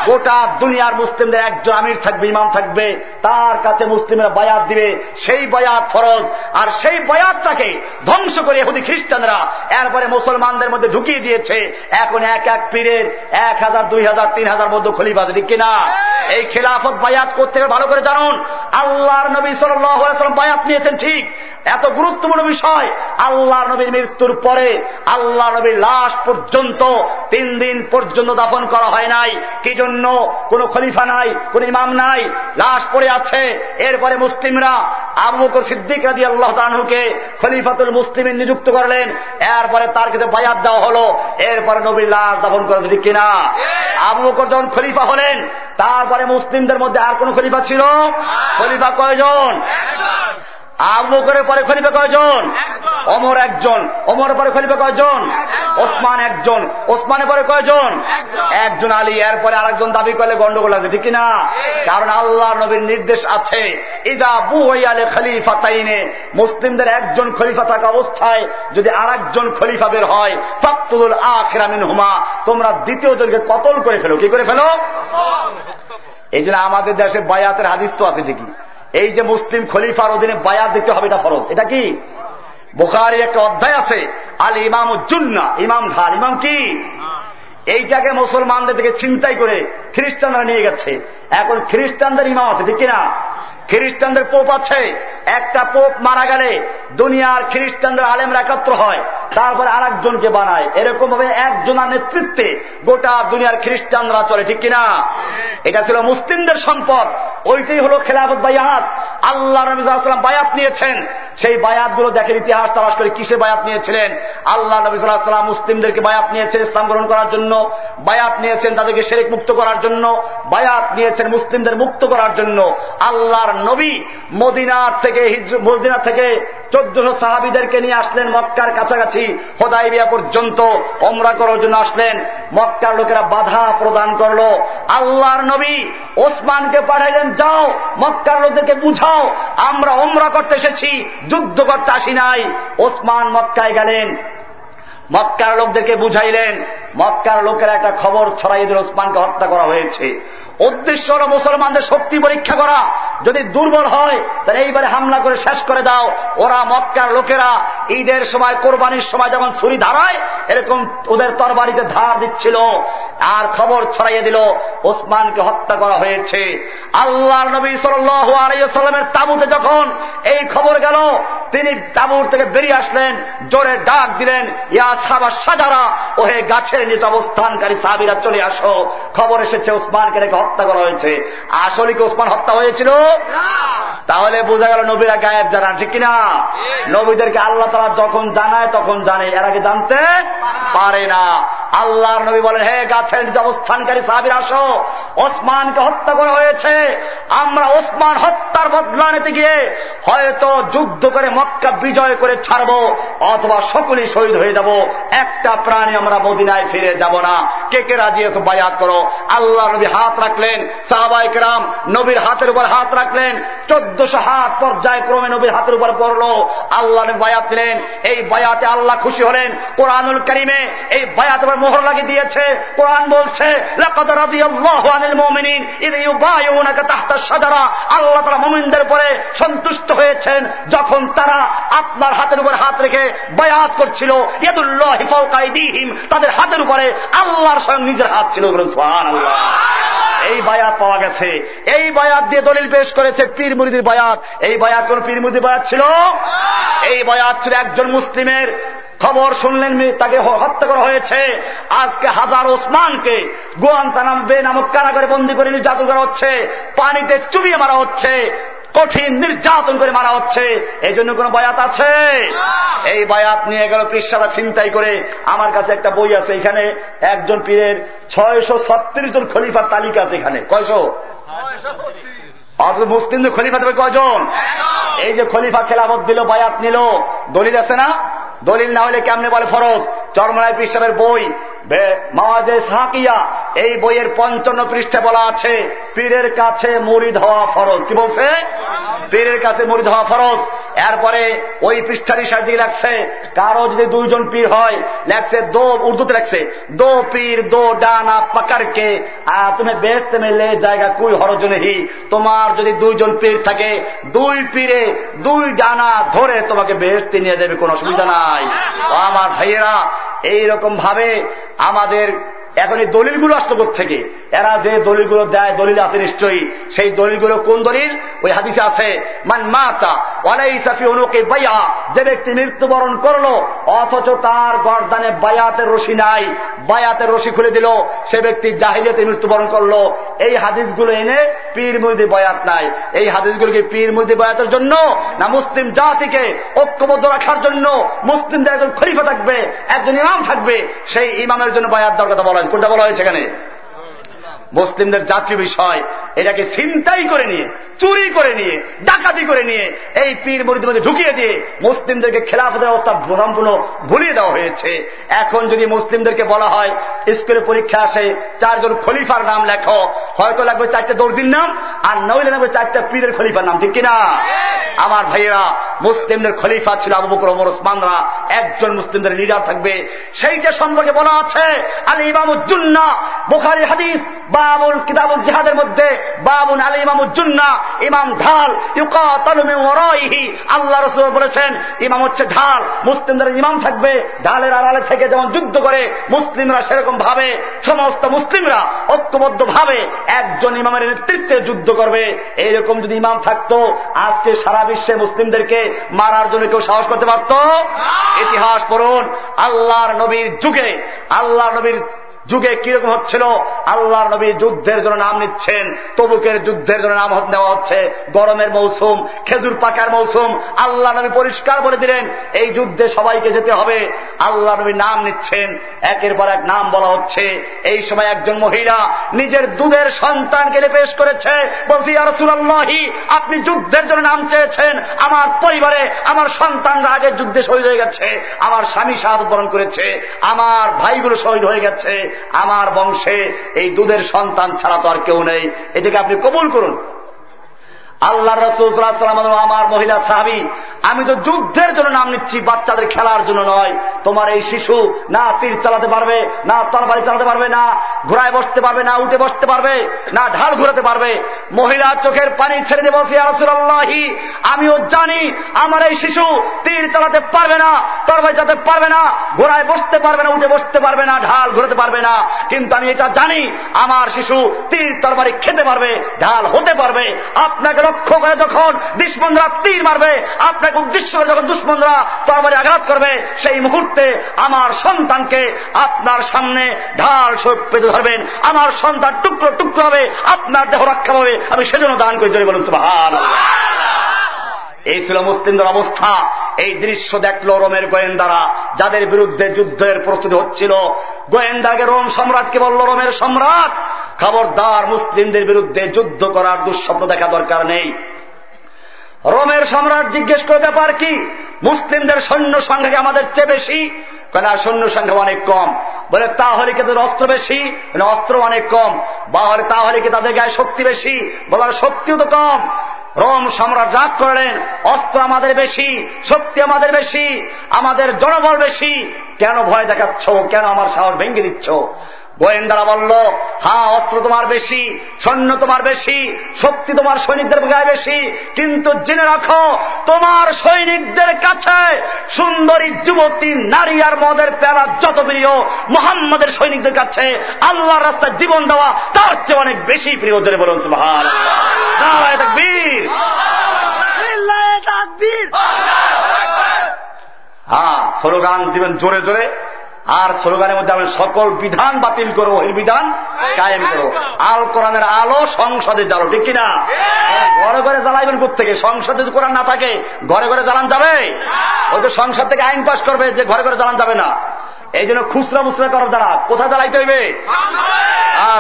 গোটা দুনিয়ার মুসলিমদের একজন আমির থাকবে ইমাম থাকবে। তার কাছে মুসলিমরা বয়াত দিবে সেই বয়াত ফরজ। আর সেই বয়াতটাকে ধ্বংস করে এহুদি খ্রিস্টানরা এরপরে মুসলমানদের মধ্যে ঢুকিয়ে দিয়েছে। এখন এক এক পীরের এক হাজার দুই হাজার তিন হাজার মধ্যে খলিফা ঠিক কিনা? এই খেলাফত বায়াত করতে ভালো করে জানুন। আল্লাহর নবী সাল্লাম বায়াত নিয়েছেন ঠিক। এত গুরুত্বপূর্ণ বিষয়। আল্লাহ নবীর মৃত্যুর পরে আল্লাহ নবীর লাশ পর্যন্ত তিন দিন পর্যন্ত দাফন করা হয় নাই। কি জন্য? কোন খলিফা নাই কোন ইমাম নাই। লাশ পড়ে আছে। এরপরে মুসলিমরা আবু বকর সিদ্দিক রাজি আল্লাহ তানহুকে খলিফাতুল মুসলিম নিযুক্ত করলেন। এরপরে তার কাছে বায়াত দেওয়া হলো। এরপরে নবীর লাশ দাফন করা ঠিক কিনা? আবু বকর যখন খলিফা হলেন, তারপরে মুসলিমদের মধ্যে আর কোন খলিফা ছিল? খলিফা কয়জন? আবু করে পরে খলিফা কয়জন? অমর একজন। অমর পরে খলিফা কয়জন? ওসমান একজন। ওসমানের পরে কয়জন? একজন। আলী। এরপরে আরেকজন দাবি করলে গন্ডগোল আছে ঠিক না কারণ আল্লাহ নবীর নির্দেশ আছে ইদা বু আলে খলিফা তাইনে মুসলিমদের একজন খলিফা থাকা অবস্থায় যদি আর একজন খলিফা বের হয় ফাক্তুল আখরামিন হুমা তোমরা দ্বিতীয় জনকে কতল করে ফেলো? কি করে ফেলো? এই জন্য আমাদের দেশে বায়াতের হাদিস তো আছে ঠিকই। এই যে মুসলিম খলিফার অধীনে বায়াত দিতে হবে এটা ফরজ। এটা কি? বোখারির একটা অধ্যায় আছে, আল ইমাম উজ্জুন্না ইমাম ঢাল। ইমাম কি? এইটাকে মুসলমানদের থেকে চিন্তাই করে খ্রিস্টানরা নিয়ে গেছে। এখন খ্রিস্টানদের ইমাম আছে, ঠিক কিনা? খ্রিস্টানদের পোপ আছে। একটা পোপ মারা গেলে দুনিয়ার খ্রিস্টানদের আলেমরা একত্র হয়, তারপরে আর একজনকে বানায়। এরকম ভাবে একজনের নেতৃত্বে গোটা দুনিয়ার খ্রিস্টানরা চলে, ঠিক কিনা? এটা ছিল মুসলিমদের সম্পদ। ওইটাই হল খেলাফত বায়াত। আল্লাহ রবিজাম বায়াত নিয়েছেন। সেই বায়াতগুলো দেখেন, ইতিহাস তালাশ করে কিসে বায়াত নিয়েছিলেন? আল্লাহ নবী সাল্লাম মুসলিমদেরকে বায়াত নিয়েছেন ইসলাম গ্রহণ করার জন্য, বায়াত নিয়েছেন তাদেরকে শেরেক মুক্ত করার জন্য, বায়াত নিয়েছেন মুসলিমদের মুক্ত করার জন্য। আল্লাহর নবী মদিনার থেকে মদিনা থেকে চোদ্দশো সাহাবিদেরকে নিয়ে আসলেন মক্কার কাছাকাছি হোদাইবিয়া পর্যন্ত অমরা করার জন্য আসলেন। মক্কার লোকেরা বাধা প্রদান করল। আল্লাহর নবী ওসমানকে পাঠাইলেন, যাও, মক্কার লোকদেরকে বুঝাও, আমরা অমরা করতে এসেছি, যুদ্ধ করতে আসি নাই। ওসমান মক্কায় গেলেন। মক্কার লোকদেরকে বুঝাইলেন। মক্কার লোকের একটা খবর ছড়াই দিল, ওসমানকে হত্যা করা হয়েছে। উদ্দেশ্য হল মুসলমানদের শক্তি পরীক্ষা করা। যদি দুর্বল হয়, তাহলে এইবারে হামলা করে শেষ করে দাও। ওরা মক্কার লোকেরা ঈদের সময়, কোরবানির সময় যখন ছুরি ধারায়, এরকম ওদের তরবারিতে ধার দিচ্ছিল। আর খবর ছড়াইয়ে দিল, ওসমানকে হত্যা করা হয়েছে। আল্লাহর নবী সাল্লামের তাবুতে যখন এই খবর গেল, তিনি তাবুর থেকে বেরিয়ে আসলেন, জোরে ডাক দিলেন, ইয়া সাবা সাজারা, ওহে গাছের নিচে অবস্থানকারী সাবিরা চলে আসো। খবর এসেছে ওসমানকে রেখে হত্যা করা হয়েছে। আসলে কি ওসমান হত্যা হয়েছিল? তাহলে বোঝা গেল নবীরা গায়েব জানা ঠিক কিনা? নবীদেরকে আল্লাহ তারা যখন জানায় তখন জানে। এর আগে জানতে পারে না। আল্লাহর নবী বলেন হে গাছের নিচে অবস্থানকারী সাহাবির আসো। ওসমানকে হত্যা করা হয়েছে। আমরা ওসমান হত্যার বদলা নিতে গিয়ে হয়তো যুদ্ধ করে মক্কা বিজয় করে ছাড়ব, অথবা সকলেই শহীদ হয়ে যাব। একটা প্রাণী আমরা মদিনায় ফিরে যাব না। কে কে রাজি আছে বায়াত করো। আল্লাহ নবী হাত রাখলেন সাহাবাইক রাম নবীর হাতের উপর হাত রাখলেন, চোদ্দশো হাত পর্যায়ক্রমে নবীর হাতের উপর পড়ল। আল্লাহ বায়াত দিলেন এই বায়াতে আল্লাহ খুশি হলেন। কোরআনুল করিমে এই বায়াত মোহর লাগিয়ে দিয়েছে। কোরআন বলছে আল্লাহ পরে সন্তুষ্ট হয়েছেন যখন তারা আপনার হাতের হাত রেখে করছিল। তাদের হাতের উপরে আল্লাহর স্বয়ং নিজের হাত ছিল এই বায়াত পাওয়া গেছে। এই বায়াত দিয়ে দলিল পেশ করেছে পীর মুরিদির বায়াত। এই বায়াত কোন পীর মুরিদির বায়াত ছিল? এই বায়াত ছিল একজন মুসলিমের খবর শুনলেন তাকে হত্যা করা হয়েছে। আজকে হাজার ওসমানকে গোয়ান্তানাম বে নামক কারাগারে বন্দি করে নির্যাতন করা হচ্ছে পানিতে চুবিয়ে মারা হচ্ছে কঠিন নির্যাতন করে মারা হচ্ছে। এই জন্য কোন বয়াত আছে? এই বয়াত নিয়ে গেল পৃষ্ঠাটা চিন্তাই করে। আমার কাছে একটা বই আছে এখানে। একজন পীরের ছয়শো ছত্রিশ জন খলিফার তালিকা আছে এখানে। কয়শো? অথচ মুসলিমদের খলিফা দেবে কয়জন? এই যে খলিফা খেলাফত দিল বায়াত নিল। দলিল আছে না? দলিল না হলে কেমনে বলে ফরজ? চরমরায় পৃষ্ঠের বই। মাওয়াজে সাকিয়া এই বইয়ের পঞ্চান্ন পৃষ্ঠে বলা আছে পীরের কাছে মুড়ি হওয়া ফরজ। কি বলছে? পীরের কাছে মুড়ি হওয়া ফরজ। এরপরে ওই পৃষ্ঠার ইসার দিকে লাগছে, কারও যদি দুইজন পীর হয় লেখছে দো উর্দুতে লেখছে দো পীর, দো ডানা পাকারকে তুমি বেসতে মেলে জায়গা কুই হরজনেহি তোমার যদি দুইজন পীর থাকে, দুই পীরে দুই ডানা ধরে তোমাকে বেসতে নিয়ে যাবে, কোন অসুবিধা নাই। আমার ভাইয়েরা এইরকম ভাবে আমাদের এখন এই দলিলগুলো আসলো থেকে এরা যে দলিলগুলো দেয়, দলিল আছে নিশ্চয়ই। সেই দলিলগুলো কোন দলিল? ওই হাদিসে আছে, মান মাতা ওয়ালাই সাফি অনুকে বাইয়া যে ব্যক্তি মৃত্যুবরণ করল, অথচ তার গরদানে বায়াতের রশি নাই। বায়াতের রশি খুলে দিল, সে ব্যক্তি জাহিলিয়াতে মৃত্যুবরণ করল। এই হাদিসগুলো এনে পীর মুদি বয়াত নাই। এই হাদিসগুলোকে পীর মুদি বয়াতের জন্য? না মুসলিম জাতিকে ঐক্যবদ্ধ রাখার জন্য? মুসলিমদের একজন খরিফা থাকবে, একজন ইমাম থাকবে, সেই ইমামের জন্য বয়াত দর কথা বলা কোনটা বলা হয়েছে এখানে? মুসলিমদের জাতীয় বিষয়, এটাকে চিন্তাই করে নিয়ে, চুরি করে নিয়ে, ডাকাতি করে নিয়ে, এই পীর মরিদের মধ্যে ঢুকিয়ে দিয়ে মুসলিমদেরকে খেলাফতের অবস্থা সম্পূর্ণ ভুলিয়ে দেওয়া হয়েছে। এখন যদি মুসলিমদেরকে বলা হয়, স্কুলে পরীক্ষা আসে, চারজন খলিফার নাম লেখো, হয়তো লাগবে চারটে দর্জির নাম, আর নইলে লাগবে চারটা পীরের খলিফার নাম, ঠিক কিনা? আমার ভাইয়েরা, মুসলিমদের খলিফা ছিল আবু বকর, ওমর ওসমানরা একজন মুসলিমদের লিডার থাকবে। সেইটা সম্পর্কে বলা আছে আলী ইমামুজ্জুন্না বোখারি হাদিস বাবুল কিতাবুল জিহাদের মধ্যে বাবুন আলী ইমামুজ্জুন্না ইমাম ঢাল আল্লাহ রসুল বলেছেন, ইমাম হচ্ছে ঢাল, মুসলিমদের ইমাম থাকবে, ঢালের আড়ালে থেকে যেমন যুদ্ধ করে, মুসলিমরা সেরকম ভাবে, সমস্ত মুসলিমরা ঐক্যবদ্ধ ভাবে একজন ইমামের নেতৃত্বে যুদ্ধ করবে। এইরকম যদি ইমাম থাকতো, আজকে সারা বিশ্বে মুসলিমদেরকে মারার জন্য কেউ সাহস করতে পারত? ইতিহাস পড়ুন, আল্লাহর নবীর যুগে আল্লাহ নবীর যুগে কীরকম হচ্ছিল? আল্লাহর নবী যুদ্ধের জন্য নাম নিচ্ছেন, তবুকের যুদ্ধের জন্য নাম নেওয়া হচ্ছে, গরমের মৌসুম, খেজুর পাকার মৌসুম, আল্লাহ নবী পরিষ্কার করে দিলেন, এই যুদ্ধে সবাইকে যেতে হবে। আল্লাহ নবী নাম নিচ্ছেন, একের পর এক নাম বলা হচ্ছে। এই সময় একজন মহিলা নিজের দুধের সন্তানকে পেশ করেছে, বলছি আপনি যুদ্ধের জন্য নাম চেয়েছেন, আমার পরিবারে আমার সন্তানরা আগে যুদ্ধে শহীদ হয়ে গেছে, আমার স্বামী শাহাদ বরণ করেছে, আমার ভাইগুলো শহীদ হয়ে গেছে আমার বংশে এই দুধের সন্তান ছাড়া তো আর কেউ নেই। এটাকে আপনি কবুল করুন। আল্লাহ রসুলাম আমার মহিলা সাহাবি, আমি তো যুদ্ধের জন্য নাম নিচ্ছি, বাচ্চাদের খেলার জন্য নয়। তোমার এই শিশু না তীর চালাতে পারবে, না তরবারি চালাতে পারবে, না ঘোড়ায় বসতে পারবে, না উঠে বসতে পারবে, না ঢাল ঘুরাতে পারবে। মহিলা চোখের পানি ছেড়ে দিয়ে বলছি রসুল্লাহি আমিও জানি আমার এই শিশু তীর চালাতে পারবে না তরবারি চালাতে পারবে না, ঘোড়ায় বসতে পারবে না, উঠে বসতে পারবে না, ঢাল ঘুরাতে পারবে না। কিন্তু আমি এটা জানি, আমার শিশু তীর তরবারি খেতে পারবে, ঢাল হতে পারবে। আপনাকে লক্ষ্য করে যখন দুশ্মনরা তীর মারবে, আপনাকে উদ্দেশ্য করে যখন দুশ্মনরা তরবারি আঘাত করবে, সেই মুহূর্তে আমার সন্তানকে আপনার সামনে ঢাল সব পেতে ধরবেন। আমার সন্তান টুকরো টুকরো হবে, আপনার দেহ রক্ষা হবে আমি সেজন্য দান করে ধরে বলুন এই ছিল মুসলিমদের অবস্থা। এই দৃশ্য দেখল রোমের গোয়েন্দারা, যাদের বিরুদ্ধে যুদ্ধের প্রস্তুতি হচ্ছিল। গোয়েন্দাকে রোম সম্রাটকে বলল, রোমের সম্রাট, খবরদার মুসলিমদের বিরুদ্ধে যুদ্ধ করার দুঃস্বপ্ন দেখা দরকার নেই। রোমের সম্রাট জিজ্ঞেস করে, ব্যাপার কি? মুসলিমদের সৈন্য সংখ্যা আমাদের চেয়ে বেশি? কেন সৈন্য সংখ্যা অনেক কম? বলে, তাহলে কি তাদের অস্ত্র বেশি? অস্ত্র অনেক কম? বাহরে, তাহলে কি তাদের গায়ে শক্তি বেশি? বলার শক্তিও তো কম। রোম সম্রাট রাগ করলেন, অস্ত্র আমাদের বেশি, শক্তি আমাদের বেশি, আমাদের জনবল বেশি। কেন ভয় দেখাচ্ছ? কেন আমার সাহস ভেঙে দিচ্ছ? গোয়েন্দারা বলল, হা, অস্ত্র তোমার বেশি, সৈন্য তোমার বেশি, শক্তি তোমার সৈনিকদের গায়ে বেশি, কিন্তু জেনে রাখো, তোমার সৈনিকদের কাছে সুন্দরী যুবতী, নারী আর মদের প্যারা যত প্রিয়, মোহাম্মদের সৈনিকদের কাছে আল্লাহর রাস্তায় জীবন দেওয়া তার চেয়ে অনেক বেশি প্রিয়, জোরে বলুন সুহার হ্যাঁ স্লোগান দিবেন জোরে জোরে। আর স্লোগানের মধ্যে আমি সকল বিধান বাতিল করো ওই বিধান কায়েম করো। আল কোরআনের আলো সংসদে জ্বালো, ঠিক কিনা? ঘরে ঘরে জ্বালাইবেন থেকে সংসদে যদি কোরআন না থাকে, ঘরে ঘরে জ্বালান যাবে? ওই তো সংসদ থেকে আইন পাশ করবে যে ঘরে ঘরে জ্বালান যাবে না। এই জন্য খুচরা মুসরা করার দ্বারা কোথায় দাঁড়াইতে হইবে?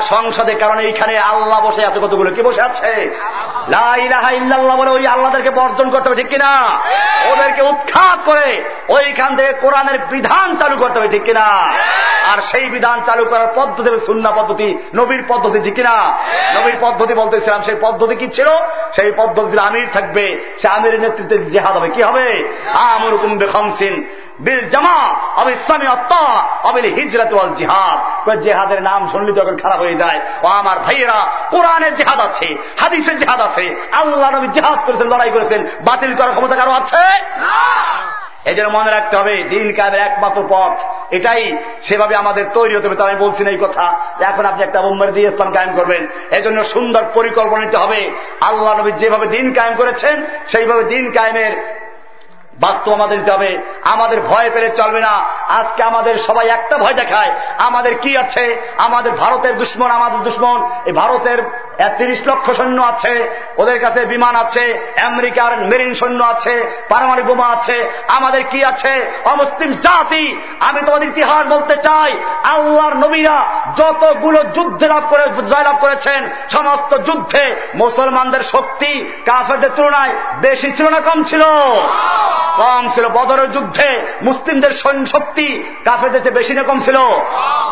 সংসদে। কারণ এইখানে আল্লাহ বসে আছে কতগুলো? কি বসে আছে? বলে ওই আল্লাহদেরকে বর্জন করতে হবে ঠিক কিনা? ওদেরকে উৎখাত করে ওইখান থেকে কোরআনের বিধান চালু করতে হবে ঠিক কিনা? আর সেই বিধান চালু করার পদ্ধতি সুন্না পদ্ধতি নবীর পদ্ধতি ঠিক কিনা? নবীর পদ্ধতি বলতেছিলাম সেই পদ্ধতি কি ছিল? সেই পদ্ধতি আমির থাকবে সে আমিরের নেতৃত্বে জেহাদ হবে কি হবে? আমর কুম্বে খমসিন বিল জামা অব ইসলামী অত্তা অবিল হিজরত ওয়াল জিহাদ। জেহাদের নাম শুনলি তখন খারাপ হয়ে যায়। ও আমার ভাইয়েরা কোরআনের জেহাদ আছে হাদিসের জেহাদ আছে। আল্লাহ নবী জেহাদ করেছেন লড়াই করেছেন। বাতিল করার ক্ষমতা কারও আছে? এই জন্য মনে রাখতে হবে দিন কায়ের একমাত্র পথ। এটাই সেভাবে আমাদের তৈরি হতে হবে আমি বলছি না এই কথা। এখন আপনি একটা উম্মের দিয়ে ইসলাম কায়েম করবেন। এজন্য সুন্দর পরিকল্পনা নিতে হবে। আল্লাহ নবী যেভাবে দিন কায়েম করেছেন সেইভাবে দিন কায়েমের বাস্তব আমাদের নিতে হবে আমাদের ভয় পেলে চলবে না। আজকে আমাদের সবাই একটা ভয় দেখায়, আমাদের কি আছে? আমাদের ভারতের দুশ্মন, আমাদের দুশ্মন। এই ভারতের তিরিশ লক্ষ সৈন্য আছে, ওদের কাছে বিমান আছে, আমেরিকার মেরিন সৈন্য আছে, পারমাণবিক বোমা আছে। আমাদের কি আছে? অমুসলিম জাতি। আমি তোমাদের ইতিহাস বলতে চাই, আল্লাহর নবীরা যতগুলো যুদ্ধে লাভ করে, জয়লাভ করেছেন, সমস্ত যুদ্ধে মুসলমানদের শক্তি কাফেরদের তুলনায় বেশি ছিল না, কম ছিল? কম ছিল বদরের যুদ্ধে মুসলিমদের সৈন্য শক্তি কাফেদের চেয়ে বেশি না কম ছিল।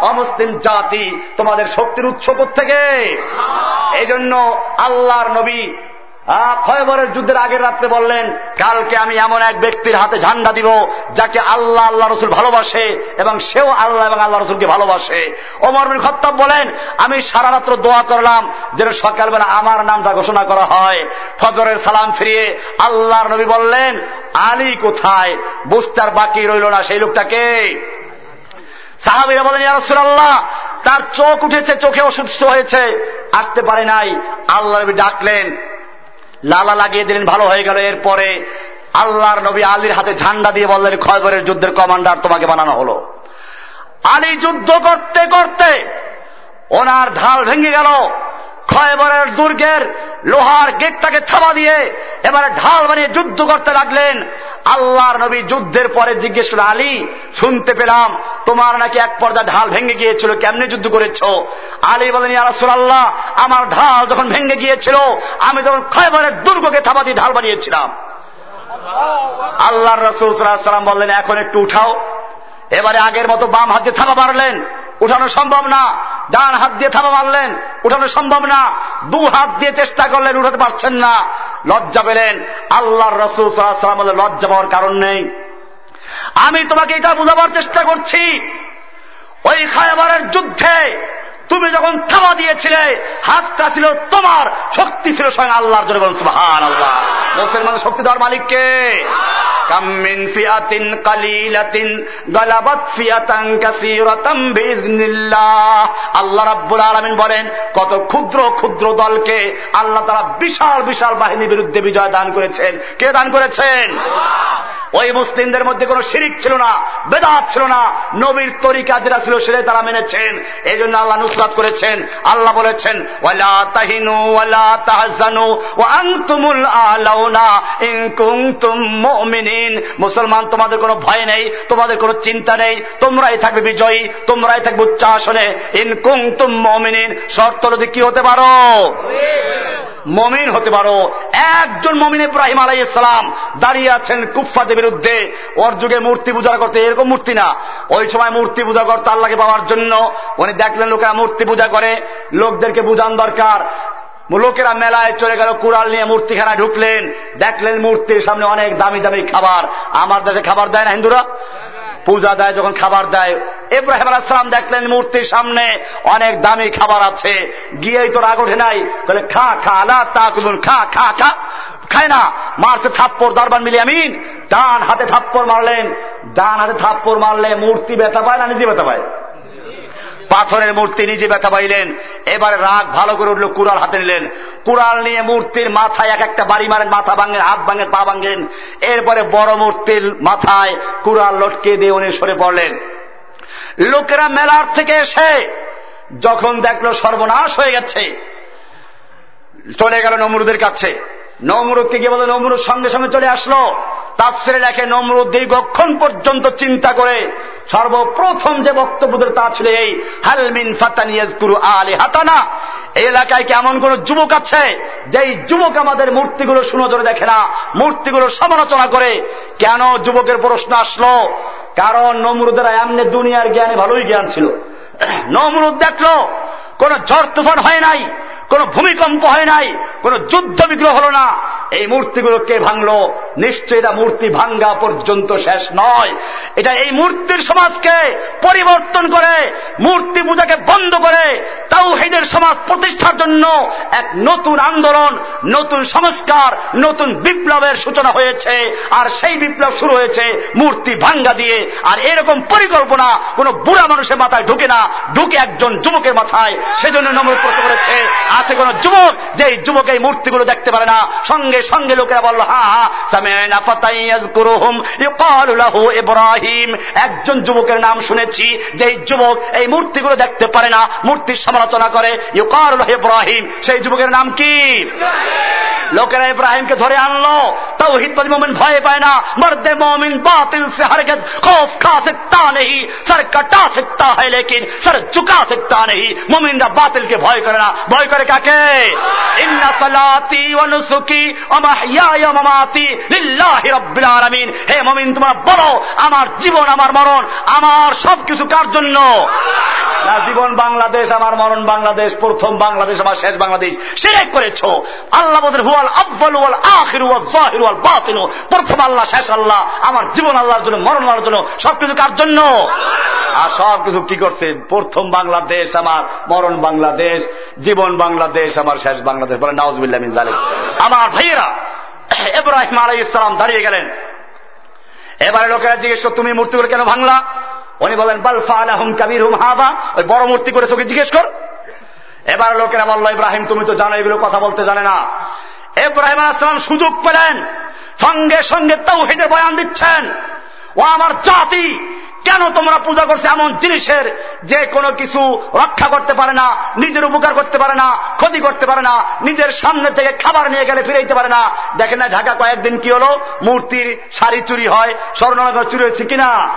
অমুসলিম জাতি তোমাদের শক্তির উৎস থেকে এই জন্য আল্লাহর নবী খয়বরের যুদ্ধের আগের রাত্রে বললেন কালকে আমি এমন এক ব্যক্তির হাতে ঝান্ডা দিব যাকে আল্লাহ আল্লাহ রসুল ভালোবাসে এবং সেও আল্লাহ এবং আল্লাহ রসুলকে ভালোবাসে। ওমর বিন খত্তাব বলেন আমি সারা রাত্র দোয়া করলাম যেন সকালবেলা আমার নামটা ঘোষণা করা হয়। ফজরের সালাম ফিরিয়ে আল্লাহর নবী বললেন আলী কোথায়? বুঝতে আর বাকি রইল না সেই লোকটাকে সাহাবিরা বলেন ইয়ারসুল্লাহ তার চোখ উঠেছে, চোখে অসুস্থ হয়েছে, আসতে পারে নাই। আল্লাহ নবী ডাকলেন, লালা লাগিয়ে দিলেন, ভালো হয়ে গেল। এরপরে আল্লাহর নবী আলীর হাতে ঝান্ডা দিয়ে বললেন, খয়বরের যুদ্ধের কমান্ডার তোমাকে বানানো হলো। আলী যুদ্ধ করতে করতে ওনার ঢাল ভেঙে গেল। খয়বরের দুর্গের লোহার গেটটাকে থাবা দিয়ে এবারে ঢাল বানিয়ে যুদ্ধ করতে লাগলেন। আল্লাহর নবী যুদ্ধের পরে জিজ্ঞেস করল আলী, শুনতে পেলাম, তোমার নাকি এক পর্দা ঢাল ভেঙে গিয়েছিল, কেমনে যুদ্ধ করেছ? আলী বলেন আল্লাহ আমার ঢাল যখন ভেঙে গিয়েছিল, আমি যখন খয়বরের দুর্গকে থাবা দিয়ে ঢাল বানিয়েছিলাম। আল্লাহর রসুল সাল্লাম বললেন, এখন একটু উঠাও। এবারে আগের মতো বাম হাত থাবা মারলেন। উঠানো সম্ভব না। ডান হাত দিয়ে থাবা মারলেন, উঠানো সম্ভব না। দু হাত দিয়ে চেষ্টা করলেন, উঠাতে পারছেন না। লজ্জা পেলেন। আল্লাহর রসুল লজ্জা পাওয়ার কারণ নেই। আমি তোমাকে এটা বোঝাবার চেষ্টা করছি। ওই খায়বারের যুদ্ধে তুমি যখন থামা দিয়েছিলে, হাতটা ছিল তোমার, শক্তি ছিল স্বয়ং আল্লাহর জন্য বলুন সুহান আল্লাহ মুসলমান শক্তি দেওয়ার মালিককে কামিন ফিয়াতিন কালিলাতিন গালাবাত ফিয়াতান কাসীরাতাম বিইজনিল্লাহ আল্লাহ রাব্বুল আলামিন বলেন, কত ক্ষুদ্র ক্ষুদ্র দলকে আল্লাহ তারা বিশাল বিশাল বাহিনীর বিরুদ্ধে বিজয় দান করেছেন। কে দান করেছেন? ওই মুসলিমদের মধ্যে কোন শিরিক ছিল না, বেদাত ছিল না, নবীর তরিকা যেটা ছিল সেটাই তারা মেনেছেন। এই জন্য আল্লাহ নুসরাত করেছেন। আল্লাহ বলেছেন, ওয়ালা তাহিনু ওয়ালা তাহজানু ও আনতুমুল আলাউনা ইন কুনতুম মুমিনিন। মুসলমান, তোমাদের কোনো ভয় নেই, তোমাদের কোনো চিন্তা নেই, তোমরাই থাকবে বিজয়ী, তোমরাই থাকবে উচ্চ আসনে ইন কুনতুম মুমিনিন শর্ত যদি কি হতে পারো? মমিন হতে পারো। একজন মমিন ইব্রাহিম আলাই ইসলাম দাঁড়িয়ে আছেন কুফাদের বিরুদ্ধে। ওর যুগে মূর্তি পূজা করতে এরকম মূর্তি না। ওই সময় মূর্তি পূজা করতে আল্লাহকে পাওয়ার জন্য। উনি দেখলেন লোকেরা মূর্তি পূজা করে, লোকদেরকে বুঝান দরকার। লোকেরা মেলায় চলে গেল, কুড়াল নিয়ে মূর্তিখানায় ঢুকলেন, দেখলেন মূর্তির সামনে অনেক দামি দামি খাবার। আমার দেশে খাবার দেয় না হিন্দুরা? পূজা দেয় যখন খাবার দেয়। ইব্রাহিম আলাহাম দেখলেন মূর্তির সামনে অনেক দামি খাবার আছে। গিয়েই তো রাগ ওঠে নাই। বলে, খা খা আলা তা কুদুন খা খা খা। খায় না, মারছে থাপ্পর দরবার মিলি আমিন। ডান হাতে থাপ্পর মারলেন, ডান হাতে থাপ্পর মারলে মূর্তি ব্যথা পায় না, নিজে ব্যথা পায়? পাথরের মূর্তি নিজে ব্যথা পাইলেন। এবারে রাগ ভালো করে উঠল কুড়াল হাতে নিলেন। কুড়াল নিয়ে মূর্তির মাথায় এক একটা বাড়ি মারেন, মাথা ভাঙেন, হাত ভাঙেন, পা ভাঙেন। এরপরে বড় মূর্তির মাথায় কুড়াল লটকে দিয়ে উনি সরে পড়লেন। লোকেরা মেলার থেকে এসে যখন দেখল সর্বনাশ হয়ে গেছে, চলে গেল নমরুদের কাছে। নমরুদকে গিয়ে বলে নমরুদ সঙ্গে সঙ্গে চলে আসলো। তাপসিরে লেখে, নমরুদ দীর্ঘক্ষণ পর্যন্ত চিন্তা করে সর্বপ্রথম যে বক্তব্য তা ছিল এই হালমিন ফাতানিয়াজ গুরু আলী হাতানা এই এলাকায় কেমন কোন যুবক আছে, যেই যুবক আমাদের মূর্তিগুলো শুনো সুনজরে দেখে না, মূর্তিগুলো সমালোচনা করে? কেন যুবকের প্রশ্ন আসলো? কারণ নমরুদের এমনি দুনিয়ার জ্ঞানে ভালোই জ্ঞান ছিল। নমরুদ দেখল, কোন ঝড় তুফান হয় নাই, কোন ভূমিকম্প হয় নাই, কোন যুদ্ধ বিগ্রহ হল না। এই মূর্তিগুলো কে ভাঙলো। নিশ্চয় এটা মূর্তি ভাঙ্গা পর্যন্ত শেষ নয়। এটা এই মূর্তির সমাজকে পরিবর্তন করে, মূর্তি পূজাকে বন্ধ করে তাও হেদের সমাজ প্রতিষ্ঠার জন্য এক নতুন আন্দোলন, নতুন সংস্কার, নতুন বিপ্লবের সূচনা হয়েছে। আর সেই বিপ্লব শুরু হয়েছে মূর্তি ভাঙ্গা দিয়ে। আর এরকম পরিকল্পনা কোন বুড়া মানুষের মাথায় ঢুকে না, ঢুকে একজন যুবকের মাথায়। সেজন্য নমর করতে করেছে, আছে কোন যুবক? যে যুবক এই মূর্তিগুলো দেখতে পারে না, সঙ্গে সঙ্গে লোকেরা বলল হা ইব্রাহিম। একজন যুবকের নাম শুনেছি যে এই যুবক এই মূর্তিগুলো দেখতে পারে না মূর্তির সমালোচনা করে ইউকারুল ইব্রাহিম। সেই যুবকের নাম কি? লোকেরা ইব্রাহিমকে ধরে আনলো। তৌহিদ মোমিন ভয় পায় না মর্দে মোমিন বাতিল সে হরগজ খোফ খা সকতা নেই সর কটা সকতা হয় লেকিন সর চুকা সকতা নেই মোমিনরা বাতিলকে ভয় করে না। ভয় করে কাকে? ইন্না সালাতি ওয়া নুসুকি হে মুমিন, তোমরা বলো, আমার জীবন, আমার মরণ, আমার সবকিছু কার জন্য? জীবন বাংলাদেশ, আমার মরণ বাংলাদেশ, প্রথম বাংলাদেশ, আমার শেষ বাংলাদেশ। সেটাই করেছ। আল্লাহ বলেন হুয়াল আব্বাল ওয়াল আখির ওয়াল জাহির ওয়াল বাতিন প্রথম আল্লাহ, শেষ আল্লাহ। আমার জীবন আল্লাহর জন্য, মরণ আল্লাহর জন্য, সবকিছু কার জন্য? আর সবকিছু কি করছে? প্রথম বাংলাদেশ, আমার মরণ বাংলাদেশ, জীবন বাংলাদেশ, আমার শেষ বাংলাদেশ। বলে জালিম আমার ভাইয়েরা এব্রাহিম আলাই ইসলাম দাঁড়িয়ে গেলেন। এবারে লোকেরা জিজ্ঞেস করো, তুমি মূর্তিগুলো কেন ভাঙলা? উনি বলেন বালফা আলাহুম কাবির হুম হাবা। ওই বড় মূর্তি করে ওকে জিজ্ঞেস কর। এবার লোকেরা বলল ইব্রাহিম তুমি তো জানো এগুলো কথা বলতে জানে না। এব্রাহিম আলাইসালাম সুযোগ পেলেন। সঙ্গে সঙ্গে তাও হেঁটে বয়ান দিচ্ছেন। ও আমার জাতি কেন তোমরা পূজা করছে এমন জিনিসের? যে কোনো কিছু রক্ষা করতে পারে না, নিজের উপকার করতে পারে না, ক্ষতি করতে পারে না, নিজের সামনে থেকে খাবার নিয়ে গেলে ফিরে পারে না। দেখেন না, ঢাকা কয়েকদিন কি হলো? মূর্তির শাড়ি চুরি হয় স্বর্ণনগর চুরি হয়েছে কিনা?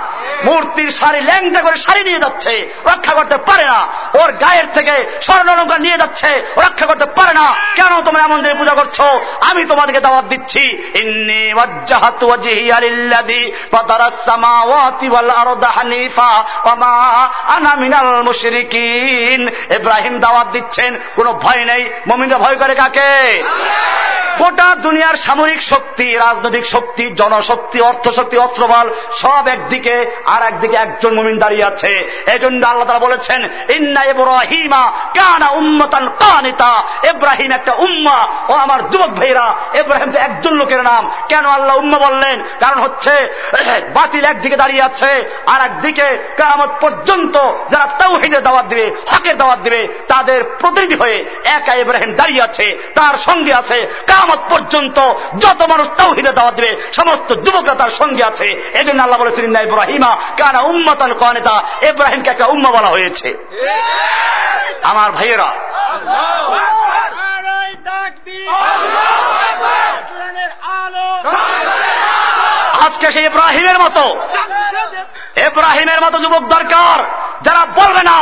মূর্তির শাড়ি ল্যাংটা করে শাড়ি নিয়ে যাচ্ছে, রক্ষা করতে পারে না। ওর গায়ের থেকে স্বর্ণলঙ্কা নিয়ে যাচ্ছে, রক্ষা করতে পারে না। কেন তোমরা এমন দিনে পূজা করছ? আমি তোমাদেরকে দাওয়াত দিচ্ছি, ইন্নি ওয়াজ্জাহাতু ওয়াজহিয়া লিল্লাযী ফাতারাস সামাওয়াতি ওয়াল আরদা। হানিফা ওয়া আনা মিনাল মুশরিকিন। ইব্রাহিম দাওয়াত দিচ্ছেন কোনো ভয় নেই। মুমিনরা ভয় করে কাকে? গোটা দুনিয়ার সামরিক শক্তি রাজনৈতিক শক্তি জনশক্তি অর্থশক্তি অস্ত্রবল সব একদিকে আর একদিকে একজন মুমিন দাঁড়িয়ে আছে। এই জন্য আল্লাহ তারা বলেছেন ইন্না ইব্রাহিমা কানা উম্মতান কানিতা। ইব্রাহিম একটা উম্মা। ও আমার যুবক ভাইরা ইব্রাহিম তো একজন লোকের নাম। কেন আল্লাহ উম্মা বললেন? কারণ হচ্ছে বাতিল একদিকে দাঁড়িয়ে আছে। আর একদিকে কামত পর্যন্ত যারা তৌহিদের দাওয়াত দিবে, হকের দাওয়াত দিবে, তাদের প্রতিনিধি হয়ে একা ইব্রাহিম দাঁড়িয়ে আছে, তার সঙ্গে আছে কামত পর্যন্ত যত মানুষ তৌহিদের দাওয়াত দিবে, সমস্ত যুবকরা তার সঙ্গে আছে। এই জন্য আল্লাহ বলেছিলেন না ইব্রাহিমা কানা উম্মতান কনেতা। ইব্রাহিমকে একটা উম্মা বলা হয়েছে। আমার ভাইয়েরা, আজকে সেই ইব্রাহিমের মতো ইব্রাহিমের মতো যুবক দরকার যারা বলবে না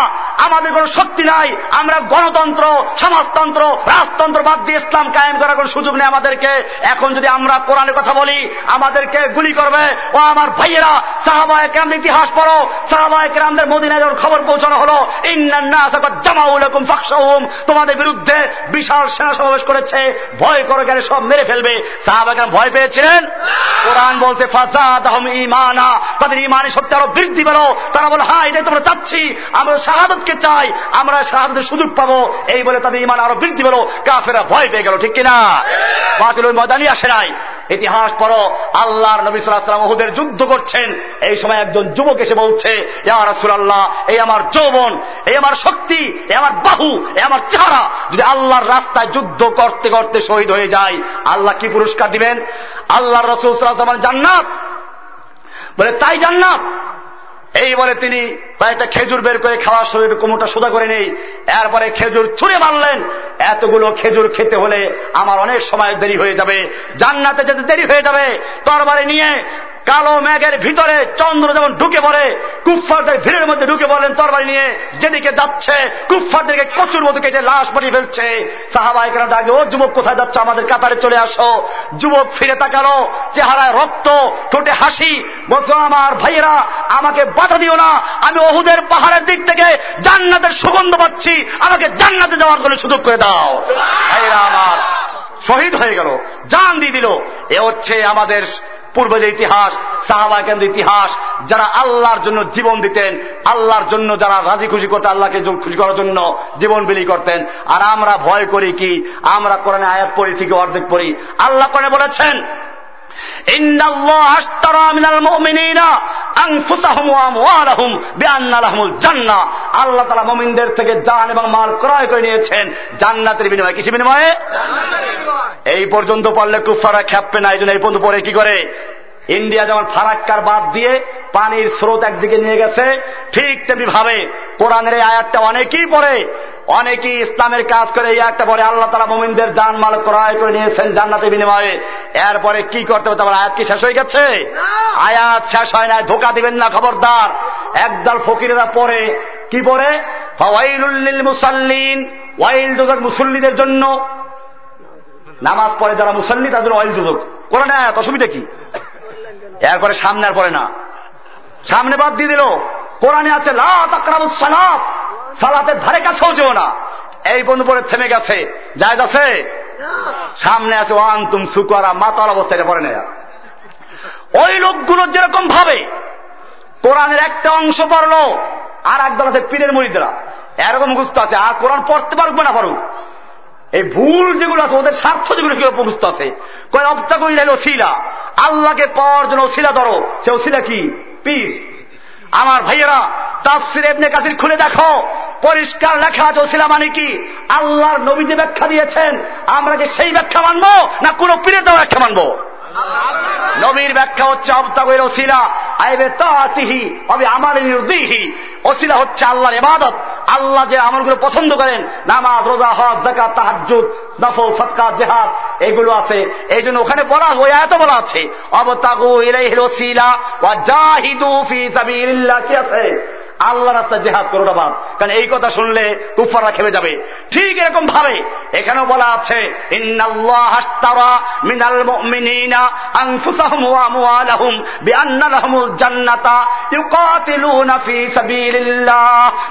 আমাদের কোনো শক্তি নাই। আমরা গণতন্ত্র, সমাজতন্ত্র, রাজতন্ত্র বাদ দিয়ে ইসলাম কায়েম করার কোনো সুযোগ নেই আমাদেরকে। এখন যদি আমরা কোরআনের কথা বলি, আমাদেরকে গুলি করবে। ও আমার ভাইয়েরা সাহাবা একরাম ইতিহাস পড়ো। সাহাবা একরামদের মদিনায় যখন খবর পৌঁছানো হলো ফাকসাহুম তোমাদের বিরুদ্ধে বিশাল সেনা সমাবেশ করেছে। ভয় করে গেলে সব মেরে ফেলবে। সাহাবা একরাম ভয় পেয়েছিলেন? কোরআন বলতে ফাজাদ ইমানা তাদের ইমানের শক্তি আরও বৃদ্ধি পেল। তারা বলে হ্যাঁ এটাই তোমরা চাচ্ছি। আমরা শাহাদতকে চাই, আমরা শাহাদতের সুযোগ পাবো। এই বলে তাদের ইমান আরও বৃদ্ধি পেল কাফেরা ভয় পেয়ে গেল, ঠিক কিনা? বাতিল ময়দানি আসে নাই। ইতিহাস পড়ো, আল্লাহর নবী সাল্লাম ওহুদের যুদ্ধ করছেন। এই সময় একজন যুবক এসে বলছে আল্লাহ এই আমার যৌবন, এই আমার শক্তি, এই আমার বাহু, এই আমার চেহারা, যদি আল্লাহর রাস্তায় যুদ্ধ করতে করতে শহীদ হয়ে যায়, আল্লাহ কি পুরস্কার দিবেন? আল্লাহ রসুল সাল্লাহ জান্নাত। বলে, তাই জান্নাত। এই বলে তিনি কয়েকটা খেজুর বের করে খাওয়া শরীর কোমরটা সোজা করে নেই। এরপরে খেজুর ছুঁড়ে মারলেন। এতগুলো খেজুর খেতে হলে আমার অনেক সময় দেরি হয়ে যাবে। জান্নাতে যেতে দেরি হয়ে যাবে। তরবারে নিয়ে কালো মেঘের ভিতরে চন্দ্র যেমন ঢুকে পড়ে, কুফফারদের ভিড়ের মধ্যে ঢুকে পড়লেন তরবারি নিয়ে, যেদিকে যাচ্ছে, কুফফারদেরকে কচুর মতো কেটে লাশ পাঠিয়ে ফেলছে। সাহাবাহিকরা ডাকে ও যুবক, কোথায় যাচ্ছে? আমাদের কাতারে চলে আসো। যুবক ফিরে তাকালো, চেহারায় রক্ত, ঠোঁটে হাসি, বলছো, আমার ভাইয়েরা, আমাকে বাধা দিও না। আমি ওহুদের পাহাড়ের দিক থেকে জান্নাতের সুগন্ধ পাচ্ছি। আমাকে জান্নাতে যাওয়ার জন্য সুযোগ করে দাও। ভাইয়েরা আমার শহীদ হয়ে গেল, জান দিয়ে দিল। এ হচ্ছে আমাদের পূর্বের ইতিহাস, সাহাবা কেন্দ্র ইতিহাস, যারা আল্লাহর জন্য জীবন দিতেন, আল্লাহর জন্য যারা রাজি খুশি করতেন, আল্লাহকে খুশি করার জন্য জীবন বিলি করতেন। আর আমরা ভয় করি কি? আমরা কোরআনে আয়াত পড়ি থেকে অর্ধেক পড়ি। আল্লাহ করে বলেছেন আল্লাহ তালা মমিনদের থেকে জান এবং মাল ক্রয় করে নিয়েছেন। জান্নাতের বিনিময়ে। কিছু বিনিময়ে? এই পর্যন্ত পড়লে কুফারা খ্যাপে না এই জন্য এই পর্যন্ত পরে কি করে? ইন্ডিয়া যেমন ফারাক্কার বাদ দিয়ে পানির স্রোত একদিকে নিয়ে গেছে ঠিক তেমনি ভাবে কোরআনের এই আয়াতটা অনেকেই পড়ে। অনেকেই ইসলামের কাজ করে এই একটা পরে আল্লাহ তালা মোমিনদের জান মাল ক্রয় করে নিয়েছেন জান্নাতে বিনিময়ে। এরপরে কি করতে হবে? তোমার আয়াত কি শেষ হয়ে গেছে? আয়াত শেষ হয় না ধোকা দিবেন না খবরদার। একদল ফকিরেরা পরে কি পরে মুসাল্লিন ওয়াইল দোজক মুসল্লিদের জন্য। নামাজ পড়ে যারা মুসল্লি তাদের অয়েল দুজক কোরআনে আয়াত অসুবিধা কি? এরপরে সামনে আর পরে না। সামনে বাদ দিয়ে দিল। কোরআনে আছে সালাত। সালাতের ধারে কাছেও যেও না। এই বন্ধু পরে থেমে গেছে। যায় আছে? সামনে আছে ওয়ান তুম সুকারা মাতাল অবস্থায় পড়ে না। ওই লোকগুলো যেরকম ভাবে কোরআনের একটা অংশ পড়ল, আর একদল আছে পীরের মরিদরা এরকম গুস্ত আছে, আর কোরআন পড়তে পারবে না পারুক? এই ভুল যেগুলো আছে, ওদের স্বার্থ যেগুলো কি উপস্থিত আছে? কয় করি কই ওসিলা আল্লাহকে পাওয়ার জন্য ওসিলা ধরো। সে ওসিলা কি? পীর। আমার ভাইয়েরা, তাফসির এমনি কাসির খুলে দেখো। পরিষ্কার লেখা আছে ওসিলা মানে কি? আল্লাহর নবী যে ব্যাখ্যা দিয়েছেন, আমরা কি সেই ব্যাখ্যা মানবো, না কোন পীরের দেওয়া ব্যাখ্যা মানবো? নবীর ব্যাখ্যা হচ্ছে অবতাগের ওসিলা। আইবে তাহিহি অবে আমার নির্দিহি ওসিলা হচ্ছে আল্লাহর ইবাদত। আল্লাহ যে আমলগুলো পছন্দ করেন, নামাজ, রোজা, হজ জাকাত তাহাজ্জুদ, নফল সৎকা জেহাদ, এগুলো আছে। এই জন্য ওখানে বলা ওই এত বলা আছে অবতাগু ইলাইহিল ওসিলা ওয়া জাহিদু ফি সাবিলিল্লাহ। কি আছে? আল্লাহ রাস্তায় জেহাদ করো না বাদ। কারণ এই কথা শুনলে কুফাররা খেপে যাবে। ঠিক এরকম ভাবে এখানেও বলা আছে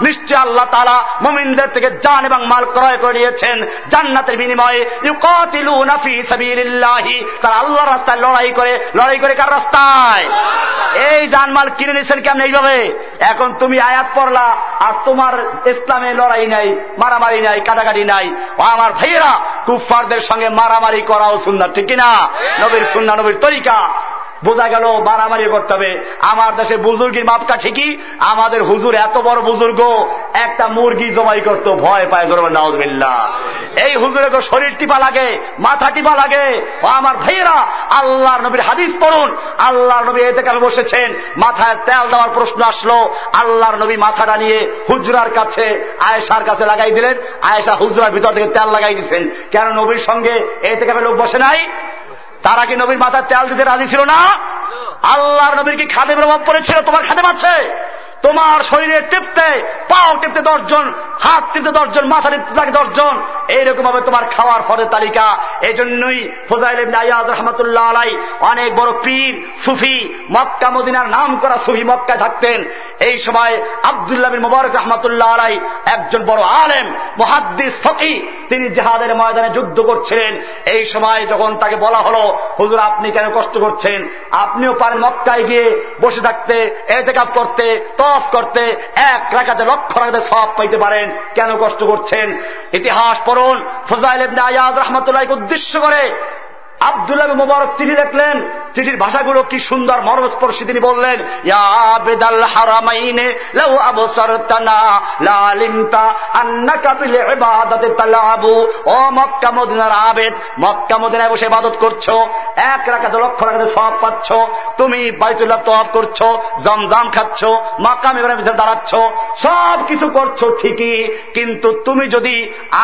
নিশ্চয় আল্লাহ তারা মুমিনদের থেকে জান এবং মাল ক্রয় করে নিয়েছেন জান্নাতের বিনিময়ে। ইউকাতিলুনা ফি সাবিলিল্লাহি। তারা আল্লাহ রাস্তায় লড়াই করে লড়াই করে কার রাস্তায়? এই জানমাল কিনে নিয়েছেন কেমন এইভাবে? এখন তুমি আয়াত পড়লা আর তোমার ইসলামে লড়াই নাই মারামারি নাই কাটাকাটি নাই। আমার ভাইয়েরা কুফফারদের সঙ্গে মারামারি করাও সুন্দর ঠিক কিনা? নবীর সুন্না নবীর তরিকা। বোঝা গেল মারামারি করতে হবে। আমার দেশে বুজুর্গির মাপকা ঠিকই আমাদের হুজুর এত বড় বুজুর্গ, একটা মুরগি জমাই করত, ভয় পায় নওয়াজবিল্লা এই হুজুরের শরীর টিপা লাগে, মাথা টিপা লাগে। আমার ভাইয়েরা, আল্লাহর নবীর হাদিস পড়ুন। আল্লাহর নবী এতে কালে বসেছেন? মাথায় তেল দেওয়ার প্রশ্ন আসলো। আল্লাহর নবী মাথাটা নিয়ে হুজরার কাছে, আয়েশার কাছে লাগাই দিলেন। আয়েশা হুজরার ভিতর থেকে তেল লাগাই দিচ্ছেন কেন নবীর সঙ্গে এতে কালে লোক বসে নাই? তারা কি নবীর মাথায় তেল দিতে রাজি ছিল না? আল্লাহর নবীর কি খাদে প্রভাব পড়েছিল? তোমার খাদে পাচ্ছে তোমার শরীরে টিপতে, পাও টিপতে দশজন, হাত টিপতে দশজন, মাথা টিপতে থাকে দশজন, এইরকম ভাবে তোমার খাওয়ার ফলের তালিকা। এই জন্যই ফোজাইল আয়াদ রহমতুল্লাহ আলাই অনেক বড় পীর, সুফি, মক্কা, মদিনার নাম করা সুফি মক্কায় থাকতেন। এই সময় আবদুল্লাহ বিন মুবারক রহমতুল্লাহ আলাই একজন বড় আলেম, মহাদ্দিস ফকি তিনি জেহাদের ময়দানে যুদ্ধ করছিলেন। এই সময় যখন তাকে বলা হলো, হুজুর, আপনি কেন কষ্ট করছেন? আপনিও পারেন মক্কায় গিয়ে বসে থাকতে এতেকাপ করতে। তফ করতে এক রাখাতে লক্ষ রাখাতে সব পাইতে পারেন। কেন কষ্ট করছেন? ইতিহাস পড়ুন। ফজাইল আয়াজ রহমতুল্লাহকে উদ্দেশ্য করে আবদুল্লাহ মুবারক চিঠি দেখলেন। চিঠির ভাষাগুলো কি সুন্দর মর্মস্পর্শী তিনি বললেন আবেদ, মক্কা মদিনায় বসে ইবাদত করছ, এক রাখাতে লক্ষ রাখাতে সব পাচ্ছ, তুমি বাইতুল্লাহ তফ করছ, জমজাম খাচ্ছ পিছনে দাঁড়াচ্ছ সব কিছু করছ ঠিকই, কিন্তু তুমি যদি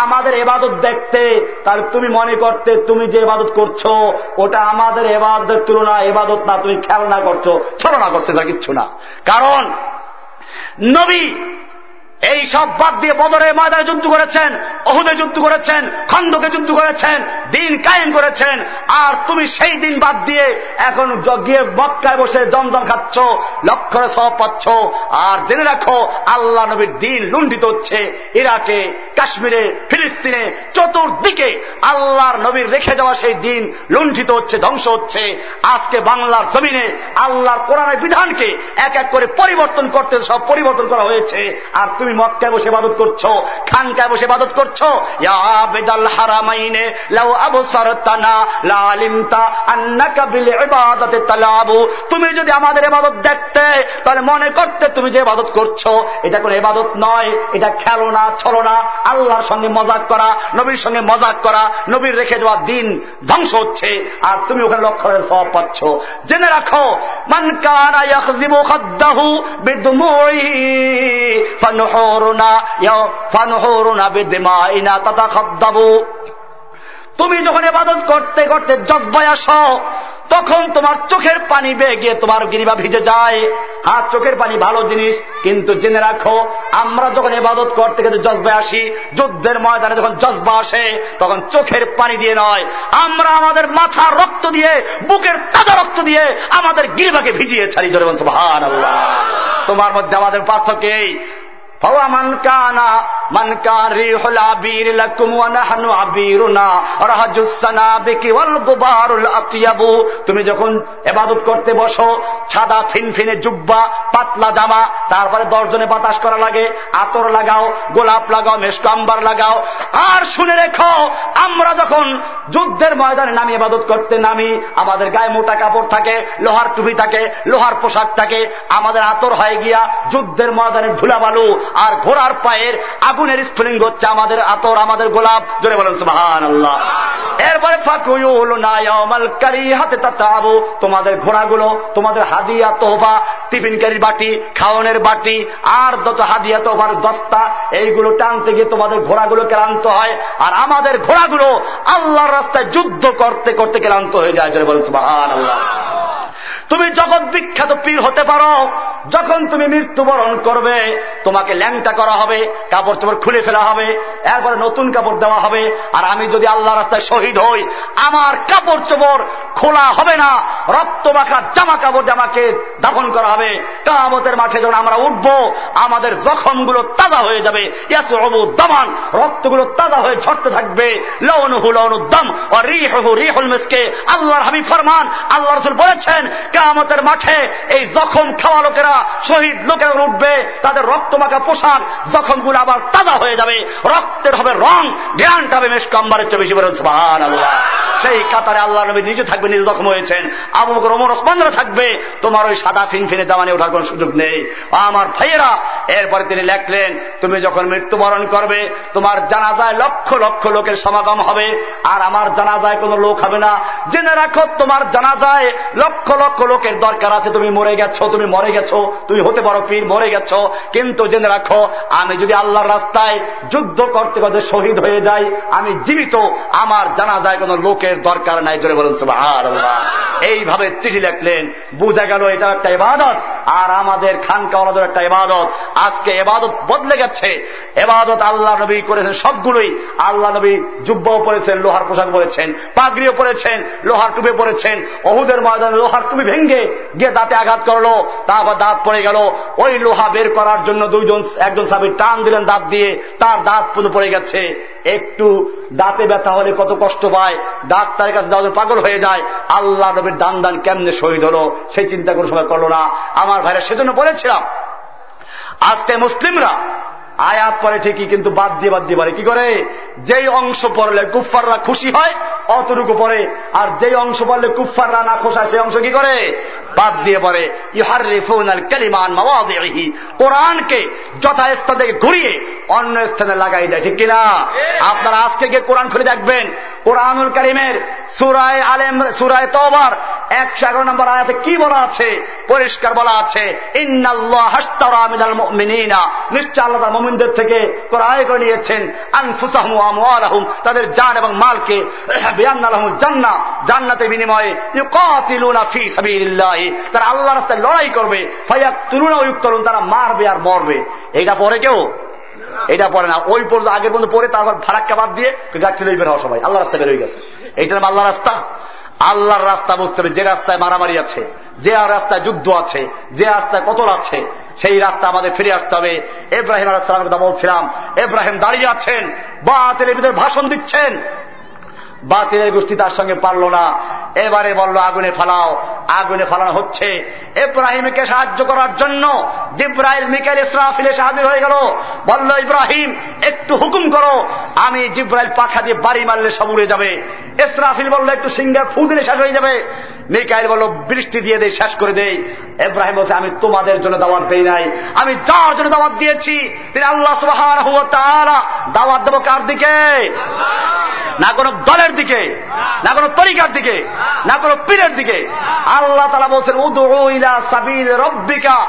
আমাদের এবাদত দেখতে, তাহলে তুমি মনে করতে তুমি যে এবাদত করছ ওটা আমাদের এবাদতের তুলনা এবাদত না, তুমি খেলনা করছ, ছলনা করছে, যা কিচ্ছু না। কারণ নবী এই সব বাদ দিয়ে বদরে ময়দানে যুদ্ধ করেছেন অহুদে যুদ্ধ করেছেন, খন্দকে যুদ্ধ করেছেন, দিন কায়েম করেছেন, আর তুমি সেই দিন বাদ দিয়ে এখন গিয়ে মক্কায় বসে জমজম খাচ্ছ লক্ষরে সব পাচ্ছ, আর জেনে রাখো, আল্লাহ নবীর দিন লুণ্ঠিত হচ্ছে ইরাকে, কাশ্মীরে, ফিলিস্তিনে, চতুর্দিকে। আল্লাহর নবীর রেখে যাওয়া সেই দিন লুণ্ঠিত হচ্ছে, ধ্বংস হচ্ছে। আজকে বাংলার জমিনে আল্লাহর কোরআনের বিধানকে এক এক করে পরিবর্তন করতে সব পরিবর্তন করা হয়েছে, আর তুমি মক্কায় বসে বাদত করছ, খানকায় বসে বাদত করছ হারামাইনে লাউ তুমি যদি আমাদের এবাদত দেখতে, তাহলে মনে করতে তুমি যে ইবাদত করছ, এটা কোন এবাদত নয়, এটা খেলো না ছলো না আল্লাহর সঙ্গে মজাক করা, নবীর সঙ্গে মজাক করা, নবীর রেখে যাওয়া দিন ধ্বংস হচ্ছে, আর তুমি ওখানে লক্ষ্য সব পাচ্ছ। জেনে রাখো, মান কানা ইয়াখজিবু খাদ্দাহু বিদমুই তুমি যখন এবাদত করতে করতে জজ্বায় আস, তখন তোমার চোখের পানি বেয়ে গিয়ে তোমার গিরিবা ভিজে যায়। হাত চোখের পানি ভালো জিনিস, কিন্তু জেনে রাখো, আমরা যখন এবাদত করতে গেলে জজবা আসি, যুদ্ধের ময়দানে যখন জজবা আসে, তখন চোখের পানি দিয়ে নয়, আমরা আমাদের মাথার রক্ত দিয়ে, বুকের তাজা রক্ত দিয়ে আমাদের গিরিবাকে ভিজিয়ে ছাড়ি, জোরে আল্লাহ তোমার মধ্যে আমাদের পার্থক্য ফাওয়া কানা من كان ريح العبير لكم ونحن عبيرنا رهج السنابك والغبار الأطيب তুমি যখন এবাদত করতে বসো সাদা ফিনফিনে জুব্বা পাতলা জামা তারপরে দশজনে বাতাস করা লাগে আতর লাগাও গোলাপ লাগাও মেশকাম্বার লাগাও আর শুনে রেখো আমরা যখন যুদ্ধের ময়দানে নামি এবাদত করতে নামি আমাদের গায়ে মোটা কাপড় থাকে লোহার টুপি থাকে লোহার পোশাক থাকে আমাদের আতর হয়ে গিয়া যুদ্ধের ময়দানের ধুলাবালু আর ঘোড়ার পায়ের আগুনের স্ফুলিঙ্গ হচ্ছে আমাদের আতর, আমাদের গোলাপ। জোরে বলেন সুবাহান আল্লাহ এরপরে হাতে তাবু। তোমাদের ঘোড়াগুলো, তোমাদের হাদিয়া তোহবা টিফিনকারীর বাটি খাওয়ানোর বাটি, আর যত হাদিয়া তোহবার দস্তা, এইগুলো টানতে গিয়ে তোমাদের ঘোড়াগুলো ক্লান্ত হয়। আর আমাদের ঘোড়াগুলো আল্লাহর রাস্তায় যুদ্ধ করতে করতে ক্লান্ত হয়ে যায়। জোরে বলেন সুবাহান আল্লাহ তুমি জগৎ বিখ্যাত পীর হতে পারো। যখন তুমি মৃত্যুবরণ করবে, তোমাকে ল্যাংটা করা হবে, কাপড় চোপড় খুলে ফেলা হবে, এরপরে নতুন কাপড় দেওয়া হবে, আর আমি যদি আল্লাহ রাস্তায় শহীদ হই, আমার কাপড় চোপড় খোলা হবে না, রক্ত মাখা জামা কাপড় জামাকে দাফন করা হবে। কামতের মাঠে যখন আমরা উঠবো, আমাদের জখমগুলো তাজা হয়ে যাবে। দামান, রক্তগুলো তাজা হয়ে ঝরতে থাকবে। লৌনহু লৌনুদ্দম ও রিহু রিহুল মিসকে। আল্লাহর হাবি ফরমান, আল্লাহ রসুল বলেছেন কামতের মাঠে এই জখম খাওয়া লোকেরা, শহীদ লোকেরা উঠবে, তাদের রক্তমাখা পোশাক, জখমগুলো আবার তাজা হয়ে যাবে। রক্তের হবে রং জ্ঞানটা হবে মেশকাম্বারের চেয়ে বেশি বলেন আল্লাহ সেই কাতারে আল্লাহ নবী নিজে থাকবে, নিজে জখম হয়েছেন। আবু ওমর ওসমানরা থাকবে, তোমার ওই সাদা ফিনফিনে জামানে ওঠার কোন সুযোগ নেই। আমার ভাইয়েরা, এরপরে তিনি লেখলেন, তুমি যখন মৃত্যুবরণ করবে, তোমার জানাজায় লক্ষ লক্ষ লোকের সমাগম হবে, আর আমার জানাজায় কোনো লোক হবে না। জেনে রাখো, তোমার জানাজায় লক্ষ লক্ষ লোকের দরকার আছে, তুমি মরে গেছো, তুমি মরে গেছো, তুমি হতে পারো পীর, মরে গেছো। কিন্তু জেনে রাখো, আমি যদি আল্লাহর রাস্তায় যুদ্ধ করতে করতে শহীদ হয়ে যাই, আমি জীবিত, আমার জানা যায় কোন লোকের দরকার নাই, জোরে বলেন এইভাবে চিঠি লেখলেন, বুঝা গেল এটা একটা ইবাদত, আর আমাদের খানকাওয়ালাদের একটা ইবাদত। আজকে এবাদত বদলে গেছে এবাদত আল্লাহ নবী করেছেন সবগুলোই। আল্লাহ নবী জুব্বাও পড়েছেন লোহার পোশাক পরেছেন, পাগড়িও পরেছেন, লোহার টুপে পরেছেন, অহুদের ময়দানে লোহার টুপি ভেঙ্গে গিয়ে দাঁতে আঘাত করল, তারপর দাঁত পড়ে গেল। ওই লোহা বের করার জন্য দুইজন, একজন সাবির টান দিলেন দাঁত দিয়ে, তার দাঁত পুজো পড়ে গেছে। একটু দাঁতে ব্যথা হলে কত কষ্ট পায়। ডাক্তারের কাছে যাওয়া পাগল হয়ে যায়। আল্লাহ নবীর দান দান কেমনে শহীদ হলো, সেই চিন্তা কোনো সময় করল না। আমার ভাইরা সেজন্য বলেছিলাম, আজকে মুসলিমরা আয়াত পরে ঠিকই কিন্তু বাদ দিয়ে বাদ দিয়ে পারে কি করে? যেই অংশ পড়লে কুফাররা খুশি হয় অতটুকু পরে আর যেই অংশ পড়লে কুফাররা না খোসায় সেই অংশ কি করে? বাদ দিয়ে পরে কালিমান কোরআনকে যথাস্থান থেকে ঘুরিয়ে অন্য স্থানে লাগাই দেয় ঠিক কিনা? আপনারা আজকে গিয়ে কোরআন খুলে দেখবেন। কোরআনুল করিমের সুরায় আলেম সুরায় তোবার একশো এগারো নম্বর আয়াতে কি বলা আছে? পরিষ্কার বলা আছে নিশ্চয় আল্লাহ মমিনদের থেকে ক্রয় করে নিয়েছেন। আনফুসাহম তাদের জান এবং মালকে। জান্না, জান্নাতের বিনিময়ে ফি তারা আল্লাহ রাস্তায় লড়াই করবে, ফায়াকতুলুনা ইউক্তালুন, তারা মারবে আর মরবে। এইটা পরে কেউ এটা পরে না। ওই পর্যন্ত আগের পর্যন্ত পরে তারপর ফারাক্কা বাদ দিয়ে গাছ ছেলে বের হওয়া সবাই আল্লাহ রাস্তা বের হয়ে গেছে। এইটা নাম আল্লাহ রাস্তা। আল্লাহর রাস্তা বুঝতে হবে, যে রাস্তায় মারামারি আছে, যে রাস্তায় যুদ্ধ আছে, যে রাস্তায় কতল আছে, সেই রাস্তা আমাদের ফিরে আসতে হবে। এব্রাহিম আলাহামের কথা বলছিলাম এব্রাহিম দাঁড়িয়ে আছেন বা ভিতরে ভাষণ দিচ্ছেন। বাতিলের গোষ্ঠী তার সঙ্গে পারল না। এবারে বলল, আগুনে ফালাও, আগুনে ফালানো হচ্ছে। ইব্রাহিমকে সাহায্য করার জন্য জিব্রাহিল মিকাইল, ইসরাফিল হাজির হয়ে গেল। বলল, ইব্রাহিম, একটু হুকুম করো, আমি জিব্রাইল পাখা দিয়ে বাড়ি মারলে সব উড়ে যাবে। ইসরাফিল বলল, একটু সিঙ্গার ফু দিলে শেষ হয়ে যাবে। মিকাইল বলল বৃষ্টি দিয়ে দেয় শেষ করে দেই। এব্রাহিম বলছে আমি তোমাদের জন্য দাওয়াত দেই নাই। আমি যার জন্য দাওয়াত দিয়েছি তিনি আল্লাহ সুবাহ দাওয়াত দেবো কার দিকে? না কোন দলের দিকে না কোন তরিকার দিকে না কোন পীরের দিকে। আল্লাহ তালা বলছেন উদা সাবির রব্বিকা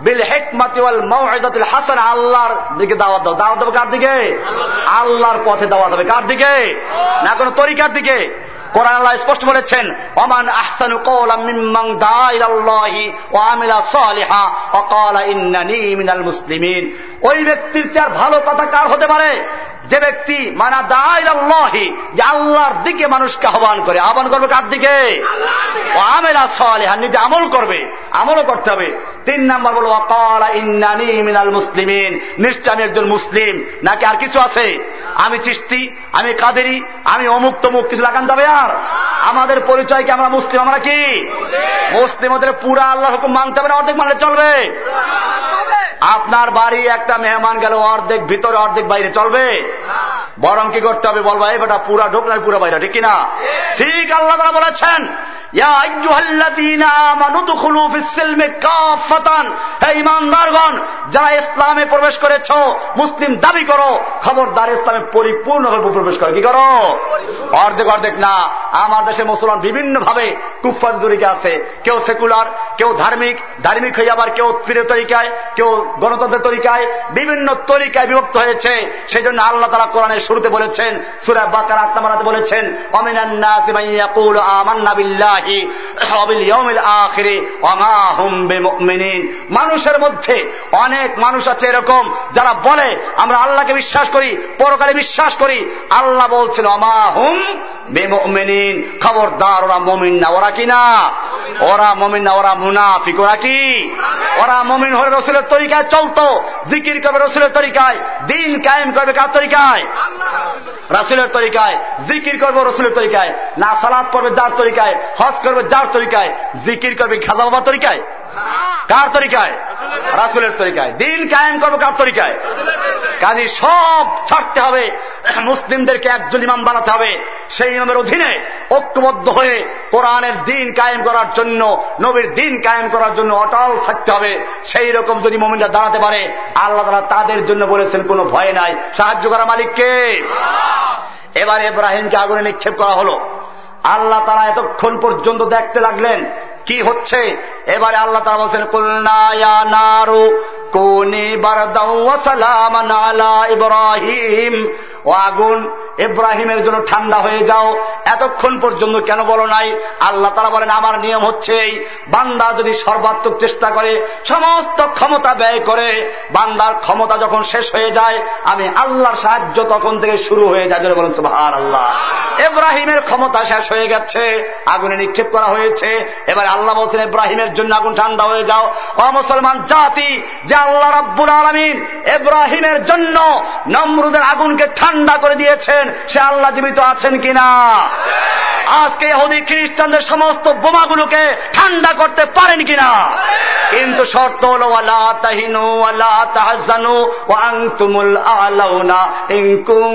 বিল হেকমাতি মৌজাতুল হাসান। আল্লাহর দিকে দাওয়াত দাও। দাওয়াত দেবো কার দিকে? আল্লাহর পথে দাওয়াত হবে কার দিকে? না কোন তরিকার দিকে? কোরআন আল্লাহ স্পষ্ট বলেছেন অমান আহসানু কওলাম মিম্মান দা ইলাল্লাহি ওয়া আমিলা সালিহা ওয়া ক্বালা ইন্নানি মিনাল মুসলিমিন। ওই ব্যক্তির চেয়ে ভালো কথা কার হতে পারে? যে ব্যক্তি মানা দাহি যে আল্লাহর দিকে মানুষকে আহ্বান করে। আহ্বান করবে কার দিকে? আমেরা সালেহা, নিজে আমল করবে, আমলও করতে হবে। তিন নাম্বার বলো অকাল ইন্নানি মিনাল মুসলিমিন। নিশ্চয় আমি একজন মুসলিম, নাকি আর কিছু আছে? আমি চিস্তি আমি কাদেরি, আমি অমুক তমুক কিছু লাগান যাবে আর আমাদের পরিচয় কি আমরা মুসলিম? আমরা কি? মুসলিম ওদের পুরা আল্লাহ হুকুম মানতে হবে না? অর্ধেক মানলে চলবে। আপনার বাড়ি একটা মেহমান গেল, অর্ধেক ভিতরে, অর্ধেক বাইরে চলবে। বরং কি করতে হবে বলব, এই বেটা, পুরা ঢোকনার পুরা বাইরে, ঠিক কিনা? ঠিক আল্লাহ তারা বলেছেন যারা ইসলামে প্রবেশ করেছ, মুসলিম দাবি করো, খবরদার ইসলামে পরিপূর্ণভাবে প্রবেশ করো। কি করো? অর্ধেক অর্ধেক না। আমার দেশে মুসলমান বিভিন্ন ভাবে কুফার তরিকা আছে। কেউ সেকুলার, কেউ ধার্মিক ধার্মিক হয়ে আবার কেউ পীরের তরিকায়, কেউ গণতন্ত্রের তরিকায় বিভিন্ন তরিকায় বিভক্ত হয়েছে। সেই জন্য আল্লাহ তারা কোরআনের শুরুতে বলেছেন, সুরা বাকার আত্মামারাতে বলেছেন মানুষের মধ্যে অনেক মানুষ আছে এরকম, যারা বলে, আমরা আল্লাহকে বিশ্বাস করি, পরকালে বিশ্বাস করি। আল্লাহ বলছেন অমাহুম বেমিন খবরদার ওরা মমিন না, ওরা কি না? ওরা মমিন না, ওরা মুনাফিক, ওরা কি? ওরা মমিন হয়ে রসুলের তরিকায় চলতো। জিকির করবে রসুলের তরিকায়, দিন কায়েম করবে কার তরিকায়? রাসুলের তরিকায়, জিকির করবে রসুলের তরিকায়, না সালাদ করবে যার তরিকায়, হজ করবে যার তরিকায়, জিকির করবে খাজা বাবার তরিকায়? কার তরিকায়? রাসুলের তরিকায়। দিন কায়েম করব কার তরিকায়? কাজী সব ছাড়তে হবে। মুসলিমদেরকে একজন ইমাম বানাতে হবে। সেই ইমামের অধীনে ঐক্যবদ্ধ হয়ে কোরআনের দিন কায়েম করার জন্য, নবীর দিন কায়েম করার জন্য অটল থাকতে হবে। সেই রকম যদি মমিনরা দাঁড়াতে পারে, আল্লাহ তারা তাদের জন্য বলেছেন, কোনো ভয় নাই। সাহায্য করা মালিককে। এবার এব্রাহিমকে আগুনে নিক্ষেপ করা হলো। আল্লাহ তারা এতক্ষণ পর্যন্ত দেখতে লাগলেন কি হচ্ছে? এবারে আল্লাহ তারা বলছেন নারু আলা ইব্রাহিম। ও আগুন ইব্রাহিমের জন্য ঠান্ডা হয়ে যাও। এতক্ষণ পর্যন্ত কেন বলো নাই? আল্লাহ তারা বলেন, আমার নিয়ম হচ্ছে এই, বান্দা যদি সর্বাত্মক চেষ্টা করে, সমস্ত ক্ষমতা ব্যয় করে, বান্দার ক্ষমতা যখন শেষ হয়ে যায়, আমি আল্লাহর সাহায্য তখন থেকে শুরু হয়ে যায়। যদি বলেন ভার আল্লাহ ইব্রাহিমের ক্ষমতা শেষ হয়ে গেছে, আগুনে নিক্ষেপ করা হয়েছে। এবার আল্লাহ বলছেন, ইব্রাহিমের জন্য আগুন ঠান্ডা হয়ে যাও। অমুসলমান জাতি, যে আল্লাহ রাব্বুল আলমিন এব্রাহিমের জন্য নমরুদের আগুনকে ঠান্ডা করে দিয়েছেন সে আল্লাহ জীবিত আছেন কিনা? আজকে ইহুদি খ্রিস্টানদের সমস্ত বোমাগুলোকে ঠান্ডা করতে পারেন কিনা? কিন্তু শর্ত হল আল্লাহ তাহিনু আল্লাহ তাহাজানু আংতুমুল আলাউনা ইংকুম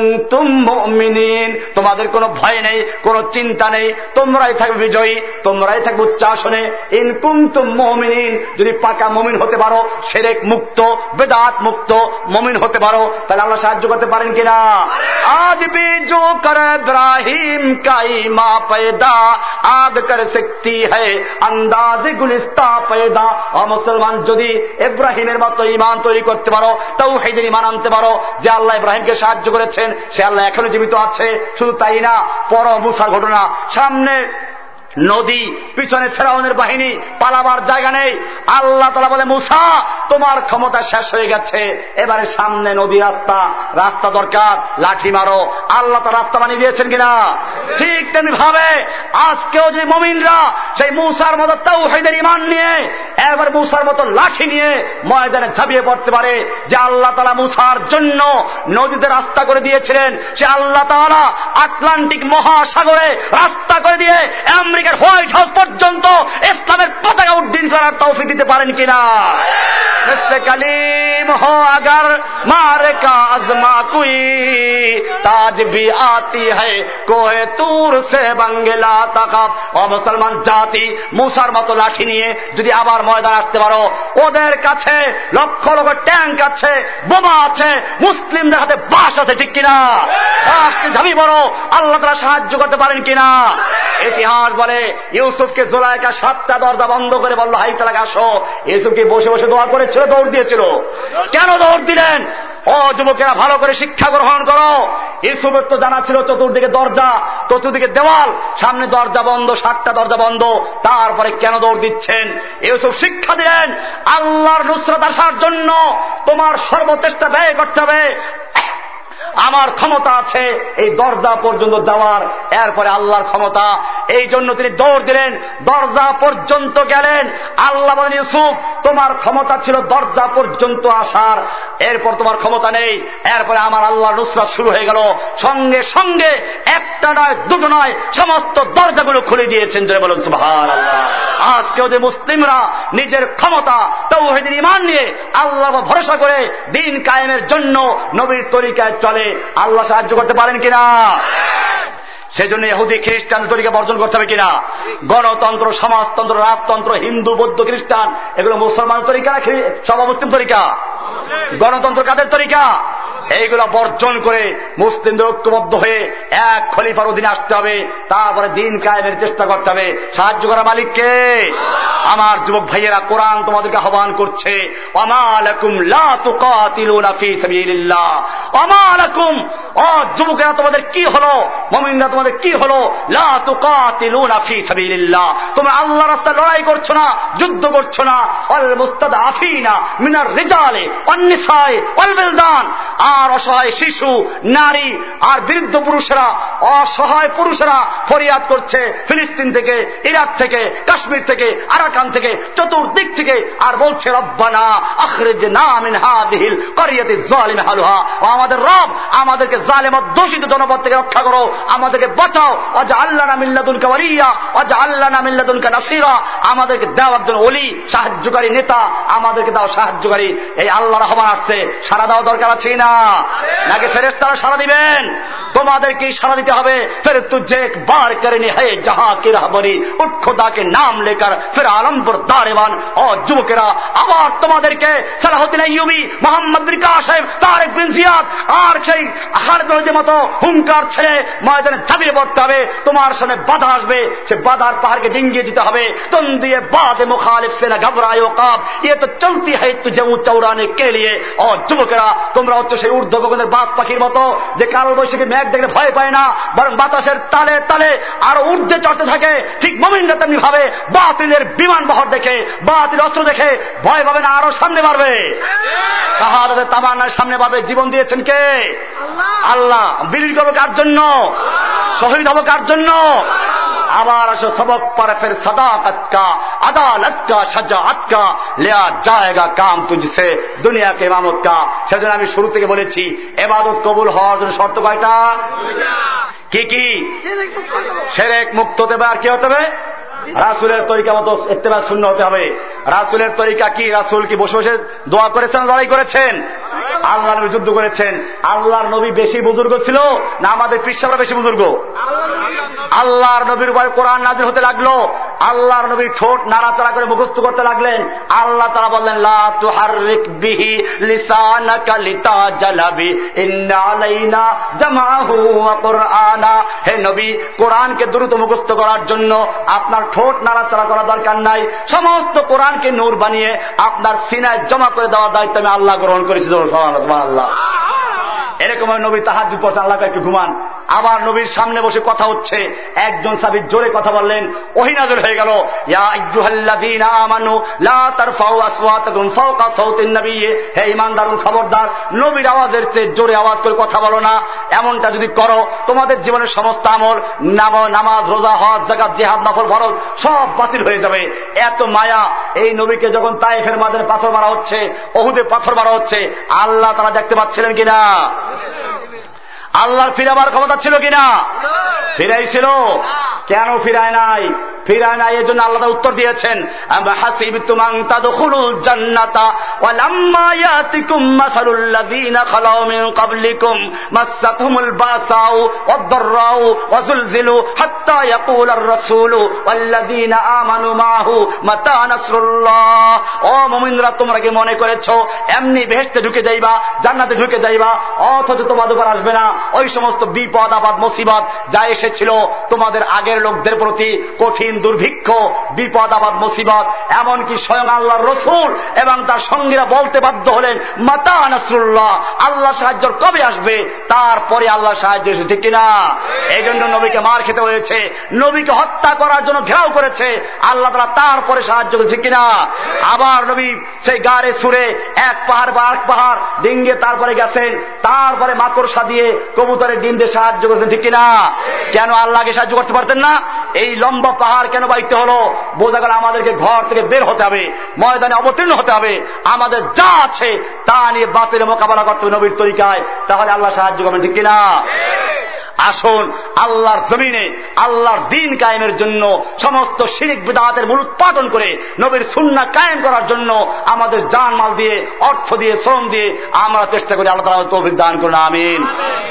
তোমাদের কোনো ভয় নেই, কোনো চিন্তা নেই, তোমরাই থাকবে বিজয়ী, তোমরাই থাকবে উচ্চাসনে। ইনকুম তুম মমিন যদি পাকা মমিন হতে পারো, সেরেক মুক্ত, বেদাত মুক্ত মমিন হতে পারো, তাহলে আল্লাহ সাহায্য করতে পারেন কিনা? আজ বিজু কর ইব্রাহিম কাইমা पैदा आग कर सकती है अंदाज गुलिस्ता पैदा ও মুসলমান যদি ইব্রাহিমের মতো ইমান তৈরি করতে পারো তাও হেদের ইমান আনতে পারো যে আল্লাহ ইব্রাহিমকে সাহায্য করেছেন সে আল্লাহ এখনো জীবিত আছে শুধু তাই না পর মুসার ঘটনা সামনে নদী, পিছনে ফেরাউনের বাহিনী, পালাবার জায়গা নেই। আল্লাহ তালা বলে, মুসা, তোমার ক্ষমতা শেষ হয়ে গেছে। এবারে সামনে নদী রাস্তা রাস্তা দরকার, লাঠি মারো। আল্লাহ তো রাস্তা বানিয়ে দিয়েছেন কিনা? ঠিক তেমনি ভাবে আজকেও যে মমিনরা, সেই মুসার মতো তাও হেদের ইমান নিয়ে, এবার মুসার মতো লাঠি নিয়ে ময়দানে ঝাঁপিয়ে পড়তে পারে যে আল্লাহ তালা মুসার জন্য নদীতে রাস্তা করে দিয়েছিলেন। সে আল্লাহ তালা আটলান্টিক মহাসাগরে রাস্তা করে দিয়ে আমেরিকা আমেরিকার হোয়াইট হাউস পর্যন্ত ইসলামের পতাকা উড্ডীন করার তৌফিক দিতে পারেন কিনা? কালিম হো আগর মারে কা আজমা কুই তাজ বি আতি হ্যায় কোহে তুর সে বাঙ্গেলা তাকাব ও মুসলমান জাতি, মুসার মতো লাঠি নিয়ে যদি আবার ময়দান আসতে পারো, ওদের কাছে লক্ষ লক্ষ ট্যাঙ্ক আছে, বোমা আছে, মুসলিমদের হাতে বাস আছে, ঠিক কিনা? আসতে ঝামি বড় আল্লাহ তারা সাহায্য করতে পারেন কিনা? ইতিহাস বলে ইউসুফকে জোলাইকা সাতটা দরজা বন্ধ করে বলল, হাই, তালাকে, আসো। ইউসুফকে বসে বসে দোয়া করেছিল, দৌড় দিয়েছিল। কেন দৌড় দিলেন? ও যুবকেরা, ভালো করে শিক্ষা গ্রহণ করো। ইউসুফের তো জানা ছিল, চতুর্দিকে দরজা, চতুর্দিকে দেওয়াল, সামনে দরজা বন্ধ, সাতটা দরজা বন্ধ, তারপরে কেন দৌড় দিচ্ছেন? ইউসুফ শিক্ষা দিলেন, আল্লাহর নুসরত আসার জন্য তোমার সর্বচেষ্টা ব্যয় করতে হবে। আমার ক্ষমতা আছে এই দরজা পর্যন্ত যাওয়ার। এরপরে আল্লাহর ক্ষমতা। এই জন্য তিনি দৌড় দিলেন, দরজা পর্যন্ত গেলেন। আল্লাহ ইউসুফ, তোমার ক্ষমতা ছিল দরজা পর্যন্ত আসার। এরপর তোমার ক্ষমতা নেই। এরপরে আমার আল্লাহ নুসরাত শুরু হয়ে গেল। সঙ্গে সঙ্গে একটা নয়, দুটো নয়, সমস্ত দরজাগুলো খুলে দিয়েছেন। যে বলুন সুভার আজকেও যে মুসলিমরা নিজের ক্ষমতা তৌহিদিন ইমান নিয়ে আল্লাহ ভরসা করে দিন কায়েমের জন্য নবীর তরিকায় চলে। আল্লাহ সাহায্য করতে পারেন কিনা? সেই জন্য এহুদি খ্রিস্টান তরিকা বর্জন করতে হবে কিনা? গণতন্ত্র, সমাজতন্ত্র, রাজতন্ত্র, হিন্দু, বৌদ্ধ, খ্রিস্টান, এগুলো মুসলমান তরিকা না সব মুসলিম তরিকা? গণতন্ত্র কাদের তরিকা? এইগুলো বর্জন করে মুসলিমদের ঐক্যবদ্ধ হয়ে এক খলিফার অধীনে আসতে হবে। তারপরে দিন কায়েমের চেষ্টা করতে হবে। সাহায্য করা মালিককে। আমার যুবক ভাইয়েরা, কোরআন তোমাদেরকে আহ্বান করছে যুবকেরা, তোমাদের কি হলো? মমিনরা, তোমাদের কি হলো? তোমরা আল্লাহ রাস্তায় লড়াই করছ না, যুদ্ধ করছ না। অল মুস্তাদ আফিনা মিনার রেজালে অন্নিসায় অলবেলদান আর অসহায় শিশু, নারী আর বৃদ্ধ পুরুষরা, অসহায় পুরুষরা ফরিয়াদ করছে ফিলিস্তিন থেকে, ইরাক থেকে, কাশ্মীর থেকে, আরাকান থেকে, চতুর্দিক থেকে আর বলছে, রব্বানা আখরেজ নামিন আমাদের রব, আমাদেরকে জালেম দোষিত জনপদ থেকে রক্ষা করো, আমাদেরকে বাঁচাও। অজ আল্লাহ নামিল্লাদুল কাওয়ালিয়া অজ আল্লাহ নামিল্লাদুল নাসিরা। আমাদেরকে দাও একজন অলি সাহায্যকারী নেতা, আমাদেরকে দাও সাহায্যকারী। এই আল্লাহ রহমান আসছে। সারা দেওয়া দরকার আছে না? নাকি ফেরেস তারা সারা দিবেন? তোমাদেরকে সারা দিতে হবে ফের তুঝে বার করেনি, হে যাহা কি রাহবরি উঠ খোদাকে নাম লেকার ফের আলমপুর দারেবান। ও যুবকেরা, আবার তোমাদেরকে সালাহদ্দিন ইউবি মোহাম্মদ বিকা সাহেব তারেক বিন আর সেই হার বিরোধীর মতো হুঙ্কার ছেড়ে ময়দানে ঝাঁপিয়ে পড়তে হবে। তোমার সামনে বাধা আসবে, সে বাধার পাহাড়কে ডিঙ্গিয়ে দিতে হবে। তন দিয়ে বাদে মুখালিফ সে না ঘবরায় কাব ইয়ে তো চলতি হয় তুঝে চৌড়ানে কে লিয়ে ও যুবকেরা, তোমরা হচ্ছে সেই ঊর্ধ্ব গগনের বাস পাখির মতো, যে কাল বৈশাখী একদিকে ভয় পায় না বরং বাতাসের তালে তালে আর ঊর্ধ্বে চড়তে থাকে। ঠিক মমিনরা তেমনি ভাবে বাতিলের বিমান বহর দেখে বাতিল অস্ত্র দেখে ভয় পাবে না আরও সামনে বাড়বে। শাহাদের তামান্নার সামনে পাবে জীবন দিয়েছেন কে? আল্লাহ। বিলির করব কার জন্য? শহীদ হব কার জন্য? আবার আসো সবক পর ফের সদাকত কা আদালত কা সজাত কা লেয়া জায়গা কাম তুঝসে দুনিয়াকে ইমামত কা। সেজন্য আমি শুরু থেকে বলেছি এবাদত কবুল হওয়ার জন্য শর্ত কয়টা? কি কি? সেরেক মুক্ত হতে আর কি হতে হবে? রাসুলের তরিকা মতো ইত্তেবা শূন্য হতে হবে। রাসুলের তরিকা কি? রাসুল কি বসে বসে দোয়া করেছেন, লড়াই করেছেন? আল্লাহ নবী যুদ্ধ করেছেন। আল্লাহর নবী বেশি বুজুর্গ ছিল না আমাদের পৃষ্ঠারা বেশি বুজুর্গ? আল্লাহর নবীর উপরে কোরআন নাজির হতে লাগল। আল্লাহর নবী ঠোঁট নাড়াচাড়া করে মুখস্থ করতে লাগলেন। আল্লাহ তারা বললেন জামাহু হে নবী, কোরআনকে দ্রুত মুখস্থ করার জন্য আপনার ঠোঁট নাড়াচাড়া করা দরকার নাই। সমস্ত কোরআনকে নূর বানিয়ে আপনার সিনায় জমা করে দেওয়ার দায়িত্ব আমি আল্লাহ গ্রহণ করেছি আল্লাহ এরকম নবী তাহাজ পড়ছে আল্লাহ একটু ঘুমান। আবার নবীর সামনে বসে কথা হচ্ছে। একজন সাবির জোরে কথা বললেন ওহিনাজর হয়ে গেল। হে ইমানদারুল খবরদার, নবীর আওয়াজের চেয়ে জোরে আওয়াজ করে কথা বলো না। এমনটা যদি করো, তোমাদের জীবনের সমস্ত আমল নামাজ, রোজা, হজ জাগাত জেহাদ, নফল, ফরজ সব বাতিল হয়ে যাবে। এত মায়া, এই নবীকে যখন তাইফের মাঝে পাথর মারা হচ্ছে, অহুদে পাথর মারা হচ্ছে, আল্লাহ তারা দেখতে পাচ্ছিলেন কিনা? আল্লাহর ফিরাবার ক্ষমতা ছিল কিনা? ফিরাইছিল। কেন ফিরায় নাই? ফিরায় নাই এর জন্য আল্লাহ উত্তর দিয়েছেন তোমরা কি মনে করেছ, এমনি বেহেশতে ঢুকে যাইবা, জান্নাতে ঢুকে যাইবা, অথচ তোমাদের উপর আসবে না। ওই সমস্ত বিপদ আবাদ মুসিবত যা এসেছিল তোমাদের আগের লোকদের প্রতি কঠিন, দুর্ভিক্ষ, বিপদ আবাদ মুসিবত, এমনকি স্বয়ং আল্লাহর রসুল এবং তার সঙ্গীরা বলতে বাধ্য হলেন, মাতা নাসরুল্লাহ, আল্লাহ সাহায্য কবে আসবে? তারপরে আল্লাহ সাহায্য এসে ঠিক কিনা? এই জন্য নবীকে মার খেতে হয়েছে, নবীকে হত্যা করার জন্য ঘেরাও করেছে, আল্লাহ তারা তারপরে সাহায্য করেছে কিনা? আবার নবী সেই গাড়ে সুরে এক পাহাড় বা এক পাহাড় ডিঙ্গে তারপরে গেছেন, তারপরে মাকড়সা দিয়ে কবুতরের ডিম দিয়ে সাহায্য করেছেন, ঠিক কিনা? কেন আল্লাহকে সাহায্য করতে পারতেন না? এই লম্বা পাহাড় কেন বাইতে হলো? বোঝা গেল আমাদেরকে ঘর থেকে বের হতে হবে, ময়দানে অবতীর্ণ হতে হবে। আমাদের যা আছে তা নিয়ে বাতিল মোকাবেলা করতে হবে নবীর তরিকায়। তাহলে আল্লাহ সাহায্য করবেন, ঠিক কিনা? আসুন, আল্লাহর জমিনে, আল্লাহর দিন কায়েমের জন্য সমস্ত শিরিক বিদাহাতের মূল উৎপাদন করে নবীর সুন্না কায়েম করার জন্য আমাদের জান মাল দিয়ে, অর্থ দিয়ে, শ্রম দিয়ে আমরা চেষ্টা করি আল্লাহ তৌফিক দান করুন, আমিন।